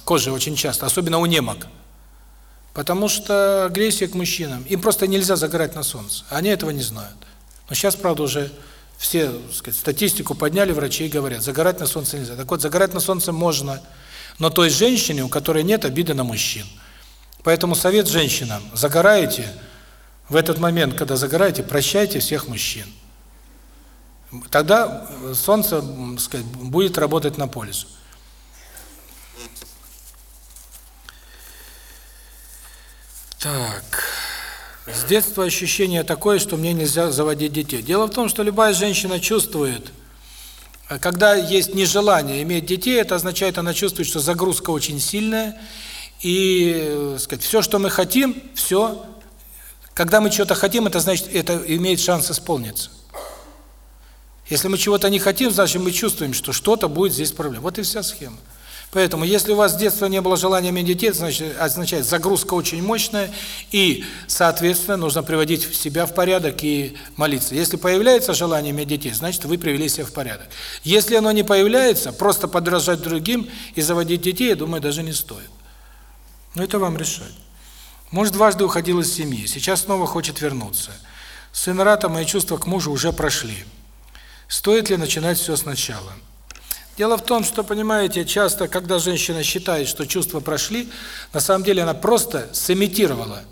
кожи очень часто, особенно у немок? Потому что агрессия к мужчинам. Им просто нельзя загорать на солнце. Они этого не знают. Но сейчас, правда, уже все, сказать, статистику подняли, врачи и говорят, загорать на солнце нельзя. Так вот, загорать на солнце можно, но той женщине, у которой нет обиды на мужчин. Поэтому совет женщинам, загораете, в этот момент, когда загораете, прощайте всех мужчин. Тогда солнце, сказать, будет работать на пользу. Так. С детства ощущение такое, что мне нельзя заводить детей. Дело в том, что любая женщина чувствует, когда есть нежелание иметь детей, это означает, она чувствует, что загрузка очень сильная, и, сказать, все, что мы хотим, все, когда мы чего-то хотим, это значит, это имеет шанс исполниться. Если мы чего-то не хотим, значит, мы чувствуем, что что-то будет здесь проблема. Вот и вся схема. Поэтому, если у вас с детства не было желания детей, значит, означает, загрузка очень мощная, и, соответственно, нужно приводить себя в порядок и молиться. Если появляется желание детей, значит, вы привели себя в порядок. Если оно не появляется, просто подражать другим и заводить детей, я думаю, даже не стоит. Но это вам решать. Муж дважды уходил из семьи, сейчас снова хочет вернуться. Сын Рата, мои чувства к мужу уже прошли. Стоит ли начинать все сначала? Дело в том, что, понимаете, часто, когда женщина считает, что чувства прошли, на самом деле она просто сымитировала.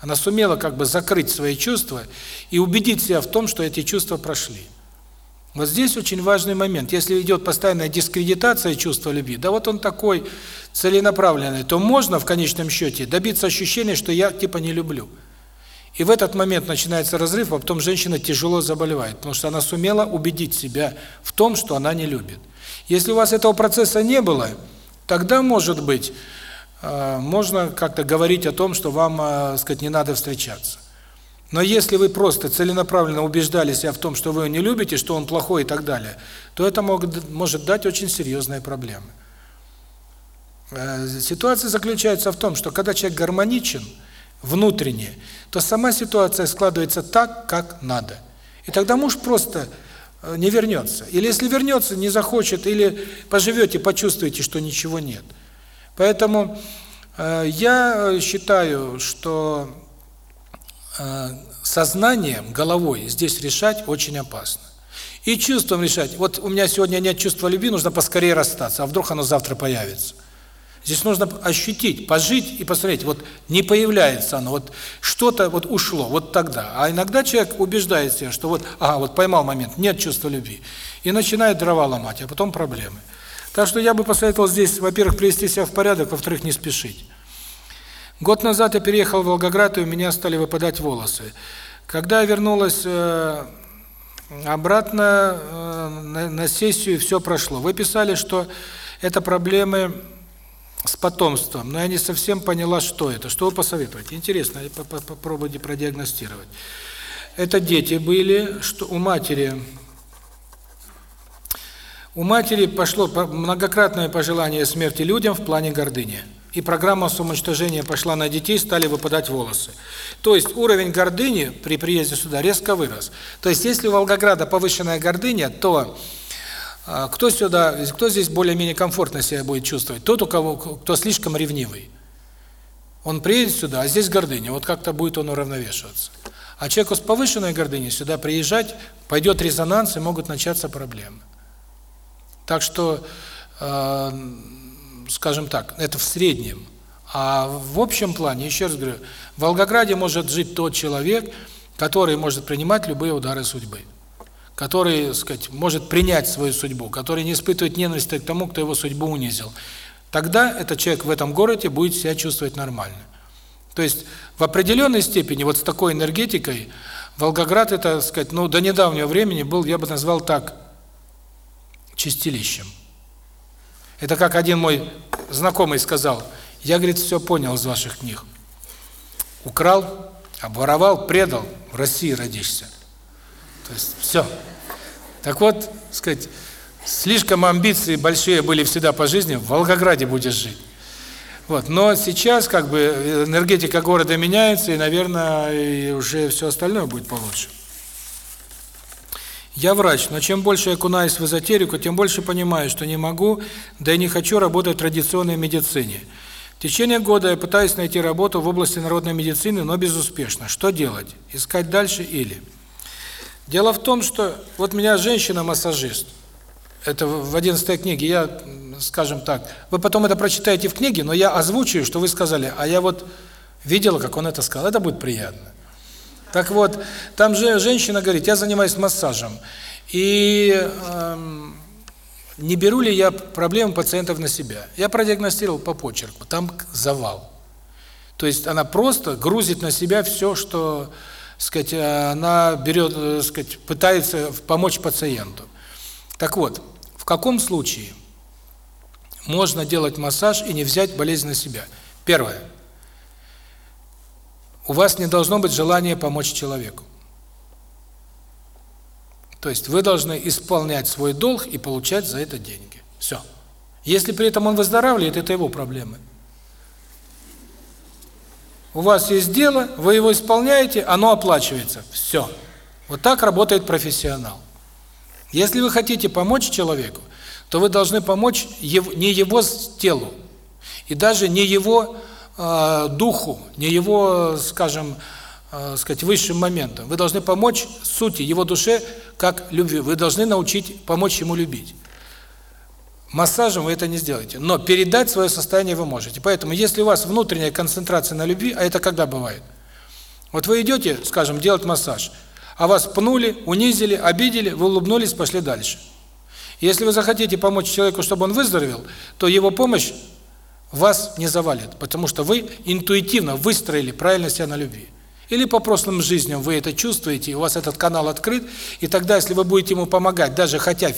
Она сумела как бы закрыть свои чувства и убедить себя в том, что эти чувства прошли. Вот здесь очень важный момент. Если идет постоянная дискредитация чувства любви, да вот он такой целенаправленный, то можно в конечном счете добиться ощущения, что я типа не люблю. И в этот момент начинается разрыв, а потом женщина тяжело заболевает, потому что она сумела убедить себя в том, что она не любит. Если у вас этого процесса не было, тогда, может быть, э, можно как-то говорить о том, что вам, э, сказать, не надо встречаться. Но если вы просто целенаправленно убеждали себя в том, что вы его не любите, что он плохой и так далее, то это может, может дать очень серьезные проблемы. Э, ситуация заключается в том, что когда человек гармоничен внутренне, то сама ситуация складывается так, как надо. И тогда муж просто не вернется. Или если вернется, не захочет, или поживете, почувствуете, что ничего нет. Поэтому э, я считаю, что э, сознанием, головой здесь решать очень опасно. И чувством решать. Вот у меня сегодня нет чувства любви, нужно поскорее расстаться, а вдруг оно завтра появится. Здесь нужно ощутить, пожить и посмотреть, вот не появляется оно, вот что-то вот ушло, вот тогда. А иногда человек убеждает себя, что вот, ага, вот поймал момент, нет чувства любви. И начинает дрова ломать, а потом проблемы. Так что я бы посоветовал здесь, во-первых, привести себя в порядок, во-вторых, не спешить. Год назад я переехал в Волгоград, и у меня стали выпадать волосы. Когда я вернулась э, обратно э, на, на сессию, все прошло. Вы писали, что это проблемы с потомством, но я не совсем поняла, что это. Что вы посоветуете? Интересно, попробуйте продиагностировать. Это дети были, что у матери у матери пошло многократное пожелание смерти людям в плане гордыни. И программа самоуничтожения пошла на детей, стали выпадать волосы. То есть уровень гордыни при приезде сюда резко вырос. То есть если у Волгограда повышенная гордыня, то кто сюда, кто здесь более-менее комфортно себя будет чувствовать? Тот, у кого кто слишком ревнивый. Он приедет сюда, а здесь гордыня, вот как-то будет он уравновешиваться. А человеку с повышенной гордыней сюда приезжать, пойдет резонанс и могут начаться проблемы. Так что, э, скажем так, это в среднем. А в общем плане, еще раз говорю, в Волгограде может жить тот человек, который может принимать любые удары судьбы который, сказать, может принять свою судьбу, который не испытывает ненависти к тому, кто его судьбу унизил, тогда этот человек в этом городе будет себя чувствовать нормально. То есть в определенной степени вот с такой энергетикой Волгоград это, сказать, ну до недавнего времени был, я бы назвал так, чистилищем. Это как один мой знакомый сказал: "Я, говорит, все понял из ваших книг. Украл, обворовал, предал, в России родишься". То есть все. Так вот, сказать, слишком амбиции большие были всегда по жизни, в Волгограде будешь жить. Вот, но сейчас как бы энергетика города меняется, и, наверное, и уже все остальное будет получше. Я врач, но чем больше я окунаюсь в эзотерику, тем больше понимаю, что не могу, да и не хочу работать в традиционной медицине. В течение года я пытаюсь найти работу в области народной медицины, но безуспешно. Что делать? Искать дальше или? Дело в том, что вот меня женщина-массажист, это в 11 книге, я, скажем так, вы потом это прочитаете в книге, но я озвучиваю, что вы сказали, а я вот видела, как он это сказал, это будет приятно. Так вот, там же женщина говорит, я занимаюсь массажем, и э, не беру ли я проблемы пациентов на себя. Я продиагностировал по почерку, там завал. То есть она просто грузит на себя все, что сказать, она берет, э, сказать, пытается помочь пациенту. Так вот, в каком случае можно делать массаж и не взять болезнь на себя? Первое. У вас не должно быть желания помочь человеку. То есть вы должны исполнять свой долг и получать за это деньги. Все. Если при этом он выздоравливает, это его проблемы. У вас есть дело, вы его исполняете, оно оплачивается. Все. Вот так работает профессионал. Если вы хотите помочь человеку, то вы должны помочь его, не его телу, и даже не его э, духу, не его, скажем, э, сказать, высшим моментам. Вы должны помочь сути, его душе, как любви. Вы должны научить, помочь ему любить. Массажем вы это не сделаете, но передать свое состояние вы можете. Поэтому, если у вас внутренняя концентрация на любви, а это когда бывает? Вот вы идете, скажем, делать массаж, а вас пнули, унизили, обидели, вы улыбнулись, пошли дальше. Если вы захотите помочь человеку, чтобы он выздоровел, то его помощь вас не завалит, потому что вы интуитивно выстроили правильно себя на любви. Или по прошлым жизням вы это чувствуете, у вас этот канал открыт, и тогда, если вы будете ему помогать, даже хотя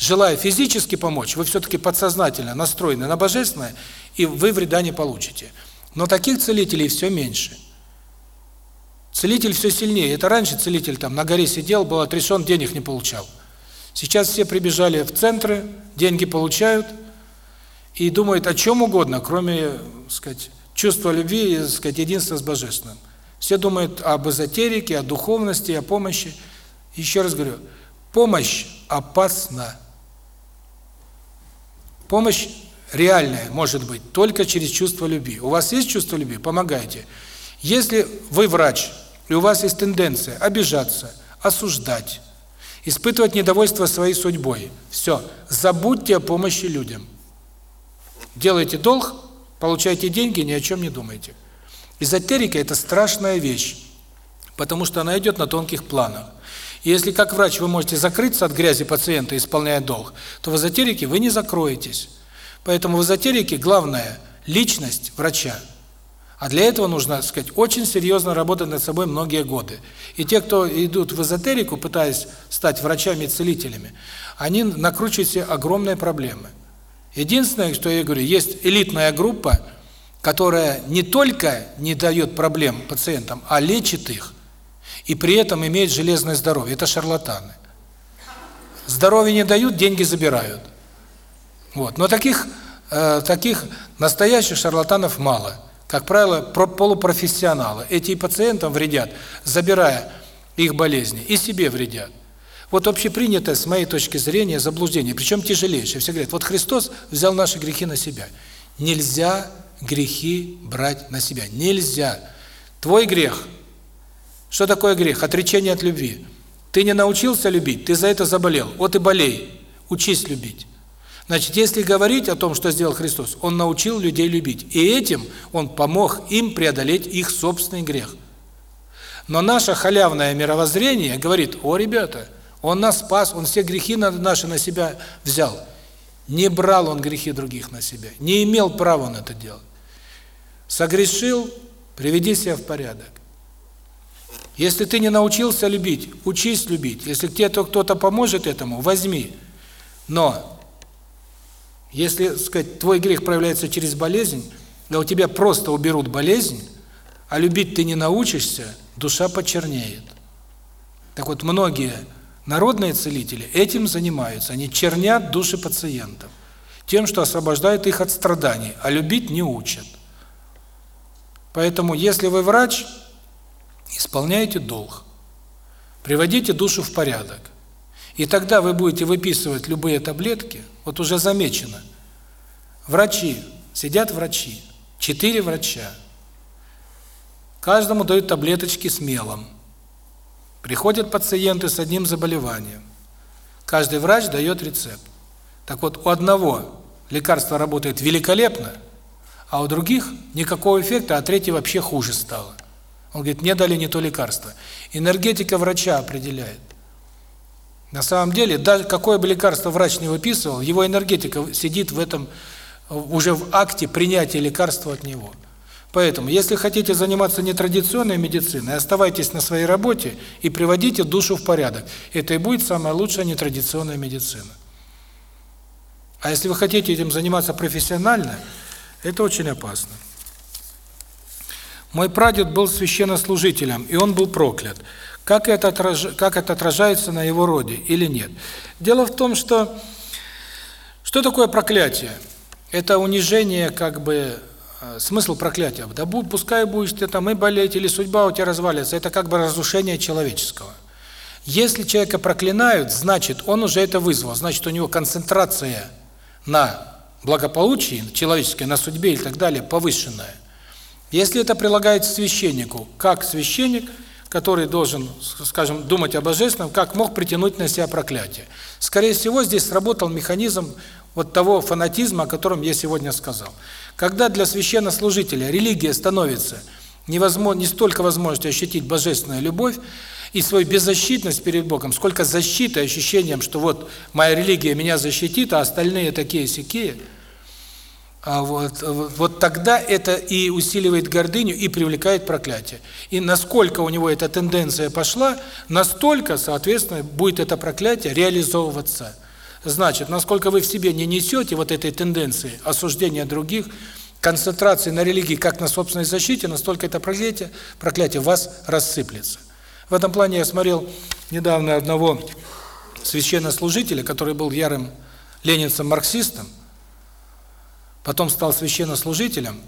желая физически помочь, вы все-таки подсознательно настроены на божественное, и вы вреда не получите. Но таких целителей все меньше. Целитель все сильнее. Это раньше целитель там на горе сидел, был отрешен, денег не получал. Сейчас все прибежали в центры, деньги получают и думают о чем угодно, кроме, сказать, чувства любви и, сказать, единства с божественным. Все думают об эзотерике, о духовности, о помощи. Еще раз говорю, помощь опасна. Помощь реальная может быть только через чувство любви. У вас есть чувство любви? Помогайте. Если вы врач, и у вас есть тенденция обижаться, осуждать, испытывать недовольство своей судьбой, все, забудьте о помощи людям. Делайте долг, Получаете деньги, ни о чем не думайте. Эзотерика – это страшная вещь, потому что она идет на тонких планах. И если как врач вы можете закрыться от грязи пациента, исполняя долг, то в эзотерике вы не закроетесь. Поэтому в эзотерике главное – личность врача. А для этого нужно, так сказать, очень серьезно работать над собой многие годы. И те, кто идут в эзотерику, пытаясь стать врачами и целителями, они накручивают себе огромные проблемы. Единственное, что я говорю, есть элитная группа, которая не только не дает проблем пациентам, а лечит их, и при этом имеет железное здоровье. Это шарлатаны. Здоровье не дают, деньги забирают. Вот. Но таких э, таких настоящих шарлатанов мало. Как правило, полупрофессионалы. Эти пациентам вредят, забирая их болезни, и себе вредят. Вот общепринятое, с моей точки зрения, заблуждение, причем тяжелейшее. Все говорят, вот Христос взял наши грехи на себя. Нельзя грехи брать на себя. Нельзя. Твой грех. Что такое грех? Отречение от любви. Ты не научился любить, ты за это заболел. Вот и болей. Учись любить. Значит, если говорить о том, что сделал Христос, Он научил людей любить. И этим Он помог им преодолеть их собственный грех. Но наше халявное мировоззрение говорит, о, ребята, Он нас спас, Он все грехи наши на себя взял. Не брал Он грехи других на себя, не имел права Он это делать. Согрешил, приведи себя в порядок. Если ты не научился любить, учись любить. Если тебе кто-то поможет этому, возьми. Но если, сказать, твой грех проявляется через болезнь, да у тебя просто уберут болезнь, а любить ты не научишься, душа почернеет. Так вот, многие народные целители этим занимаются. Они чернят души пациентов тем, что освобождают их от страданий, а любить не учат. Поэтому, если вы врач, исполняйте долг, приводите душу в порядок. И тогда вы будете выписывать любые таблетки, вот уже замечено. Врачи, сидят врачи, четыре врача. Каждому дают таблеточки с мелом. Приходят пациенты с одним заболеванием. Каждый врач дает рецепт. Так вот, у одного лекарство работает великолепно, а у других никакого эффекта, а третий вообще хуже стало. Он говорит, мне дали не то лекарство. Энергетика врача определяет. На самом деле, даже какое бы лекарство врач не выписывал, его энергетика сидит в этом, уже в акте принятия лекарства от него. Поэтому, если хотите заниматься нетрадиционной медициной, оставайтесь на своей работе и приводите душу в порядок. Это и будет самая лучшая нетрадиционная медицина. А если вы хотите этим заниматься профессионально, это очень опасно. Мой прадед был священнослужителем, и он был проклят. Как это, отраж... как это отражается на его роде или нет? Дело в том, что... Что такое проклятие? Это унижение, как бы, э, смысл проклятия. Да пускай будешь ты там и болеть, или судьба у тебя развалится. Это как бы разрушение человеческого. Если человека проклинают, значит, он уже это вызвал. Значит, у него концентрация на благополучии человеческое, на судьбе и так далее повышенное. Если это прилагается священнику, как священник, который должен, скажем, думать о божественном, как мог притянуть на себя проклятие. Скорее всего, здесь сработал механизм вот того фанатизма, о котором я сегодня сказал. Когда для священнослужителя религия становится невозможно, не столько возможностью ощутить божественную любовь и свою беззащитность перед Богом, сколько защиты, ощущением, что вот моя религия меня защитит, а остальные такие-сякие – а вот, вот тогда это и усиливает гордыню, и привлекает проклятие. И насколько у него эта тенденция пошла, настолько, соответственно, будет это проклятие реализовываться. Значит, насколько вы в себе не несете вот этой тенденции осуждения других, концентрации на религии как на собственной защите, настолько это проклятие, проклятие вас рассыплется. В этом плане я смотрел недавно одного священнослужителя, который был ярым ленинцем-марксистом, потом стал священнослужителем,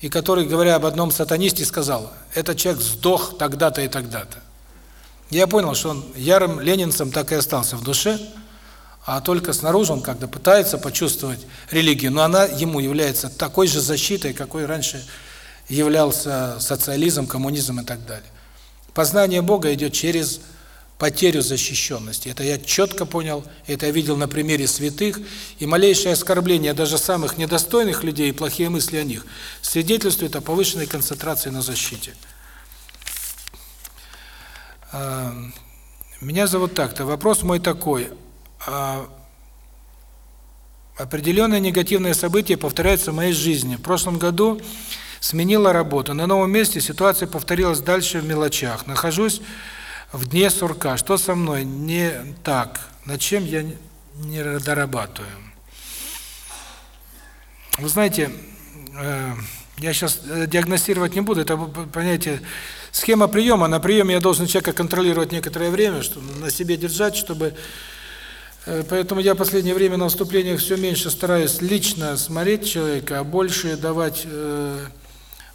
и который, говоря об одном сатанисте, сказал, этот человек сдох тогда-то и тогда-то. Я понял, что он ярым ленинцем так и остался в душе, а только снаружи он когда пытается почувствовать религию, но она ему является такой же защитой, какой раньше являлся социализм, коммунизм и так далее. Познание Бога идет через потерю защищенности. Это я четко понял, это я видел на примере святых, и малейшее оскорбление даже самых недостойных людей и плохие мысли о них свидетельствует о повышенной концентрации на защите. А, меня зовут так-то. Вопрос мой такой. А, определенные негативные события повторяются в моей жизни. В прошлом году сменила работу. На новом месте ситуация повторилась дальше в мелочах. Нахожусь в дне сурка. Что со мной не так? Над чем я не дорабатываю? Вы знаете, э, я сейчас э, диагностировать не буду, это понятие схема приема. На приеме я должен человека контролировать некоторое время, чтобы на себе держать, чтобы э, Поэтому я последнее время на выступлениях все меньше стараюсь лично смотреть человека, а больше давать э,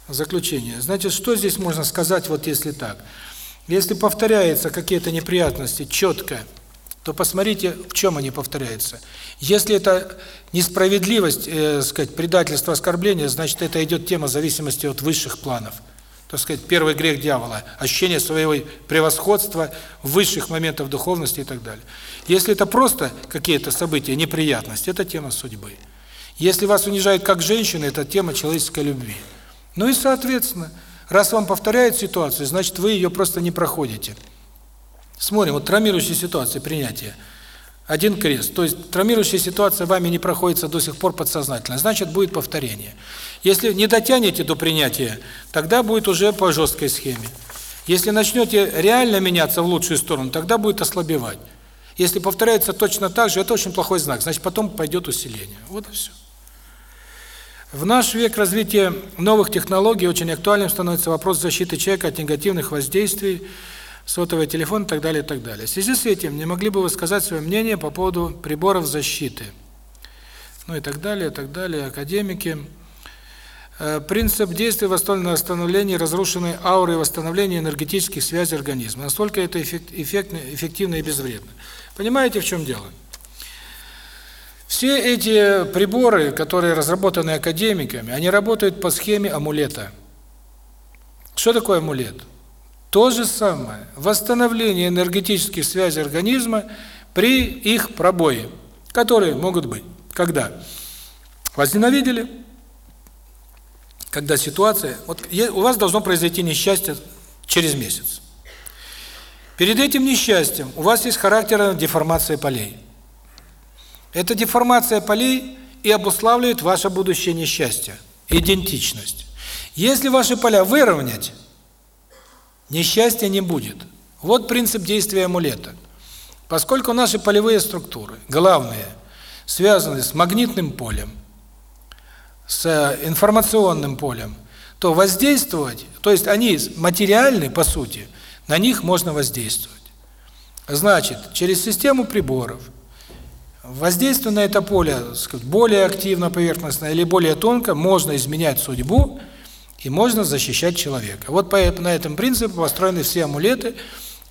заключение. Значит, что здесь можно сказать, вот если так? Если повторяются какие-то неприятности четко, то посмотрите, в чем они повторяются. Если это несправедливость, э, сказать, предательство, оскорбление, значит, это идет тема зависимости от высших планов. Так сказать, первый грех дьявола ощущение своего превосходства, высших моментов духовности и так далее. Если это просто какие-то события, неприятности, это тема судьбы. Если вас унижают как женщины, это тема человеческой любви. Ну и соответственно, Раз вам повторяет ситуацию, значит, вы ее просто не проходите. Смотрим, вот травмирующая ситуация принятия. Один крест. То есть травмирующая ситуация вами не проходится до сих пор подсознательно. Значит, будет повторение. Если не дотянете до принятия, тогда будет уже по жесткой схеме. Если начнете реально меняться в лучшую сторону, тогда будет ослабевать. Если повторяется точно так же, это очень плохой знак. Значит, потом пойдет усиление. Вот и все. В наш век развития новых технологий очень актуальным становится вопрос защиты человека от негативных воздействий, сотовый телефон и так далее, и так далее. В связи с этим не могли бы вы сказать свое мнение по поводу приборов защиты? Ну и так далее, и так далее, академики. Э, принцип действия восстановления восстановления разрушенной ауры и восстановления энергетических связей организма. Насколько это эффектно, эффективно и безвредно. Понимаете, в чем дело? Все эти приборы, которые разработаны академиками, они работают по схеме амулета. Что такое амулет? То же самое. Восстановление энергетических связей организма при их пробое, которые могут быть. Когда? Возненавидели? Когда ситуация... Вот у вас должно произойти несчастье через месяц. Перед этим несчастьем у вас есть характерная деформация полей. Эта деформация полей и обуславливает ваше будущее несчастье, идентичность. Если ваши поля выровнять, несчастья не будет. Вот принцип действия амулета. Поскольку наши полевые структуры, главные, связаны с магнитным полем, с информационным полем, то воздействовать, то есть они материальны по сути, на них можно воздействовать. Значит, через систему приборов – Воздействие на это поле, сказать, более активно поверхностно или более тонко, можно изменять судьбу и можно защищать человека. Вот по на этом принципу построены все амулеты,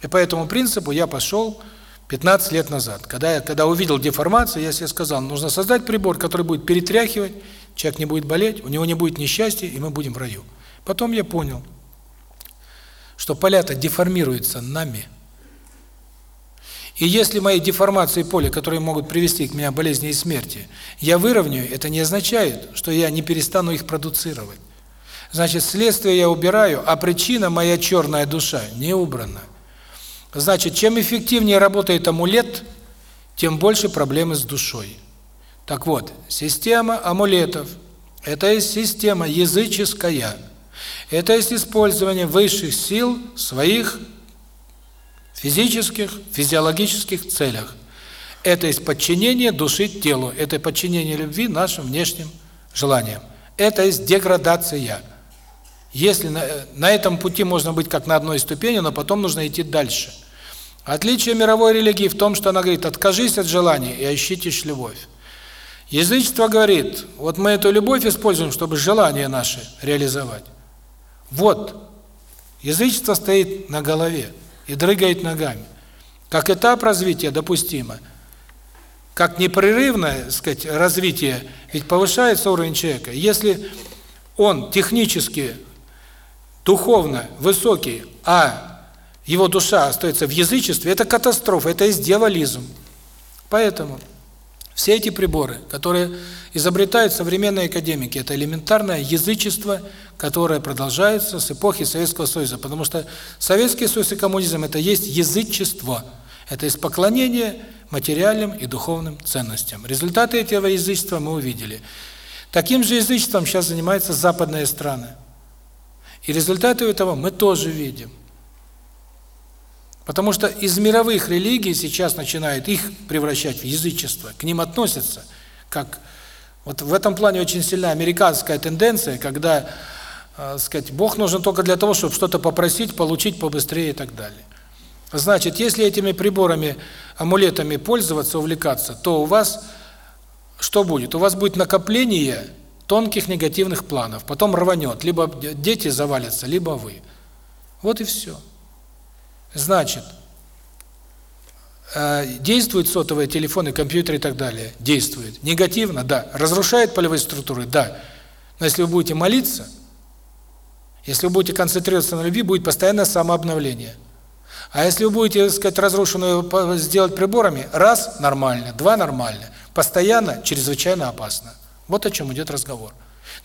и по этому принципу я пошел 15 лет назад. Когда я когда увидел деформацию, я себе сказал, нужно создать прибор, который будет перетряхивать, человек не будет болеть, у него не будет несчастья, и мы будем в раю. Потом я понял, что поля-то деформируются нами – и если мои деформации поля, которые могут привести к меня болезни и смерти, я выровняю, это не означает, что я не перестану их продуцировать. Значит, следствие я убираю, а причина, моя черная душа, не убрана. Значит, чем эффективнее работает амулет, тем больше проблемы с душой. Так вот, система амулетов – это есть система языческая. Это есть использование высших сил своих физических, физиологических целях. Это есть подчинение души телу, это подчинение любви нашим внешним желаниям. Это есть деградация. Если на, на этом пути можно быть как на одной ступени, но потом нужно идти дальше. Отличие мировой религии в том, что она говорит, откажись от желаний и ощутишь любовь. Язычество говорит, вот мы эту любовь используем, чтобы желания наши реализовать. Вот, язычество стоит на голове и дрыгает ногами. Как этап развития допустимо. Как непрерывное, сказать, развитие, ведь повышается уровень человека. Если он технически, духовно высокий, а его душа остается в язычестве, это катастрофа, это дьяволизм. Поэтому все эти приборы, которые изобретают современные академики, это элементарное язычество, которое продолжается с эпохи Советского Союза, потому что Советский Союз и коммунизм – это есть язычество, это есть поклонение материальным и духовным ценностям. Результаты этого язычества мы увидели. Таким же язычеством сейчас занимаются западные страны. И результаты этого мы тоже видим. Потому что из мировых религий сейчас начинают их превращать в язычество, к ним относятся как вот в этом плане очень сильна американская тенденция, когда, э, сказать, Бог нужен только для того, чтобы что-то попросить, получить побыстрее и так далее. Значит, если этими приборами, амулетами пользоваться, увлекаться, то у вас что будет? У вас будет накопление тонких негативных планов, потом рванет, либо дети завалятся, либо вы. Вот и все. Значит, э, действуют сотовые телефоны, компьютеры и так далее? Действует. Негативно? Да. Разрушает полевые структуры? Да. Но если вы будете молиться, если вы будете концентрироваться на любви, будет постоянное самообновление. А если вы будете, так сказать, разрушенную сделать приборами, раз – нормально, два – нормально, постоянно – чрезвычайно опасно. Вот о чем идет разговор.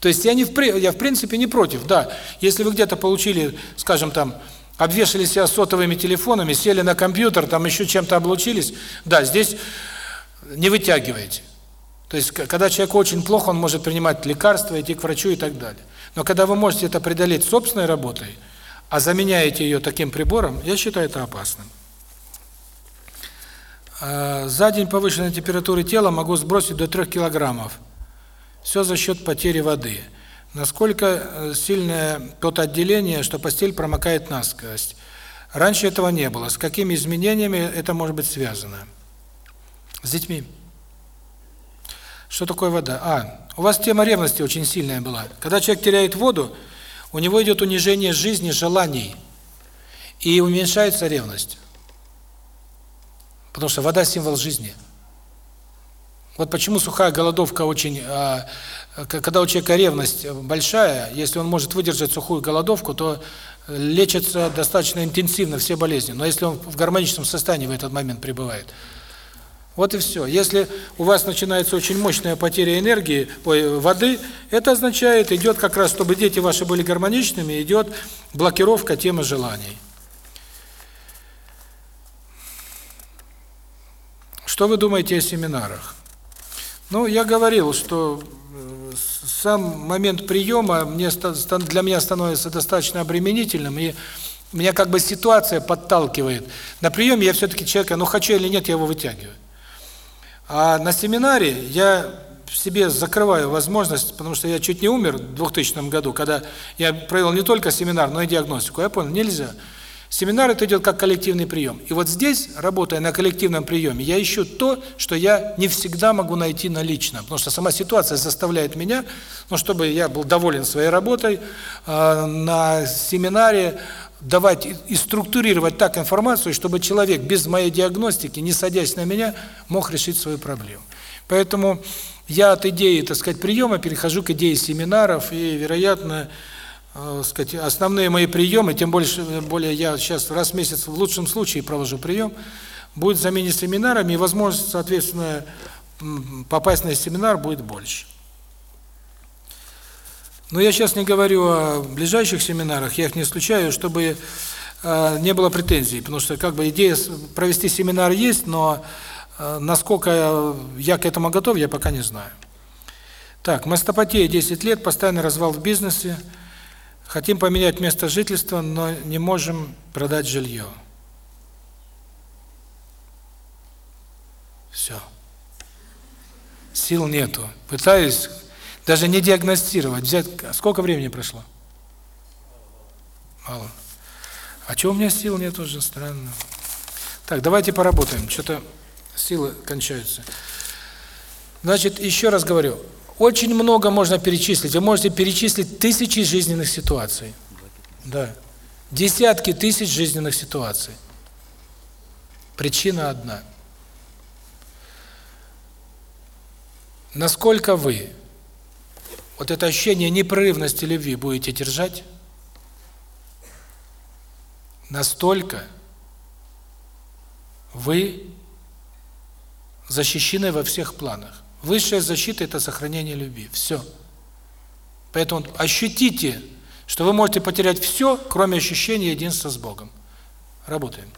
То есть я не в я в принципе не против, да. Если вы где-то получили, скажем там, обвешали себя сотовыми телефонами, сели на компьютер, там еще чем-то облучились, да, здесь не вытягивайте. То есть, когда человек очень плохо, он может принимать лекарства, идти к врачу и так далее. Но когда вы можете это преодолеть собственной работой, а заменяете ее таким прибором, я считаю это опасным. А, за день повышенной температуры тела могу сбросить до 3 килограммов. Все за счет потери воды. Насколько э, сильное потоотделение, что постель промокает насквозь. Раньше этого не было. С какими изменениями это может быть связано? С детьми. Что такое вода? А, у вас тема ревности очень сильная была. Когда человек теряет воду, у него идет унижение жизни, желаний. И уменьшается ревность. Потому что вода – символ жизни. Вот почему сухая голодовка очень а, когда у человека ревность большая, если он может выдержать сухую голодовку, то лечатся достаточно интенсивно все болезни. Но если он в гармоничном состоянии в этот момент пребывает, вот и все. Если у вас начинается очень мощная потеря энергии, ой, воды, это означает, идет как раз, чтобы дети ваши были гармоничными, идет блокировка темы желаний. Что вы думаете о семинарах? Ну, я говорил, что сам момент приема мне для меня становится достаточно обременительным, и меня как бы ситуация подталкивает. На приеме я все-таки человека, ну хочу или нет, я его вытягиваю. А на семинаре я себе закрываю возможность, потому что я чуть не умер в 2000 году, когда я провел не только семинар, но и диагностику. Я понял, нельзя. Семинар это идет как коллективный прием. И вот здесь, работая на коллективном приеме, я ищу то, что я не всегда могу найти на личном, потому что сама ситуация заставляет меня, ну, чтобы я был доволен своей работой, э, на семинаре давать и структурировать так информацию, чтобы человек без моей диагностики, не садясь на меня, мог решить свою проблему. Поэтому я от идеи, так сказать, приема перехожу к идее семинаров и, вероятно, э, сказать, основные мои приемы, тем больше более я сейчас раз в месяц в лучшем случае провожу прием, будет заменить семинарами, и возможность, соответственно, попасть на семинар будет больше. Но я сейчас не говорю о ближайших семинарах, я их не исключаю, чтобы э, не было претензий, потому что как бы идея провести семинар есть, но э, насколько я к этому готов, я пока не знаю. Так, мастопатия 10 лет, постоянный развал в бизнесе, Хотим поменять место жительства, но не можем продать жилье. Все. Сил нету. Пытаюсь даже не диагностировать, взять... Сколько времени прошло? Мало. А чего у меня сил нет уже? Странно. Так, давайте поработаем. Что-то силы кончаются. Значит, еще раз говорю. Очень много можно перечислить. Вы можете перечислить тысячи жизненных ситуаций. Да. Десятки тысяч жизненных ситуаций. Причина одна. Насколько вы вот это ощущение непрерывности любви будете держать, настолько вы защищены во всех планах. Высшая защита – это сохранение любви. Все. Поэтому ощутите, что вы можете потерять все, кроме ощущения единства с Богом. Работаем.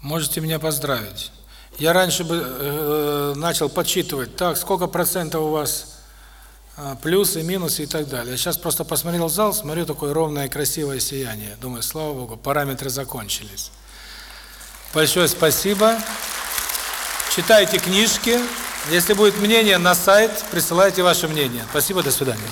Можете меня поздравить. Я раньше бы э, начал подсчитывать, так, сколько процентов у вас э, плюсы, минусы и так далее. Я сейчас просто посмотрел зал, смотрю, такое ровное, красивое сияние. Думаю, слава Богу, параметры закончились. Большое спасибо. Читайте книжки. Если будет мнение на сайт, присылайте ваше мнение. Спасибо, до свидания.